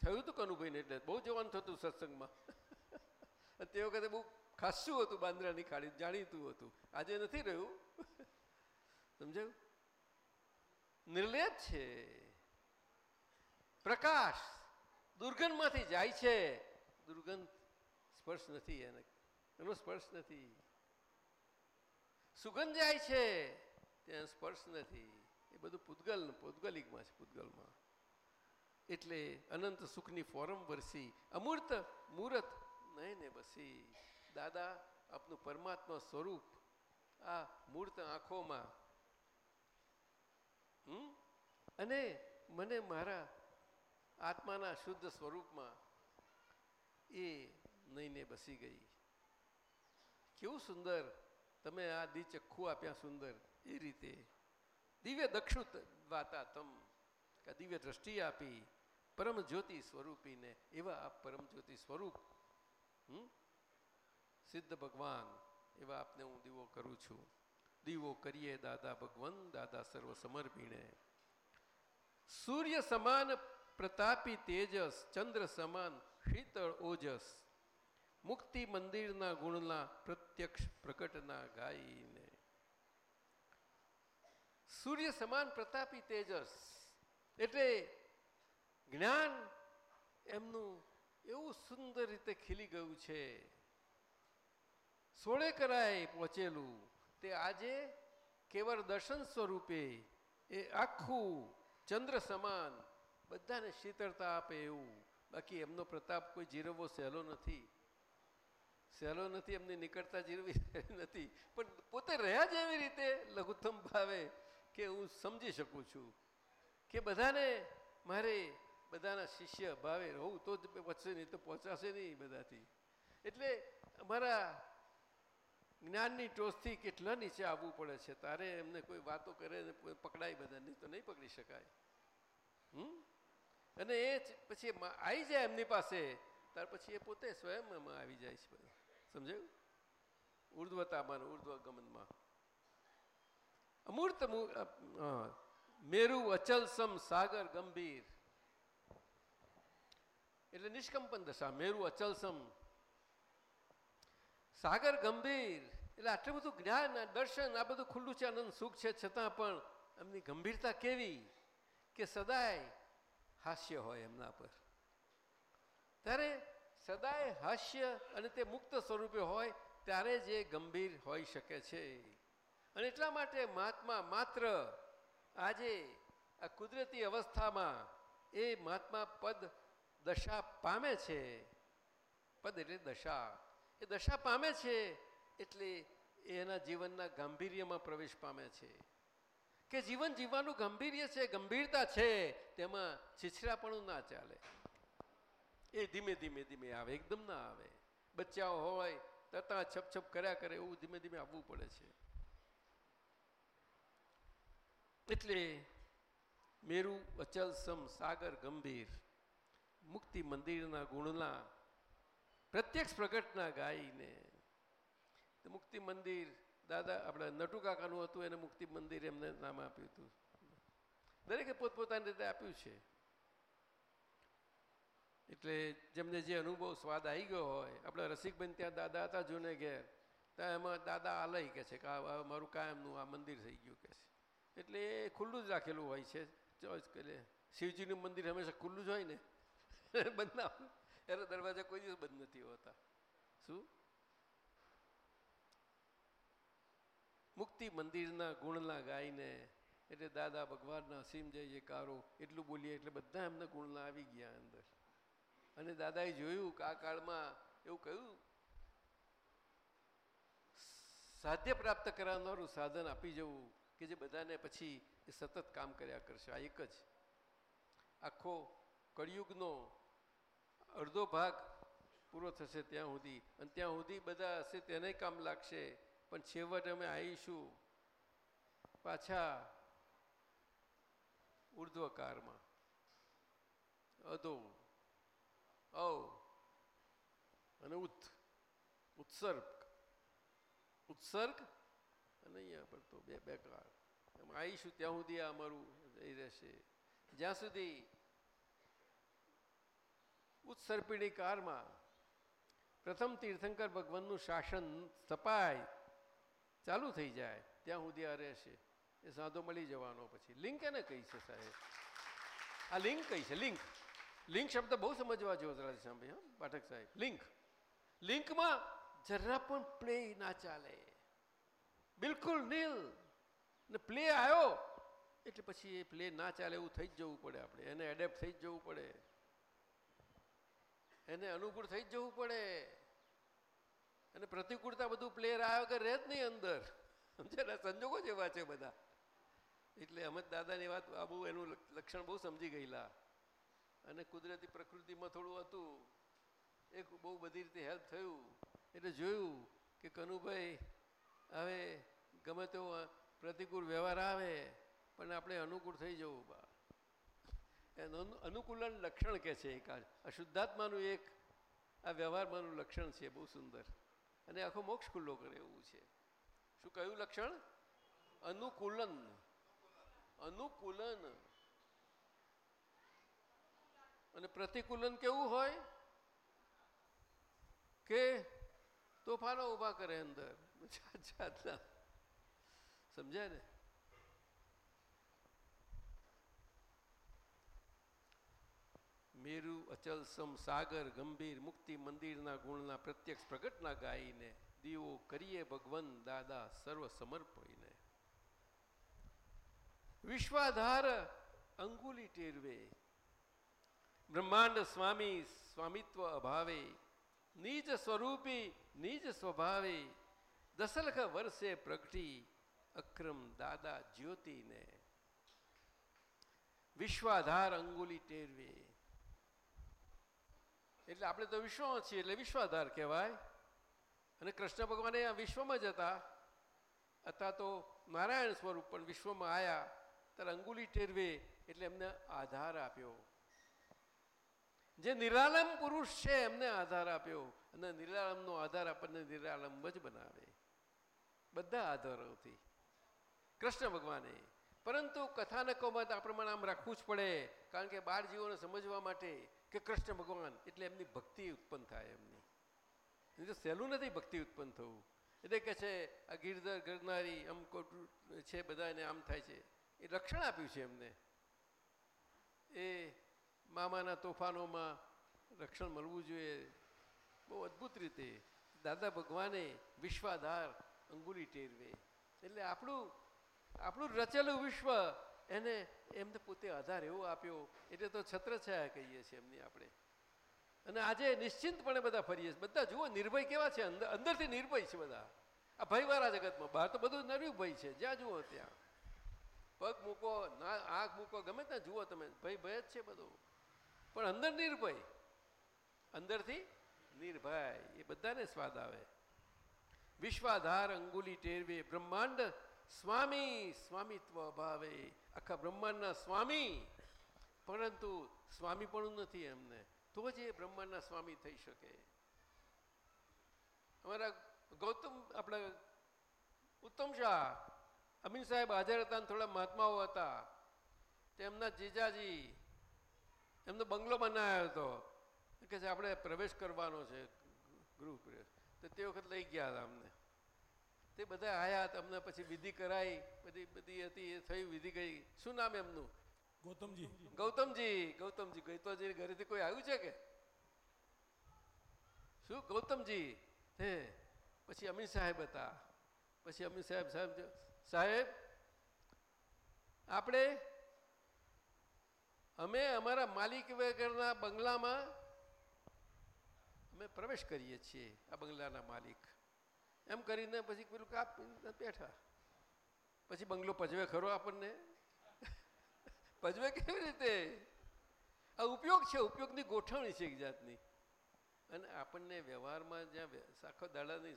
થયું હતું કનુભાઈને એટલે બહુ જવાનું થતું સત્સંગમાં. તે વખતે બહુ ખાસું હતું બાંદ્રાની ખાડી, જાણીતું હતું. આજે નથી રહ્યું. સમજાયું? નિર્લેપ છે. પ્રકાશ દુર્ગંધમાંથી જાય છે. દુર્ગંધ સ્પર્શ નથી એને. એનો સ્પર્શ નથી. સુગંધ જાય છે. ત્યાં સ્પર્શ નથી. એ બધું પૂતગલ, પૂતગલિકમાં છે, પૂતગલમાં. એટલે અનંત સુખની ફોરમ વરસી. અમૂર્ત મૂર્ત નહીં ને બસી. દાદા, આપનું પરમાત્મા સ્વરૂપ આ મૂર્ત આંખોમાં. હમ? અને મને મારા આત્માના શુદ્ધ સ્વરૂપમાં એ નહીને બસી ગઈ. કેવું સુંદર. તમે આ દિચખ્ખું આપ્યા સુંદર. એ રીતે. દિવ્ય દક્ષુત વાતા તમ દિવ્ય દ્રષ્ટિ આપી પરમ જ્યોતિ સ્વરૂપીને, એવા આપ પરમ જ્યોતિ સ્વરૂપ? સિદ્ધ ભગવાન, એવા આપને હું દીવો કરું છું. દીવો કરીએ દાદા ભગવાન દાદા સર્વ સમર્પીને સૂર્ય સમાન પ્રતાપી તેજસ, ચંદ્ર સમાન શીતળ ઓજસ. મુક્તિ મંદિરના ગુણના પ્રત્યક્ષ પ્રકટના ગાઈને સૂર્ય સમાન પ્રતાપી તેજસ. એટલે જ્ઞાન એમનું એવું સુંદર રીતે ખીલી ગયું છે. સોળે કરાય પહોંચેલું. તે આજે કેવળ દર્શન સ્વરૂપે એ આખું ચંદ્ર સમાન બધાને શીતળતા આપે એવું. બાકી એમનો પ્રતાપ કોઈ જીરવવો સહેલો નથી. સહેલો નથી, એમની નીકળતા જીરવી નથી. પણ પોતે રહ્યા જ એવી રીતે લઘુત્તમ ભાવે કે હું સમજી શકું છું કે બધાને મારે બધાના શિષ્ય ભાવે રહું, તો જ પહોંચશે નહીં, તો પહોંચાશે નહીં બધાથી. એટલે અમારા જ્ઞાનની ટોચથી કેટલા નીચે આવવું પડે છે? તારે એમને કોઈ વાતો કરે પકડાય બધાને તો નહીં પકડી શકાય. હમ? અને એ પછી આવી જાય એમની પાસે, ત્યાર પછી એ પોતે સ્વયં એમાં આવી જાય છે સમજાયું? ઉર્ધ્વતામાં ઉર્ધ્વગમનમાં. ઉર્ધ્વ ગમનમાં અમૂર્ત મેરુ અચલ સમ સાગર ગંભીર. એટલે નિષ્કંપન દશા, મેરુ અચલ સમ સાગર ગંભીર. એટલે આટલું બધું જ્ઞાન દર્શન, આ બધું ખુલ્લું છે, આનંદ, સુખ છે, છતાં પણ એમની ગંભીરતા કેવી? કે સદાય હાસ્ય હોય એમના પર. ત્યારે સદાય હાસ્ય અને તે મુક્ત સ્વરૂપે હોય, ત્યારે જ એ ગંભીર હોઈ શકે છે. અને એટલા માટે મહાત્મા માત્ર આજે આ કુદરતી અવસ્થામાં એ મહાત્મા પદ દશા પામે છે. પદ એટલે દશા. એ દશા પામે છે એટલે એના જીવનના ગાંભીર્યમાં પ્રવેશ પામે છે. કે જીવન જીવવાનું ગંભીર્ય છે, ગંભીરતા છે, તેમાં છીછરાપણું ના ચાલે. એ ધીમે ધીમે ધીમે આવે, એકદમ ના આવે. બચ્ચાઓ હોય તતા છપ છપ કર્યા કરે, એવું ધીમે ધીમે આવવું પડે છે. એટલે મેરુ અચલ સમ સાગર ગંભીર મુક્તિ મંદિરના ગુણના પ્રત્યક્ષ પ્રગટના ગાઈને મુક્તિ મંદિર દાદા આપણે નટુ કાકાનું હતું એને મુક્તિ મંદિર એમને નામ આપ્યું હતું દરેકે પોતપોતાની રીતે આપ્યું છે એટલે જેમને જે અનુભવ સ્વાદ આવી ગયો હોય આપણે રસિકબેન ત્યાં દાદા હતા જૂને ઘેર ત્યાં એમાં દાદા આલય કે છે કે મારું કાયમનું આ મંદિર થઈ ગયું કે છે એટલે એ ખુલ્લું જ રાખેલું હોય છે. કરે શિવજીનું મંદિર હંમેશા ખુલ્લું જ હોય ને? બંધ ના એના દરવાજા કોઈ દિવસ બંધ નથી હોતા. શું? મુક્તિ મંદિરના ગુણના ગાઈને, એટલે દાદા ભગવાનના અસીમ જય જયકારો, એટલું બોલીએ એટલે બધા એમના ગુણના આવી ગયા અંદર. અને દાદાએ જોયું કે આ કાળમાં એવું કહ્યું, સાધ્ય પ્રાપ્ત કરાવનારું સાધન આપી જવું કે જે બધાને પછી સતત કામ કર્યા કરશે. આ એક જ. આખો કળિયુગનો અડધો ભાગ પૂરો થશે ત્યાં સુધી. અને ત્યાં સુધી બધા હશે તેને કામ લાગશે. પણ છેવટ અમે આવીશું પાછા ઉર્ધ્વકારમાં. અધો અવ અને ઉત્ ઉત્સર્ગ. ઉત્સર્ગ અને અહીંયા પર બે બે કાર આવીશું ત્યાં સુધી આ અમારું જઈ રહેશે? જ્યાં સુધી ઉત્સર્પિણી કારમાં પ્રથમ તીર્થંકર ભગવાનનું શાસન સ્થપાય, ચાલુ થઈ જાય, ત્યાં સુધી આ રહેશે. એ સાધો મળી જવાનો પછી. લિંક એને કહી છે સાહેબ. આ લિંક કહી છે, લિંક. લિંક શબ્દ બહુ સમજવા જેવો સાંભળી, હા, પાઠક સાહેબ. લિંક. લિંકમાં જરા પણ પ્લે ના ચાલે. બિલકુલ નીલ. ને પ્લે આવ્યો. એટલે પછી એ પ્લે ના ચાલે એવું થઈ જ જવું પડે આપણે. એને એડેપ્ટ થઈ જ જવું પડે. એને અનુકૂળ થઈ જ જવું પડે. અને પ્રતિકૂળતા બધું પ્લેયર આવ્યો કે રહે જ નહીં અંદર. સમજે સંજોગો જેવા છે બધા. એટલે અમદ દાદાની વાત આ બહુ એનું લક્ષણ બહુ સમજી ગયેલા. અને કુદરતી પ્રકૃતિમાં થોડું હતું. એક બહુ બધી રીતે હેલ્પ થયું. એટલે જોયું કે કનુભાઈ હવે ગમે તેવો પ્રતિકૂળ વ્યવહાર આવે, પણ આપણે અનુકૂળ થઈ જવું બા અનુકૂલન લક્ષણ કે છે એક આ એક, આ વ્યવહારમાંનું લક્ષણ છે, બહુ સુંદર. અને આખો મોક્ષ ખુલ્લો કરે એવું છે. શું કયું લક્ષણ? અનુકૂલન. અનુકૂલન. અને પ્રતિકૂલન કેવું હોય? કે તોફાનો ઊભા કરે અંદર. જાત જાતના. સમજાય ને? મેરુ અચલ સમ સાગર ગંભીર મુક્તિ મંદિરના ગુણના પ્રત્યક્ષ પ્રગટના ગાઈને દીવો કરીએ ભગવન દાદા સર્વ સમર્પીને વિશ્વાધાર અંગુલી ટેરવે. બ્રહ્માંડ સ્વામી સ્વામિત્વ અભાવે. નિજ સ્વરૂપી નિજ સ્વભાવે. દશલખ વર્ષે પ્રગટી અક્રમ દાદા જ્યોતિને વિશ્વાધાર અંગુલી ટેરવે. એટલે આપણે તો વિશ્વમાં છીએ, એટલે વિશ્વાધાર કહેવાય. અને કૃષ્ણ ભગવાન આ વિશ્વમાં જ હતા. અથવા તો નારાયણ સ્વરૂપ પણ વિશ્વમાં આવ્યા ત્યારે અંગુલી ટેરવે એટલે એમને આધાર આપ્યો. જે નિરાલમ પુરુષ છે, એમને આધાર આપ્યો. અને નિરાલમનો આધાર આપણને નિરાલમ જ બનાવે. બધા આધારોથી. કૃષ્ણ ભગવાને. પરંતુ કથાનકોમાં તો આપણે આમ રાખવું જ પડે, કારણ કે બાળ જીવોને સમજવા માટે કે કૃષ્ણ ભગવાન એટલે એમની ભક્તિ ઉત્પન્ન થાય એમની. એ તો સહેલું નથી ભક્તિ ઉત્પન્ન થવું. એટલે કે છે, આ ગીરધર ગરનારી, આમ કોટું છે બધા એને આમ થાય છે. એ રક્ષણ આપ્યું છે એમને. એ મામાના તોફાનોમાં રક્ષણ મળવું જોઈએ. બહુ અદ્ભુત રીતે દાદા ભગવાને વિશ્વાધાર અંગુલી ટેરવે. એટલે આપણું આપણું રચેલું વિશ્વ એને એમને પોતે આધાર એવો આપ્યો. એટલે તો છત્રછાયા કહીએ છીએ એમની આપણે. અને આજે નિશ્ચિંતપણે બધા ફરીએ છીએ. બધા જુઓ, નિર્ભય કેવા છે? અંદર, અંદરથી નિર્ભય છે બધા. આ ભયવાળા જગતમાં. બહાર તો બધું નિર્ભય છે. જ્યાં જુઓ ત્યાં. પગ મૂકો, ના, આંખ મૂકો, ગમે ત્યાં જુઓ તમે. ભય ભય જ છે બધું. પણ અંદર નિર્ભય. અંદરથી નિર્ભય. એ બધાને સ્વાદ આવે. વિશ્વાધાર અંગુલી ટેરવે બ્રહ્માંડ સ્વામી, સ્વામિત્વ અભાવે. આખા બ્રહ્માંડના સ્વામી. પરંતુ સ્વામી પણ નથી એમને. તો જ એ બ્રહ્માંડના સ્વામી થઈ શકે. અમારા ગૌતમ, આપણા ઉત્તમ શાહ, અમીન સાહેબ હાજર હતા અને થોડા મહાત્માઓ હતા. તેમના જીજાજી એમનો બંગલો બનાવ્યો હતો. કે આપણે પ્રવેશ કરવાનો છે ગૃહ પ્રવેશ. તો તે વખત લઈ ગયા હતા અમને. તે બધા આયા તમને પછી વિધિ કરાઈ બધી બધી હતી એ થઈ વિધિ ગઈ. શું નામ એમનું? ગૌતમજી. ગૌતમજી ગૌતમજી ગૌતમજી ઘરેથી કોઈ આવ્યું છે કે? શું? ગૌતમજી. હે. પછી અમીર સાહેબ હતા. પછી અમીર સાહેબ સાહેબ સાહેબ આપણે અમે અમારા માલિક વગરના બંગલામાં અમે પ્રવેશ કરીએ છીએ આ બંગલાના માલિક. એમ કરીને પછી પેલું કાપ બેઠા. પછી બંગલો પજવે ખરો આપણને? પજવે કેવી રીતે? આ ઉપયોગ છે, ઉપયોગની ગોઠવણી છે એક જાતની. અને આપણને વ્યવહારમાં જ્યાં આખો દાડાની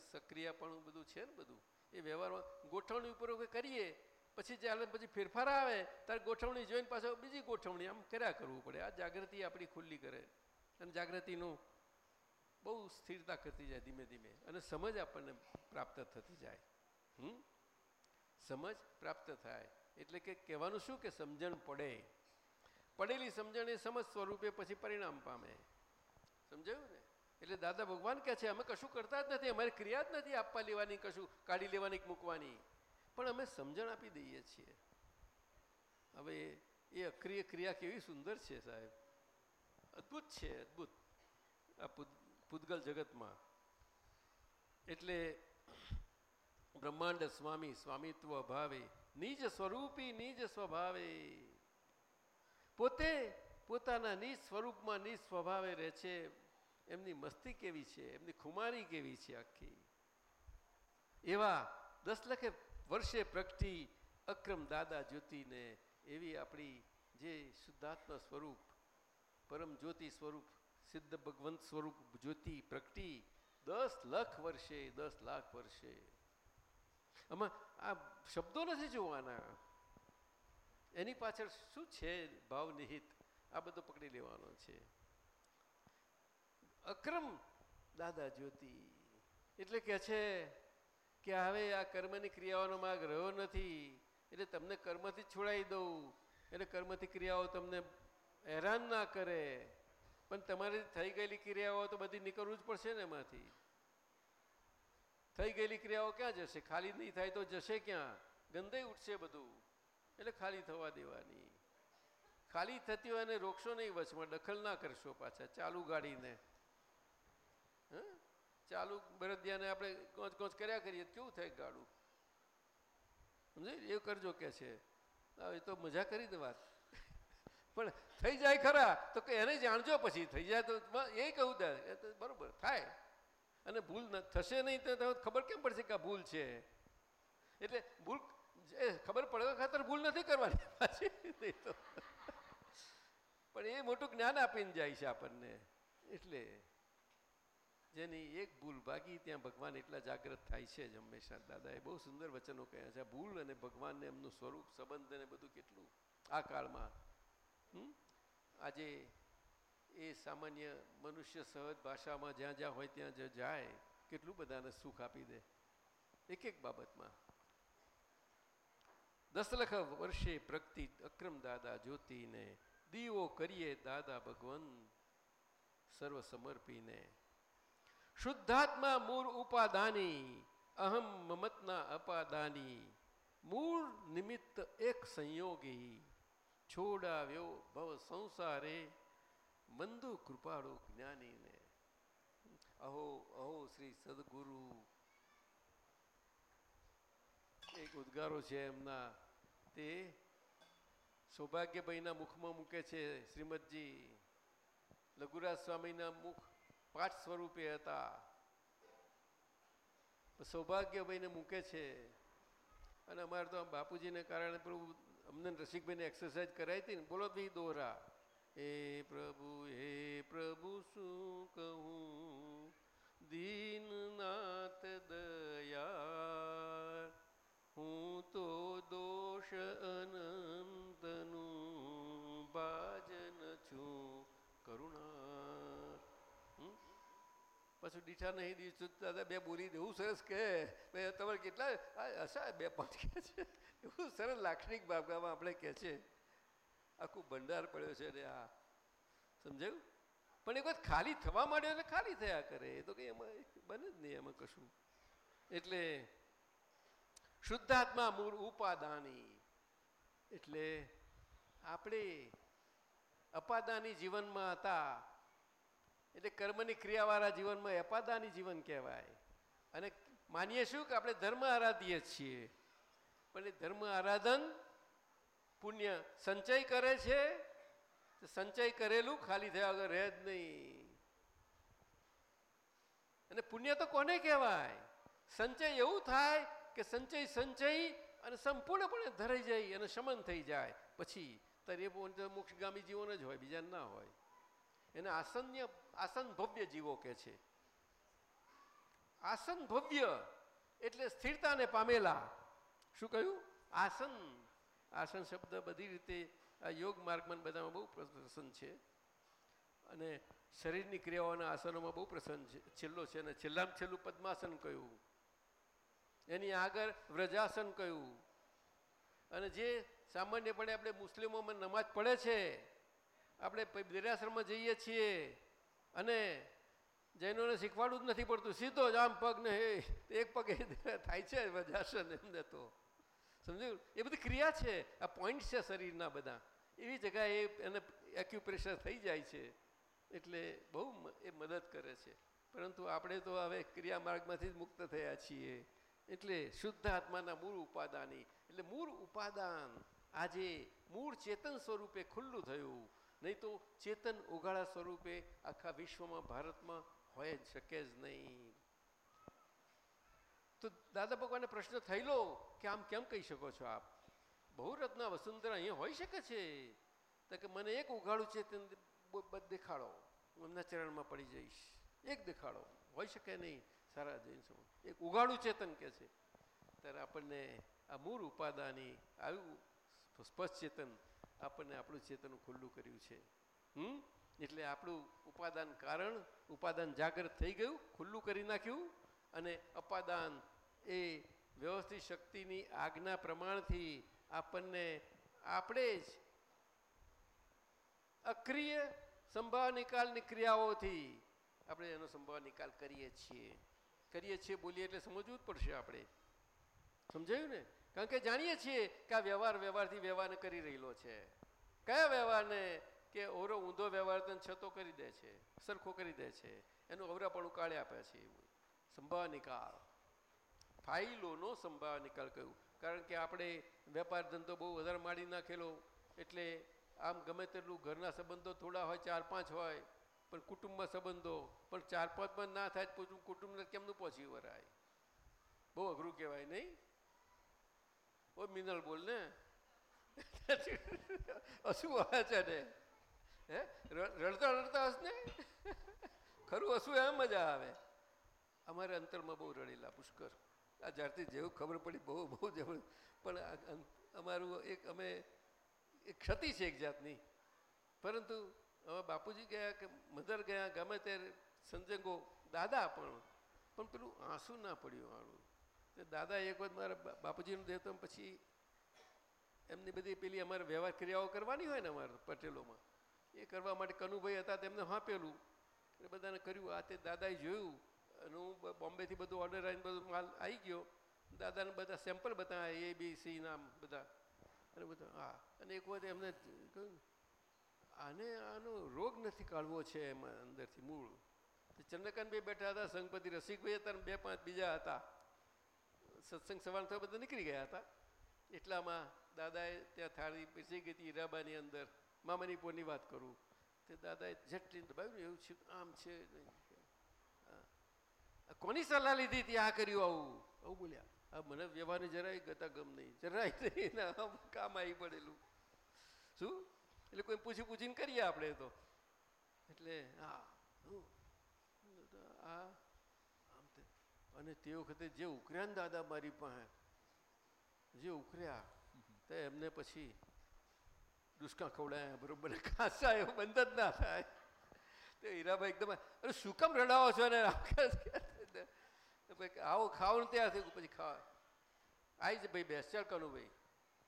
પણ બધું છે ને બધું, એ વ્યવહારમાં ગોઠવણી ઉપર કરીએ. પછી જ્યારે પછી ફેરફાર આવે ત્યારે ગોઠવણી જોઈને પાછો બીજી ગોઠવણી, આમ કર્યા કરવું પડે. આ જાગૃતિ આપણી ખુલ્લી કરે. અને જાગૃતિનું બહુ સ્થિરતા કરતી જાય ધીમે ધીમે. અને સમજ આપણને પ્રાપ્ત થતી જાય. હમ? સમજ પ્રાપ્ત થાય. એટલે કે કહેવાનું શું કે સમજણ પડે. પડેલી સમજણ એ સમજ સ્વરૂપે પછી પરિણામ પામે. સમજાયું ને? એટલે દાદા ભગવાન કહે છે, અમે કશું કરતા જ નથી, અમારી ક્રિયા જ નથી આપવા લેવાની, કશું કાઢી લેવાની મૂકવાની. પણ અમે સમજણ આપી દઈએ છીએ. હવે એ અક્રિય ક્રિયા કેવી સુંદર છે સાહેબ. અદ્ભુત છે, અદ્ભુત. આ પૂતગલ જગતમાં. એટલે બ્રહ્માંડ સ્વામી સ્વામિત્વ ભાવે નિજ સ્વરૂપી, નિજ સ્વભાવે. પોતે પોતાના નિજ સ્વરૂપમાં નિજ સ્વભાવે રહે છે, એમની મસ્તી કેવી છે, એમની ખુમારી કેવી છે આખી. એવા દસ લખે વર્ષે પ્રગટી અક્રમ દાદા જ્યોતિને એવી આપણી જે શુદ્ધાત્મા સ્વરૂપ, પરમ જ્યોતિ સ્વરૂપ સિદ્ધ ભગવંત સ્વરૂપ જ્યોતિ પ્રગટી દસ લાખ વર્ષે, દસ લાખ વર્ષે. આમાં આ શબ્દો નથી જોવાના. એની પાછળ શું છે ભાવ નિહિત? આ બધો પકડી લેવાનો છે. અક્રમ દાદા જ્યોતિ એટલે કે છે કે હવે આ કર્મની ક્રિયાઓનો માર્ગ રહ્યો નથી. એટલે તમને કર્મથી છોડાવી દઉં. એટલે કર્મથી ક્રિયાઓ તમને હેરાન ના કરે. પણ તમારી થઈ ગયેલી ક્રિયાઓ તો બધી નીકળવું જ પડશે ને એમાંથી. થઈ ગયેલી ક્રિયાઓ ક્યાં જશે? ખાલી નહીં થાય તો જશે ક્યાં? ગંદે ઉઠશે બધું. એટલે ખાલી થવા દેવાની. ખાલી થતી હોય અને રોકશો નહીં વચમાં, દખલ ના કરશો પાછા, ચાલુ ગાડીને. હ? ચાલુ બરદિયાને આપણે કોચ કોચ કર્યા કરીએ, કેવું થાય ગાડું? સમજાય? એ કરજો કે છે. એ તો મજા કરી દે વાત. પણ થઈ જાય ખરા, તો કે એને જાણજો પછી. થઈ જાય તો એ કહું દે એ તો બરોબર, થાય. અને ભૂલ થશે નહીં તો ખબર કેમ પડશે કે આ ભૂલ છે? એટલે ભૂલ, જે ખબર પડવા ખાતર ભૂલ નથી કરવાની પાછી, નહીં તો. પણ એ મોટું જ્ઞાન આપીને જાય છે આપણને. એટલે જેની એક ભૂલ ભાગી, ત્યાં ભગવાન એટલા જાગ્રત થાય છે જ હંમેશા. દાદાએ બહુ સુંદર વચનો કહ્યા છે ભૂલ અને ભગવાનને એમનું સ્વરૂપ, સંબંધ અને બધું કેટલું આ કાળમાં? આજે એ સામાન્ય મનુષ્ય સહજ ભાષામાં જ્યાં જ્યાં હોય ત્યાં જ જાય, કેટલું બધાને સુખ આપી દે. એક એક બાબતમાં. દસલખ વર્ષે પ્રગતિ અક્રમ દાદા જ્યોતિને, દીવો કરીએ દાદા ભગવાન સર્વ સમર્પીને શુદ્ધાત્મા મૂળ ઉપાદાની, અહમ મમતના અપાદાની, મૂળ નિમિત્ત એક સંયોગી છોડાવ્યો, ભવ સંસારે મંદુ કૃપાળો જ્ઞાનીને. અહો અહો શ્રી સદગુરુ. એક ઉદ્ગારો છે એમના. તે સૌભાગ્યભાઈના મુખમાં મૂકે છે શ્રીમદજી. લઘુરાજ સ્વામીના મુખ પાઠ સ્વરૂપે હતા. સૌભાગ્યભાઈને મૂકે છે. અને અમારે તો બાપુજીને કારણે પેલું અમને રસિકભાઈને એક્સરસાઇઝ કરાવી હતી ને, બોલો ભાઈ દોરા. હે પ્રભુ હે પ્રભુ, શું કહું? દીનનાથ દયા હું તો દોષ અનંતનું ભાજન છું. કરુણા પછી દીઠા નહીં દીધું દાદા બે બોલી દેવું સરસ કે તમારે કેટલા? હશે બે, પાંચ કે છે. એવું સરસ લાક્ષણિક ભાગમાં આપણે કહે છે, આખું ભંડાર પડ્યો છે ને આ. સમજાયું? પણ એક વખત ખાલી થવા માંડ્યો એટલે ખાલી થયા કરે. એ તો કંઈ એમાં બને જ નહીં એમાં કશું. એટલે શુદ્ધાત્મા મૂળ ઉપાદાની. એટલે આપણે અપાદાની જીવનમાં હતા. એટલે કર્મની ક્રિયાવાળા જીવનમાં અપાદાની જીવન કહેવાય. અને માનીએ શું કે આપણે ધર્મ આરાધીએ છીએ. પણ એ ધર્મ આરાધન પુણ્ય સંચય કરે છે સંચય કરેલું ખાલી થયા વગર રહે જ નહીં. અને પુણ્ય તો કોને કહેવાય? સંચય એવું થાય કે સંચય સંચય અને સંપૂર્ણપણે ધરાઈ જાય અને શમન થઈ જાય. પછી તરે મોક્ષગામી જીવન જ હોય બીજા ના હોય. એને આસન્ય, આસન ભવ્ય જીવો કે છે. આસન ભવ્ય એટલે સ્થિરતાને પામેલા. શું કહ્યું? આસન. આસન શબ્દ બધી રીતે આ યોગ માર્ગમાં બધામાં બહુ પ્રસન્ન છે. અને શરીરની ક્રિયાઓના આસનોમાં બહુ પ્રસન્ન છે, છેલ્લો છે અને છેલ્લામાં છેલ્લું પદ્માસન કહ્યું. એની આગળ વ્રજાસન કહ્યું. અને જે સામાન્યપણે આપણે મુસ્લિમોમાં નમાજ પડે છે, આપણે દેરાસરમાં જઈએ છીએ અને જૈનોને શીખવાડવું જ નથી પડતું. સીધો જ આમ પગ ને હે, એક પગે થાય છે વજાસન એમને તો. સમજ્યું? એ બધી ક્રિયા છે. આ પોઈન્ટ છે શરીરના બધા. એવી જગાએ એને એક્યુપ્રેશર થઈ જાય છે. એટલે બહુ એ મદદ કરે છે. પરંતુ આપણે તો હવે ક્રિયા માર્ગમાંથી જ મુક્ત થયા છીએ. એટલે શુદ્ધ આત્માના મૂળ ઉપાદાની, એટલે મૂળ ઉપાદાન આજે મૂળ ચેતન સ્વરૂપે ખુલ્લું થયું. નહીં તો ચેતન ઉગાડા સ્વરૂપે આખા વિશ્વમાં, ભારતમાં હોય જ, શકે જ નહીં. તો દાદા ભગવાનને પ્રશ્ન થયેલો કે આમ કેમ કહી શકો છો આપ? બહુ રત્ન વસુંધરા અહીંયા હોઈ શકે છે? તો કે મને એક ઉઘાડું છે તે બ- બ- દેખાડો. હું એમના ચરણમાં પડી જઈશ. એક દેખાડો. હોઈ શકે નહીં સારા જૈન સમૂહ એક ઉઘાડું ચેતન કે છે. ત્યારે આપણને આ મૂળ ઉપાદાની આવ્યું સ્પષ્ટ ચેતન આપણને આપણું ચેતન ખુલ્લું કર્યું છે. હમ? એટલે આપણું ઉપાદાન કારણ, ઉપાદાન જાગૃત થઈ ગયું, ખુલ્લું કરી નાખ્યું. અને અપાદાન એ વ્યવસ્થિત શક્તિની આજ્ઞા પ્રમાણથી આપણને આપણે જ અક્રિય સંભાવ નિકાલની ક્રિયાઓથી આપણે એનો સંભાવ નિકાલ કરીએ છીએ. કરીએ છીએ બોલીએ એટલે સમજવું જ પડશે આપણે. સમજાયું ને? કારણ કે જાણીએ છીએ કે આ વ્યવહાર વ્યવહારથી વ્યવહારને કરી રહેલો છે. કયા વ્યવહારને? કે ઓરો ઊંધો વ્યવહાર તને છતો કરી દે છે, સરખો કરી દે છે. એનું અવરાપણું કાળે આપે છે એવું. સંભાવ નિકાલ ફાઇલોનો સંભાવ નિકાલ કહ્યું કારણ કે આપણે વેપાર ધંધો બહુ વધારે માડી નાખેલો, એટલે આમ ગમે તેટલું ઘરના સંબંધો થોડા હોય, ચાર પાંચ હોય, પણ કુટુંબમાં સંબંધો, પણ ચાર પાંચમાં ના થાય પૂછું કુટુંબને કેમનું પહોંચી વરાય? બહુ અઘરું કહેવાય નહીં? ઓ મિનલ બોલ ને. હસવું આવે છે ને? હે? રડતા રડતા હસ ને? ખરું હસવું એમ મજા આવે. અમારે અંતરમાં બહુ રડેલા, પુષ્કર. આ જ્યારથી જેવું ખબર પડી, બહુ બહુ જબર પણ અમારું એક અમે એક ક્ષતિ છે એક જાતની. પરંતુ હવે બાપુજી ગયા કે મધર ગયા, ગમે ત્યારે સંજંગો, દાદા પણ પણ પેલું આંસુ ના પડ્યું આણું તે દાદા એક વખત મારા બાપુજીનું દેતો પછી એમની બધી પેલી અમારે વ્યવહાર ક્રિયાઓ કરવાની હોય ને અમારે પટેલોમાં. એ કરવા માટે કનુભાઈ હતા, તેમને હાંપેલું. એટલે બધાને કર્યું. આ તે દાદાએ જોયું. અને હું બોમ્બેથી બધું ઓર્ડર આવીને બધું માલ આવી ગયો. દાદાને બધા સેમ્પલ બતાવ્યા એ બી સી નામ બધા. અને બધા, હા. અને એક વખત એમને કહ્યું, આને આનો રોગ નથી કાઢવો છે એમાં અંદરથી મૂળ. તો ચંદ્રકાંતભાઈ બેઠા હતા સંગપતિ રસિકભાઈ હતા બે પાંચ બીજા હતા. સત્સંગ સવાર થયો બધા નીકળી ગયા હતા. એટલામાં દાદાએ ત્યાં થાળી પીસી ગઈ હતી ઈરાબાની અંદર. મામાની પોરની વાત કરું. તે દાદાએ ઝટલી દબાવ્યું એવું છે આમ છે હા. કોની સલાહ લીધી હતી આ કર્યું આવું? આવું બોલ્યા. આ મને વ્યવહારની જરાય ગતા ગમ નહીં. જરાય નહીં. કામ આવી પડેલું. શું? એટલે કોઈ પૂછી પૂછીને કરીએ આપણે તો. એટલે, હા. આ, આમ તે. અને તે વખતે જે ઉકર્યા ને દાદા મારી પાસે, જે ઉકર્યા તે એમને પછી દુષ્કા ખવડાયા. બરોબર. ખાસા એવું બંધ જ ના થાય. તે હીરાભાઈ એકદમ અરે શું કામ રડાવો છો ને આવો ખાવ ને ત્યાં થયું પછી ખાવા આવી જ ભાઈ બેસ ચાલ કનું ભાઈ.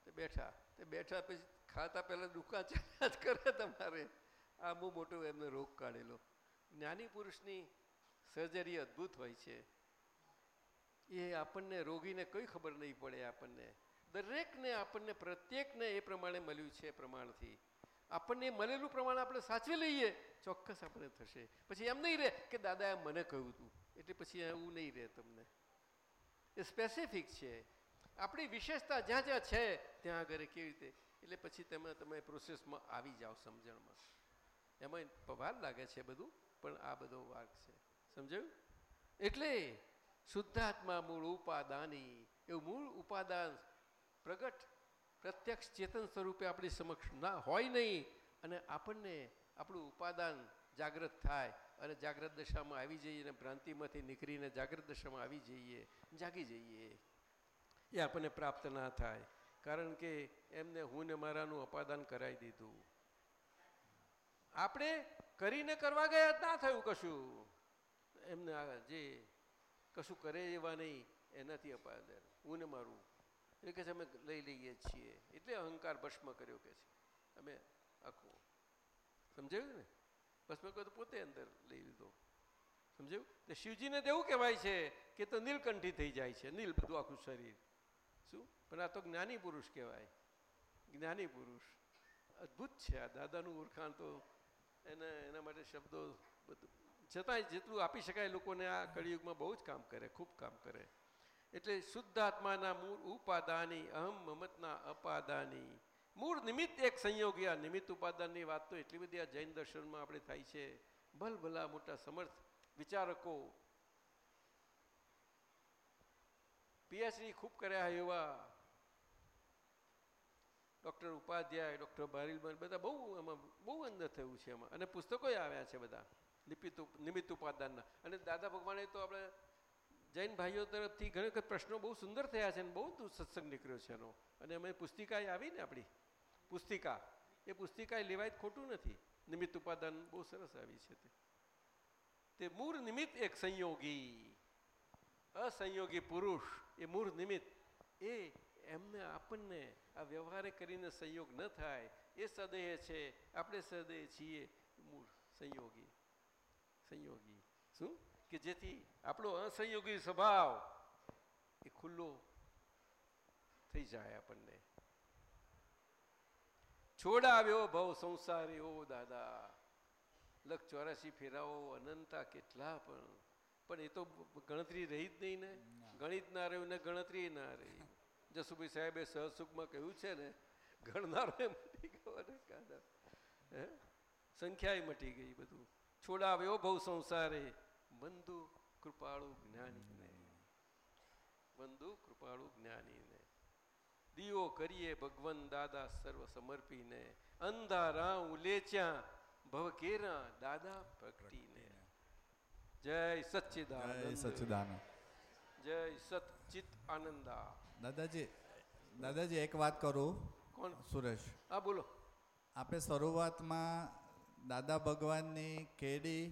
તે બેઠા. તે બેઠા પછી ખાતા પહેલાં દુકાન ચાલ્યા જ કરે તમારે. આ બહુ મોટો એમને રોગ કાઢેલો. જ્ઞાની પુરુષની સર્જરી અદ્ભુત હોય છે. એ આપણને રોગીને કોઈ ખબર નહીં પડે આપણને. દરેકને આપણને, પ્રત્યેકને એ પ્રમાણે મળ્યું છે પ્રમાણથી. આપણને મળેલું પ્રમાણ આપણે સાચવી લઈએ, ચોક્કસ આપણે થશે. પછી એમ નહીં રહે કે દાદાએ મને કહ્યું હતું એટલે પછી એવું નહીં રહે તમને. એ સ્પેસિફિક છે. આપણી વિશેષતા જ્યાં જ્યાં છે, ત્યાં આગળ કેવી રીતે? એટલે પછી તમે તમે પ્રોસેસમાં આવી જાઓ સમજણમાં. એમાં વાર લાગે છે બધું, પણ આ બધો વાર્ક છે. સમજાયું? એટલે શુદ્ધાત્મા મૂળ ઉપાદાની, એવું મૂળ ઉપાદાન પ્રગટ, પ્રત્યક્ષ ચેતન સ્વરૂપે આપણી સમક્ષ ના હોય નહીં, અને આપણને આપણું ઉપાદાન જાગૃત થાય. અને જાગ્રત દશામાં આવી જઈએ અને ભ્રાંતિમાંથી નીકળીને જાગ્રત દશામાં આવી જઈએ, જાગી જઈએ. એ આપણને પ્રાપ્ત ના થાય, કારણ કે એમને હું ને મારાનું અપાદાન કરાવી દીધું. આપણે કરીને કરવા ગયા ના થયું કશું. એમને જે કશું કરે એવા નહીં, એનાથી અપાદાન. હું ને મારું. એટલે કે છે, અમે લઈ લઈએ છીએ. એટલે અહંકાર ભસ્મ કર્યો કે છે. અમે આખું. સમજાયું ને? ભસ્મ કર્યો તો પોતે અંદર લઈ લીધો. સમજ્યું? તો શિવજીને તો એવું કહેવાય છે કે તો નીલકંઠી થઈ જાય છે, નીલ બધું આખું શરીર. શું? પણ આ તો જ્ઞાની પુરુષ કહેવાય. જ્ઞાની પુરુષ. અદ્ભુત છે આ દાદાનું ઓળખાણ તો. એને, એના માટે શબ્દો બધું. છતાંય જેટલું આપી શકાય લોકોને આ કળિયુગમાં બહુ જ કામ કરે, ખૂબ કામ કરે. એટલે શુદ્ધ આત્માના મૂળ ઉપાદાની અહમ મમતના અપાદાની. મૂળ નિમિત્ત એક સંયોગ આ નિમિત્ત ઉપાદાનની વાત તો એટલી બધી આ જૈન દર્શનમાં આપણે થાય છે. ભલભલા મોટા સમર્થ વિચારકો પીએચડી ખૂબ કર્યા એવા ડૉક્ટર ઉપાધ્યાય, ડૉક્ટર બારીલબન, બધા બહુ એમાં બહુ અંદર થયું છે એમાં અને પુસ્તકો આવ્યા છે બધા લિપિત નિમિત્ત ઉપાદાનના. અને દાદા ભગવાને તો આપણે જૈન ભાઈઓ તરફથી ઘણી વખત પ્રશ્નો બહુ સુંદર થયા છે અને બહુ સત્સંગ નીકળ્યો છે એનો. અને અમે પુસ્તિકા આવી ને આપણી પુસ્તિકા. એ પુસ્તિકા લેવાય ખોટું નથી. નિમિત્ત ઉપાદાન બહુ સરસ આવી છે તે. તે મૂળ નિમિત્ત એક સંયોગી. અસંયોગી પુરુષ એ મૂળ નિમિત્ત. એ એમને આપણને આ વ્યવહારે કરીને સંયોગ ન થાય. એ સદેહ છે. આપણે સદેહ છીએ. મૂળ સંયોગી. સંયોગી. શું? કે જેથી આપણો અસંયોગી સ્વભાવ એ ખુલ્લો થઈ જાય આપણને. છોડાવ્યો ભવ સંસારી ઓ દાદા. લખ ચોરાસી ફેરાઓ અનંતા કેટલા પણ. પણ એ તો ગણતરી રહી જ નહીં ને. ગણિત ના રહ્યું ને ગણતરી ના રહી. જસુભાઈ સાહેબે સહસુખમાં કહ્યું છે ને ગણનારો મટી ગયો કાદા હે? સંખ્યાએ મટી ગઈ બધું. છોડાવ્યો ભવ સંસારે. બંધુ કૃપાળુ જ્ઞાનીને બંધુ કૃપાળુ જ્ઞાનીને દીવો કરીએ ભગવન દાદા સર્વ સમર્પીને. અંધારા ઉલેચ્યા ભવકેરા દાદા પ્રગટીને જય જય સચ્ચિદાનંદ. સચ્ચિદાનંદ જય સચિત આનંદા. દાદાજી દાદાજી એક વાત કરું. કોણ? સુરેશ. હા બોલો. આપણે શરૂઆતમાં દાદા ભગવાનની કેડી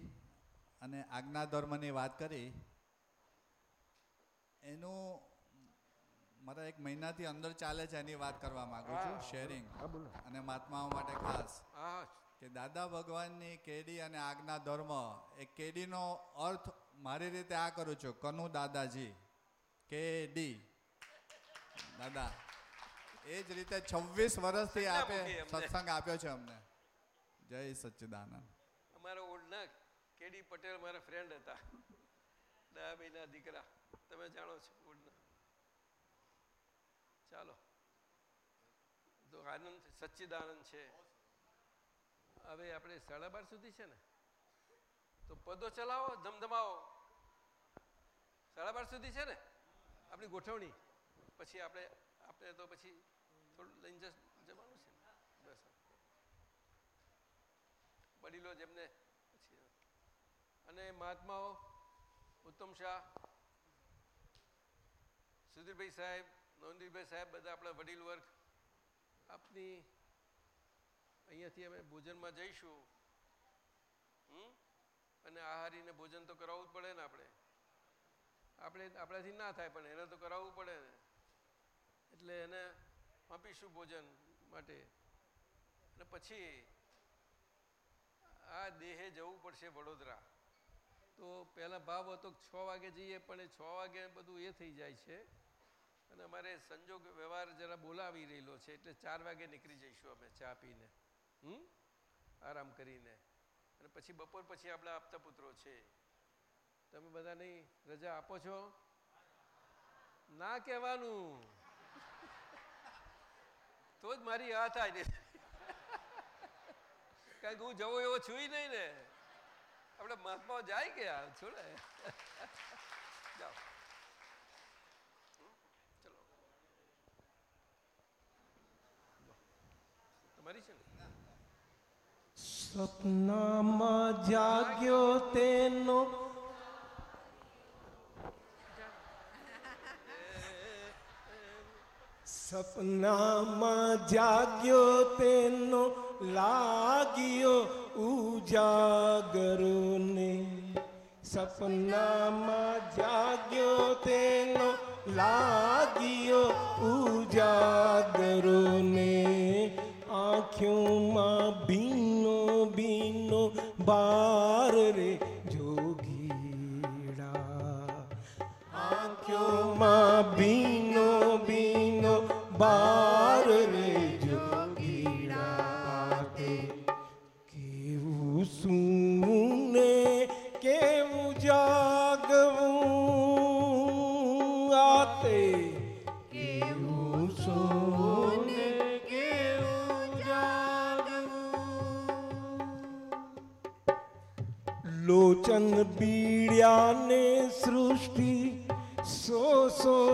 અને આજ્ઞા ધર્મની વાત કરી. એનું મારા એક મહિનાથી અંદર ચાલે છે એની વાત કરવા માંગુ છું શેરિંગ અને મહાત્માઓ માટે ખાસ. કે દાદા ભગવાનની કેડી અને આજ્ઞા ધર્મ એ કેડીનો અર્થ મારી રીતે આ કરું છું. કનુ દાદાજી કેડી. દાદા એ જ રીતે છવ્વીસ વર્ષથી આપે સત્સંગ આપ્યો છે અમને. જય સચ્ચિદાનંદ. અમારા ઓળના કેડી પટેલ મારા ફ્રેન્ડ હતા. દયાભાઈના દીકરા. તમે જાણો છો. ચાલો. તો આનંદ સચ્ચિદાનંદ છે. હવે આપણે સાડા બાર સુધી છે ને? તો પદો ચલાવો, ધમધમાવો. સાડા બાર સુધી છે ને? આપણી ગોઠવણી. પછી આપણે આપણે તો પછી થોડું લઈને જવાનું છે ને? બસ. વડીલો જેમને પછી, અને મહાત્માઓ, ઉત્તમ શાહ, સુધીરભાઈ સાહેબ નોંદીભાઈ સાહેબ, બધા આપણા વડીલ વર્ગ, આપની અહીંયાથી અમે ભોજનમાં જઈશું. હમ? અને આહારીને ભોજન તો કરાવવું પડે ને આપણે. આપણે આપણાથી ના થાય, પણ એને તો કરાવવું પડે ને. એટલે એને આપીશું ભોજન માટે. અને પછી આ દેહે જવું પડશે વડોદરા. તો પહેલાં ભાવ હતો છ વાગે જઈએ, પણ એ છ વાગે બધું એ થઈ જાય છે. અને અમારે સંજોગ વ્યવહાર જરા બોલાવી રહેલો છે, એટલે ચાર વાગે નીકળી જઈશું અમે ચા પીને. હમ? આરામ કરીને. અને પછી બપોર પછી આપણા આપતા પુત્રો છે. તમે બધાની રજા આપો છો? ના કહેવાનું. તો જ મારી આ થાય ને. કારણ કે હું જવો એવો છું નહીં ને. આપણે મહાત્મા જાય આ? છોડે જાઓ હમ? ચલો તમારી છે ને? સપનામાં જાગ્યો તેનો. સપનામાં જાગ્યો તેનો, લાગ્યો ઉજાગરો ને સપનામાં જાગ્યો તેનો, લાગ્યો ઉજાગરો ને આંખ્યોમાં ભીનો ભીનો બાર રે જોગીડા. આંખ્યોમાં ભીનો ભીનો બાર Susu.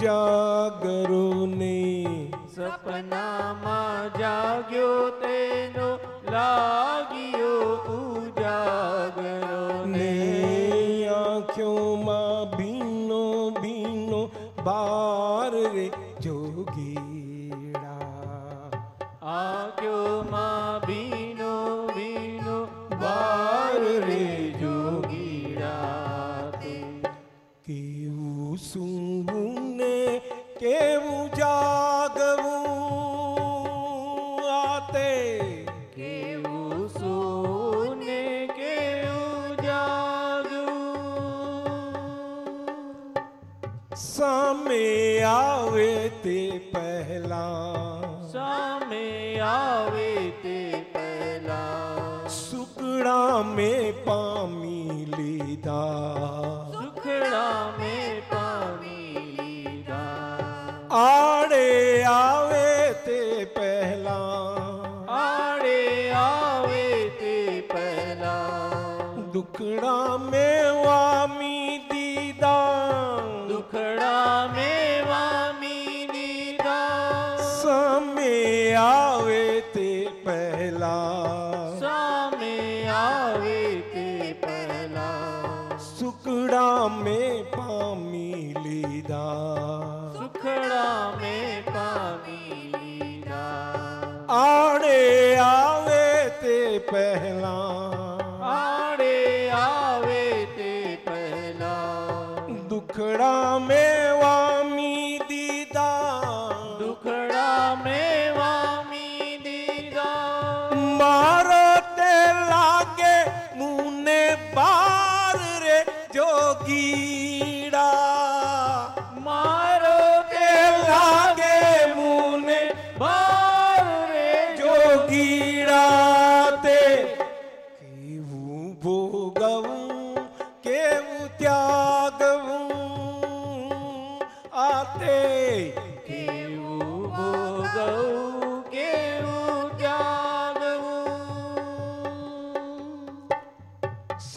Yeah.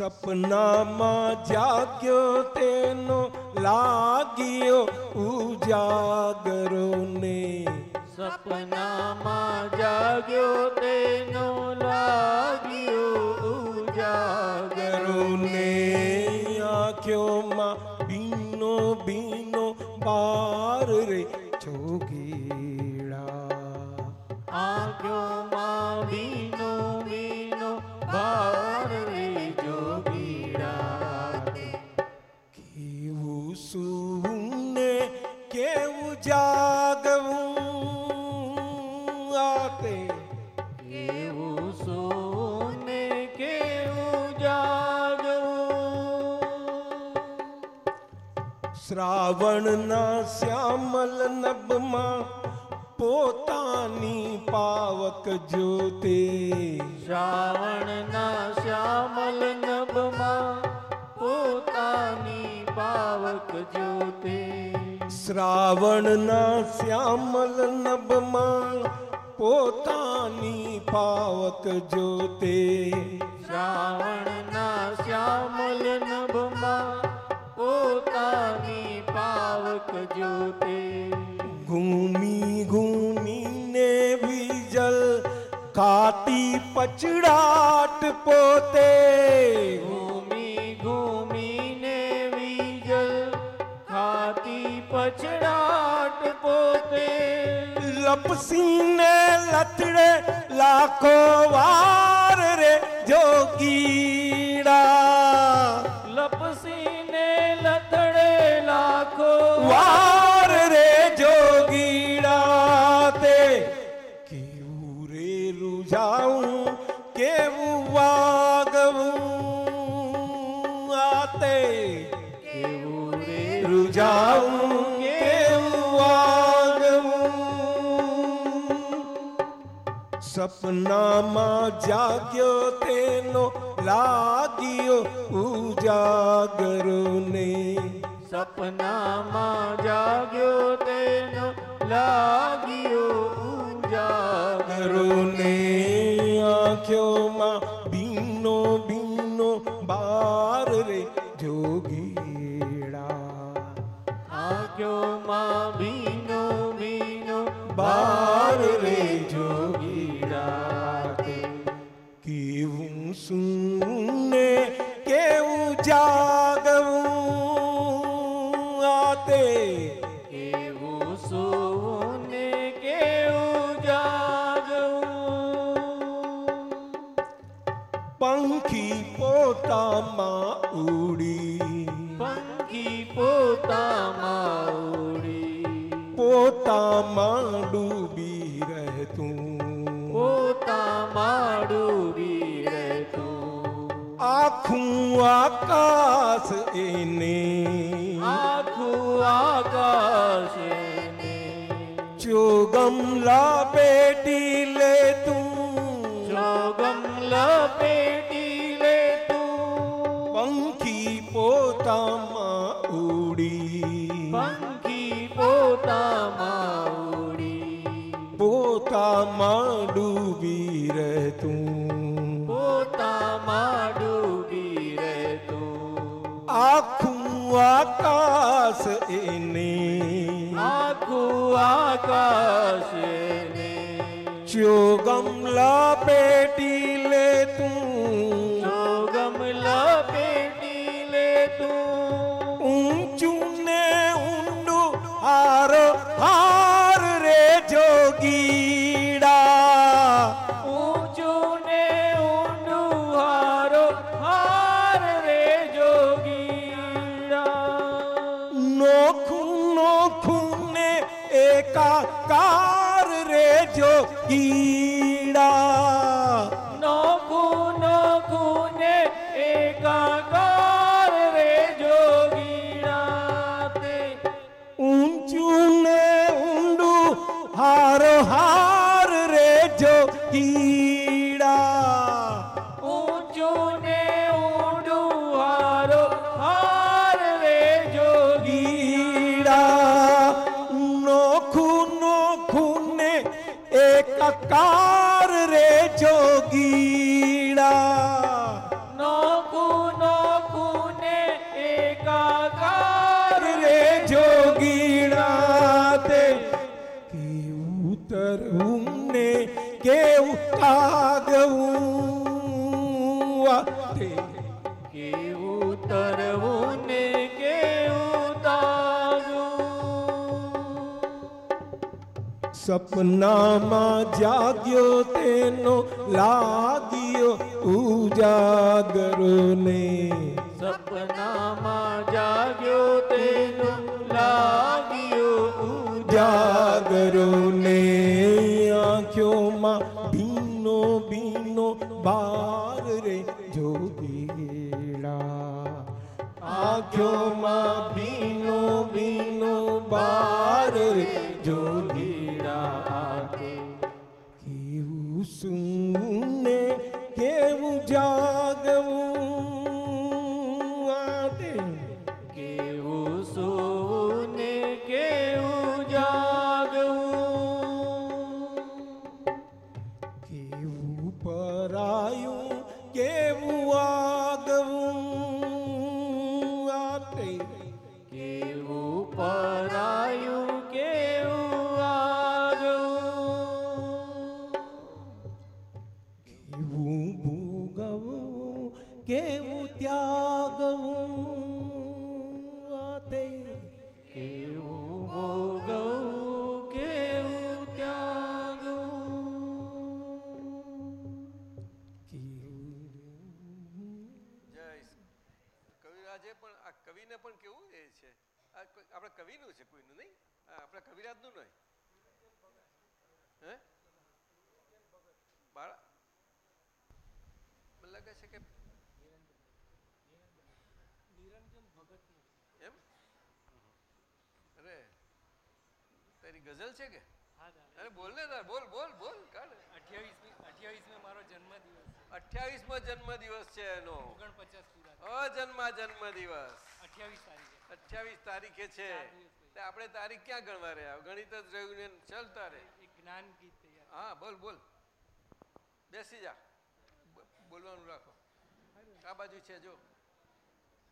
સપનામાં જાગ્યો તેનો લાગ્યો ઉજાગરો ને સપનામાં જાગ્યો તેનો શ્રાવણના શ્યામલ નબમાં પોતાની પાવક જોતે. શ્રાવણના શ્યામલ નબમાં પોતાની પાવક જોતે. શ્રાવણના શ્યામલ નબમાં પોતાની પાવક જોતે. શ્રાવણના શ્યામલ નભમાં પોતાની પાવક જોતે ઘૂમી ઘૂમીને બીજલ કાતી પચડાટ પોતે. ઘૂમી ઘૂમીને વીજલ કાતી પચડાટ પોતે. લપસીને લથડે લાખો વાર રે જોગીડા રૂજાવું કેવું વાગવું. સપનામાં જાગ્યો તેનો લાગ્યો ઉજાગરો ને સપનામાં જાગ્યો તેનો લાગ્યો ઉજાગરો કરુને આંખોમાં બીનો બીનો બાર રે જોગીડા આંખોમાં ભીનો ભીનો બાર રે જોગી રાતે કેવું સુને કેવું જાગવું આતે કેવું સોને કેવું જાગવું પંખી પોતામાં ઉડી પોતામાં ઉડી. પોતામાં ડૂબી રહેતું. પોતામાં ડૂબી રહેતું. આખું આકાશ એને આખું આકાશ ને ચોગમલા બેટી લે તું જોગમ લપેટી લે તું પંખી પોતામાં ઉડી પંખી પોતામાં ઉડી. પોતામાં ડૂબી રહેતું પોતામાં ડૂબી રહેતું આખું આકાશ એને. આખું આકાશ ને ચોગમલા પેટી લે તું. ગમલા પેટી લે તું. સપનામાં જાગ્યો તેનો લાગ્યો ઉજાગરો ને. આપણે તારીખ ક્યાં ગણવા રહ્યા? ગણિત જ રહ્યું ને ચાલ તારે હા બોલ બોલ. બેસી જા. બ- બોલવાનું રાખો. આ બાજુ છે જો.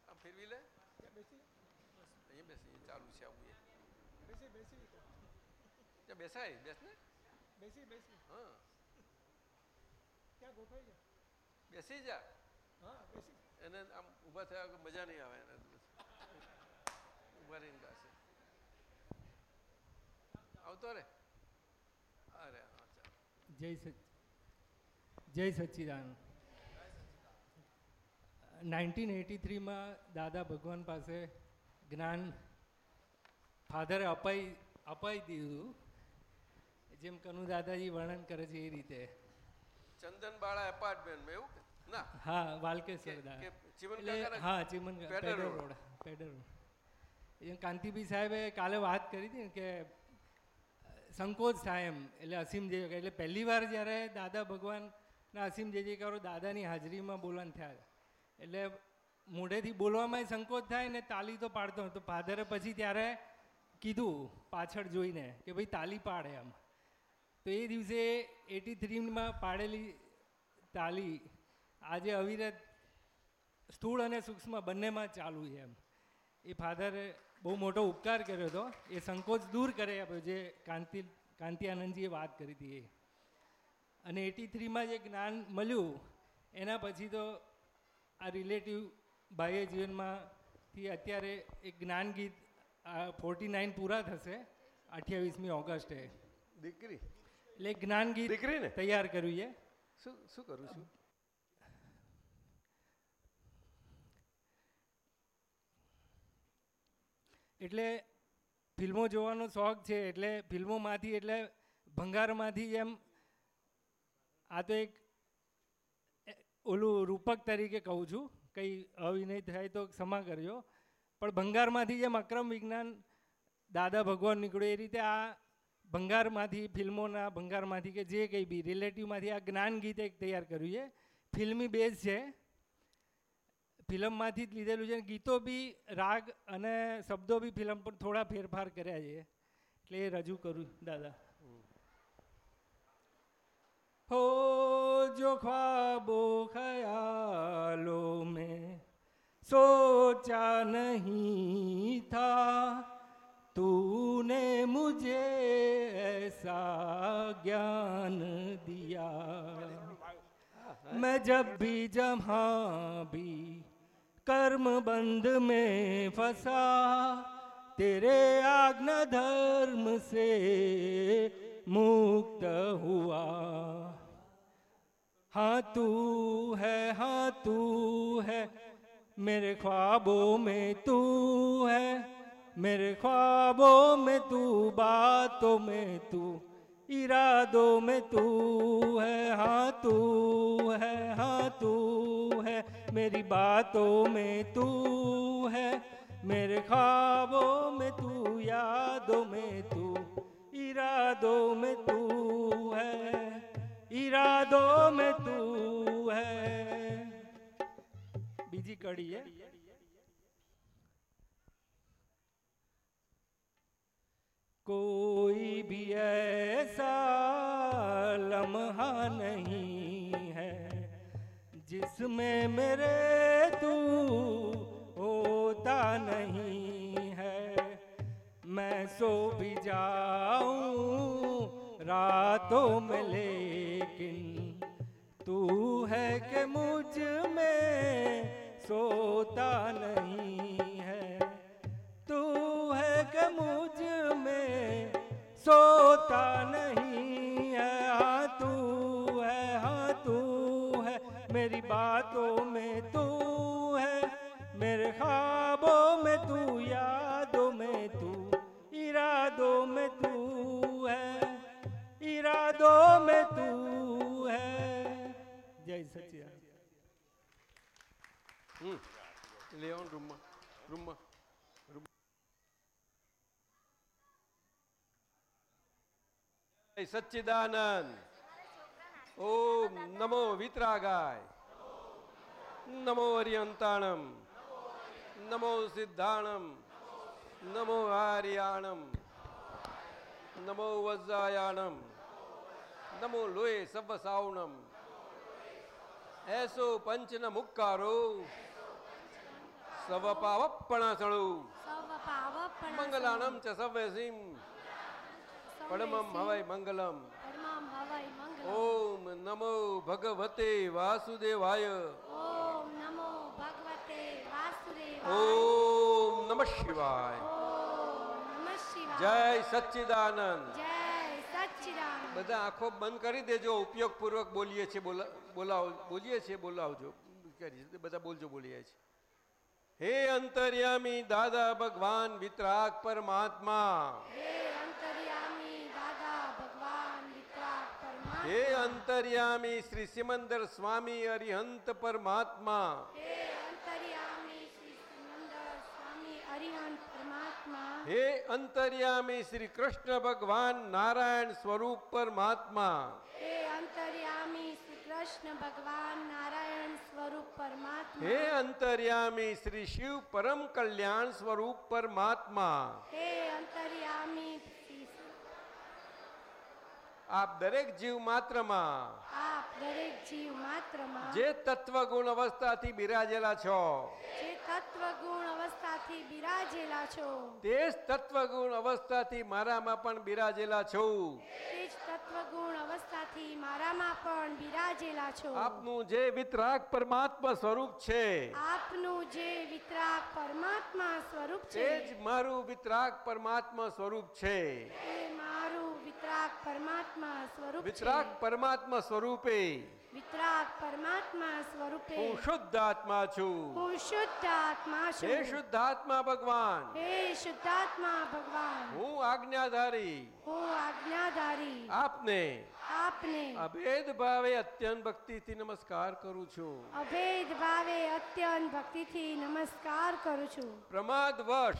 આ ફેરવી લે. અહીંયા બેસી ચાલુ છે આવું એ. ત્યાં બેસાય બેસ ને હા. બેસી જા. એને આમ ઊભા થયા વગર મજા નહીં આવે એને ઊભા રહીને આવતો રે અરે જય સચ જય સચ્ચિદાનંદ. નાઇન્ટીન એટી થ્રીમાં દાદા ભગવાન પાસે જ્ઞાન ફાધરે અપાઈ અપાઈ દીધું. જેમ કનુ દાદાજી વર્ણન કરે છે એ રીતે. ચંદન બાળા એપાર્ટમેન્ટમાં એવું ના. હા વાલકેશ્વર કે- દા. કે ચીમન એટલે કાકાના હા ચીમન પેડર રોડ. પેડર રોડ. એ કાંતિભાઈ સાહેબે કાલે વાત કરી હતી ને કે સંકોચ થાય એમ. એટલે અસીમ જે એટલે પહેલી વાર જ્યારે દાદા ભગવાનના અસીમ જે જયકારો દાદાની હાજરીમાં બોલન થયા એટલે મોઢેથી બોલવામાં સંકોચ થાય ને તાલી તો પાડતો તો ફાધરે પછી ત્યારે કીધું પાછળ જોઈને કે ભાઈ તાલી પાડે એમ તો એ દિવસે એટી થ્રીમાં પાડેલી તાલી આજે અવિરત સ્થૂળ અને સૂક્ષ્મ બંનેમાં ચાલુ છે એમ. એ ફાધરે બહુ મોટો ઉપકાર કર્યો હતો. એ સંકોચ દૂર કરે આપ્યો જે કાંતિ કાંતિ આનંદજીએ વાત કરી હતી એ. અને એટી થ્રીમાં જે જ્ઞાન મળ્યું એના પછી તો આ રિલેટિવ બાહ્ય જીવનમાંથી અત્યારે એક જ્ઞાન ગીત ફોર્ટી નાઇન પૂરા થશે અઠ્યાવીસમી ઓગસ્ટે. દીકરી? એટલે જ્ઞાન ગીત દીકરીને? તૈયાર કર્યું છે. શું શું કરું છું? એટલે ફિલ્મો જોવાનો શોખ છે, એટલે ફિલ્મોમાંથી, એટલે ભંગારમાંથી એમ આ તો એક ઓલું રૂપક તરીકે કહું છું, કંઈ અવિનય થાય તો ક્ષમા કરજો. પણ ભંગારમાંથી જેમ અક્રમ વિજ્ઞાન દાદા ભગવાન નીકળ્યું એ રીતે આ ભંગારમાંથી ફિલ્મોના ભંગારમાંથી કે જે કંઈ બી રિલેટિવમાંથી આ જ્ઞાન ગીત એક તૈયાર કર્યું છે. ફિલ્મી બેઝ છે ફિલ્મમાંથી જ લીધેલું છે અને ગીતો બી રાગ અને શબ્દો બી ફિલ્મ પર થોડા ફેરફાર કર્યા છે એટલે એ રજૂ કરું દાદા हो जो ख्वाबो ख्यालों में सोचा नहीं था तूने मुझे ऐसा ज्ञान दिया मैं जब भी जहाँ भी कर्म बंद में फंसा। तेरे आज्ञा धर्म से मुक्त हुआ। हाँ तू है हाँ तू है, मेरे ख्वाबों में तू है, मेरे ख्वाबों में तू, बातों में तू, इरादों में तू है। हाँ तू है हाँ तू है मेरी बातों में तू है, मेरे ख्वाबों में तू, यादों में तू, इरादों में तू है, इरादों में तू है। बीजी कड़ी है। कोई भी ऐसा लम्हा नहीं जिसमें मेरे तू होता नहीं है। मैं सो भी जाऊँ रातों में, लेकिन तू है कि मुझमें सोता नहीं है। तू है कि मुझमें सोता नहीं है। तू मेरी बातों में तू है, मेरे ख्वाबों में तू, यादों में तू, इरादों में तू है, इरादों में तू है। जय सचिया हम्म। लियोन रुम्मा रुम्मा सच्चिदानंद। ઓમ નમો વિતરાગાય. નમો હરિયંતાણમ નમો સિદ્ધાણમ. નમો આર્યાણમ. નમો વજ્રાયાણમ નમો લોહે સવસાવણમ એસો પંચન મુક્કારો સવ પાવપણાસણુ મંગલાણમ ચ સવ્યસીમ પરમમ હવય મંગલમ. ઓમ નમો ભગવતે વાસુદેવાય. ઓમ નમો ભગવતે વાસુદેવાય. ઓમ નમઃ શિવાય. ઓમ નમઃ શિવાય. જય સચ્ચિદાનંદ. જય સચ્ચિદાનંદ. બધા આંખો બંધ કરી દેજો ઉપયોગપૂર્વક બોલીએ છીએ બોલા બોલાવ બોલીએ છીએ બોલાવજો. બધા બોલજો બોલીએ છીએ. હે અંતર્યામી દાદા ભગવાન વિતરાગ પરમાત્મા. હે હે અંતર્યામી શ્રી સિમંદર સ્વામી અરિહંત પરમાત્મા. હે અંતર્યામી શ્રી કૃષ્ણ ભગવાન નારાયણ સ્વરૂપ પરમાત્મા. હે અંતર્યામી શ્રી કૃષ્ણ ભગવાન નારાયણ સ્વરૂપ પરમાત્મા. હે અંતર્યામી શ્રી શિવ પરમ કલ્યાણ સ્વરૂપ પરમાત્મા. હે અંતર્યામી આપ દરેક જીવ માત્રમાં આપ દરેક જીવ માત્રમાં જે તત્વ ગુણ અવસ્થાથી બિરાજેલા છો. જે તત્વ ગુણ અવસ્થાથી બિરાજેલા છો. તે જ તત્વ ગુણ અવસ્થાથી મારામાં પણ બિરાજેલા છો. તે જ તત્વ ગુણ અવસ્થાથી મારામાં પણ બિરાજેલા છો. આપનું જે વિતરાગ પરમાત્મા સ્વરૂપ છે આપનું જે વિતરાગ પરમાત્મા સ્વરૂપ તે છે જ મારું વિતરાગ પરમાત્મા સ્વરૂપ છે. એ મારું વિતરાગ પરમાત્મા સ્વરૂપ વિતરાગ પરમાત્મા સ્વરૂપે વિતરાગ પરમાત્મા સ્વરૂપે હું શુદ્ધ આત્મા છું। હું શુદ્ધ આત્મા હે શુદ્ધ આત્મા ભગવાન। હે શુદ્ધાત્મા ભગવાન। હું આજ્ઞાધારી। હું આજ્ઞાધારી। આપને। આપને। અભેદ ભાવે અત્યંત ભક્તિથી નમસ્કાર કરું છું। અભેદ ભાવે અત્યંત ભક્તિથી નમસ્કાર કરું છું। પ્રમાદવશ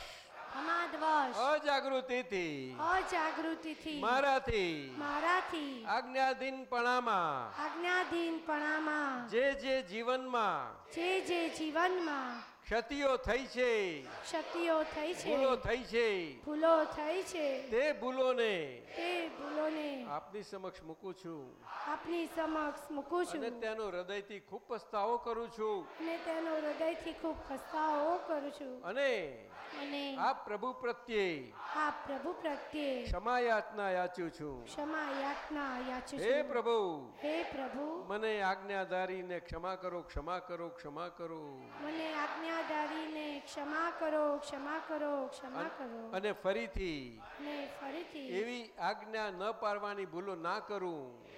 પ્રમાદવશ અજાગૃતિથી. અજાગૃતિથી. મારાથી. મારાથી. આજ્ઞાધીનપણામાં. આજ્ઞાધીનપણામાં. જે જે જીવનમાં. જે જે જીવનમાં. ક્ષતિઓ થઈ છે. ક્ષતિઓ થઈ છે. ભૂલો થઈ છે. ભૂલો થઈ છે. તે ભૂલોને તે ભૂલોને આપની સમક્ષ મૂકું છું. આપની સમક્ષ મૂકું છું. અને તેનો હૃદયથી ખૂબ પસ્તાવો કરું છું. અને તેનો હૃદયથી ખૂબ પસ્તાવો કરું છું. અને અને આ પ્રભુ પ્રત્યે. આપ પ્રભુ પ્રત્યે. ક્ષમા યાચના યાચું છું. ક્ષમા યાચના યાચું હે પ્રભુ. હે પ્રભુ. મને આજ્ઞાધારીને ક્ષમા કરો ક્ષમા કરો ક્ષમા કરો. મને આજ્ઞાધારીને ક્ષમા કરો ક્ષમા કરો ક્ષમા કરો. અને ફરીથી અને ફરીથી એવી આજ્ઞા ન પાડવાની ભૂલો ના કરું.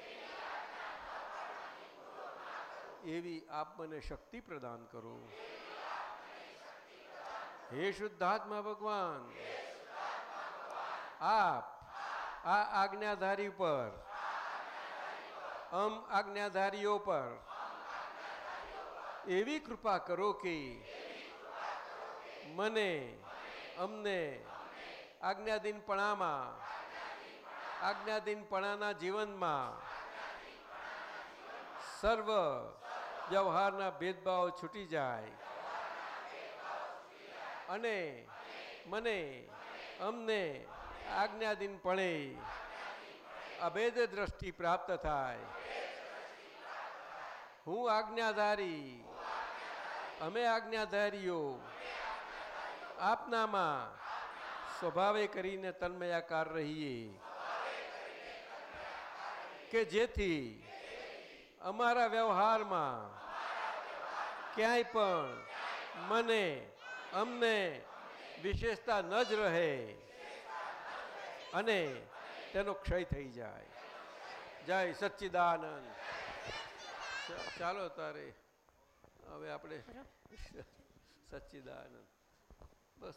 એવી આપ મને શક્તિ પ્રદાન કરો. હે શુદ્ધાત્મા ભગવાન. આપ આ આજ્ઞાધારી પર અમ આજ્ઞાધારીઓ પર એવી કૃપા કરો કે મને, અમને આજ્ઞાધીનપણામાં, આજ્ઞાધીનપણાના જીવનમાં સર્વ વ્યવહારના ભેદભાવ છૂટી જાય. અને મને અમને આજ્ઞાધીનપણે અભેદ દ્રષ્ટિ પ્રાપ્ત થાય. હું આજ્ઞાધારી, અમે આજ્ઞાધારીઓ, આપનામાં સ્વભાવે કરીને તન્મયાકાર રહીએ. કે જેથી અમારા વ્યવહારમાં ક્યાંય પણ મને અમને વિશેષતા ન જ રહે. અને તેનો ક્ષય થઈ જાય. જય સચ્ચિદાનંદ. ચાલો તારે હવે આપણે સચ્ચિદાનંદ. બસ.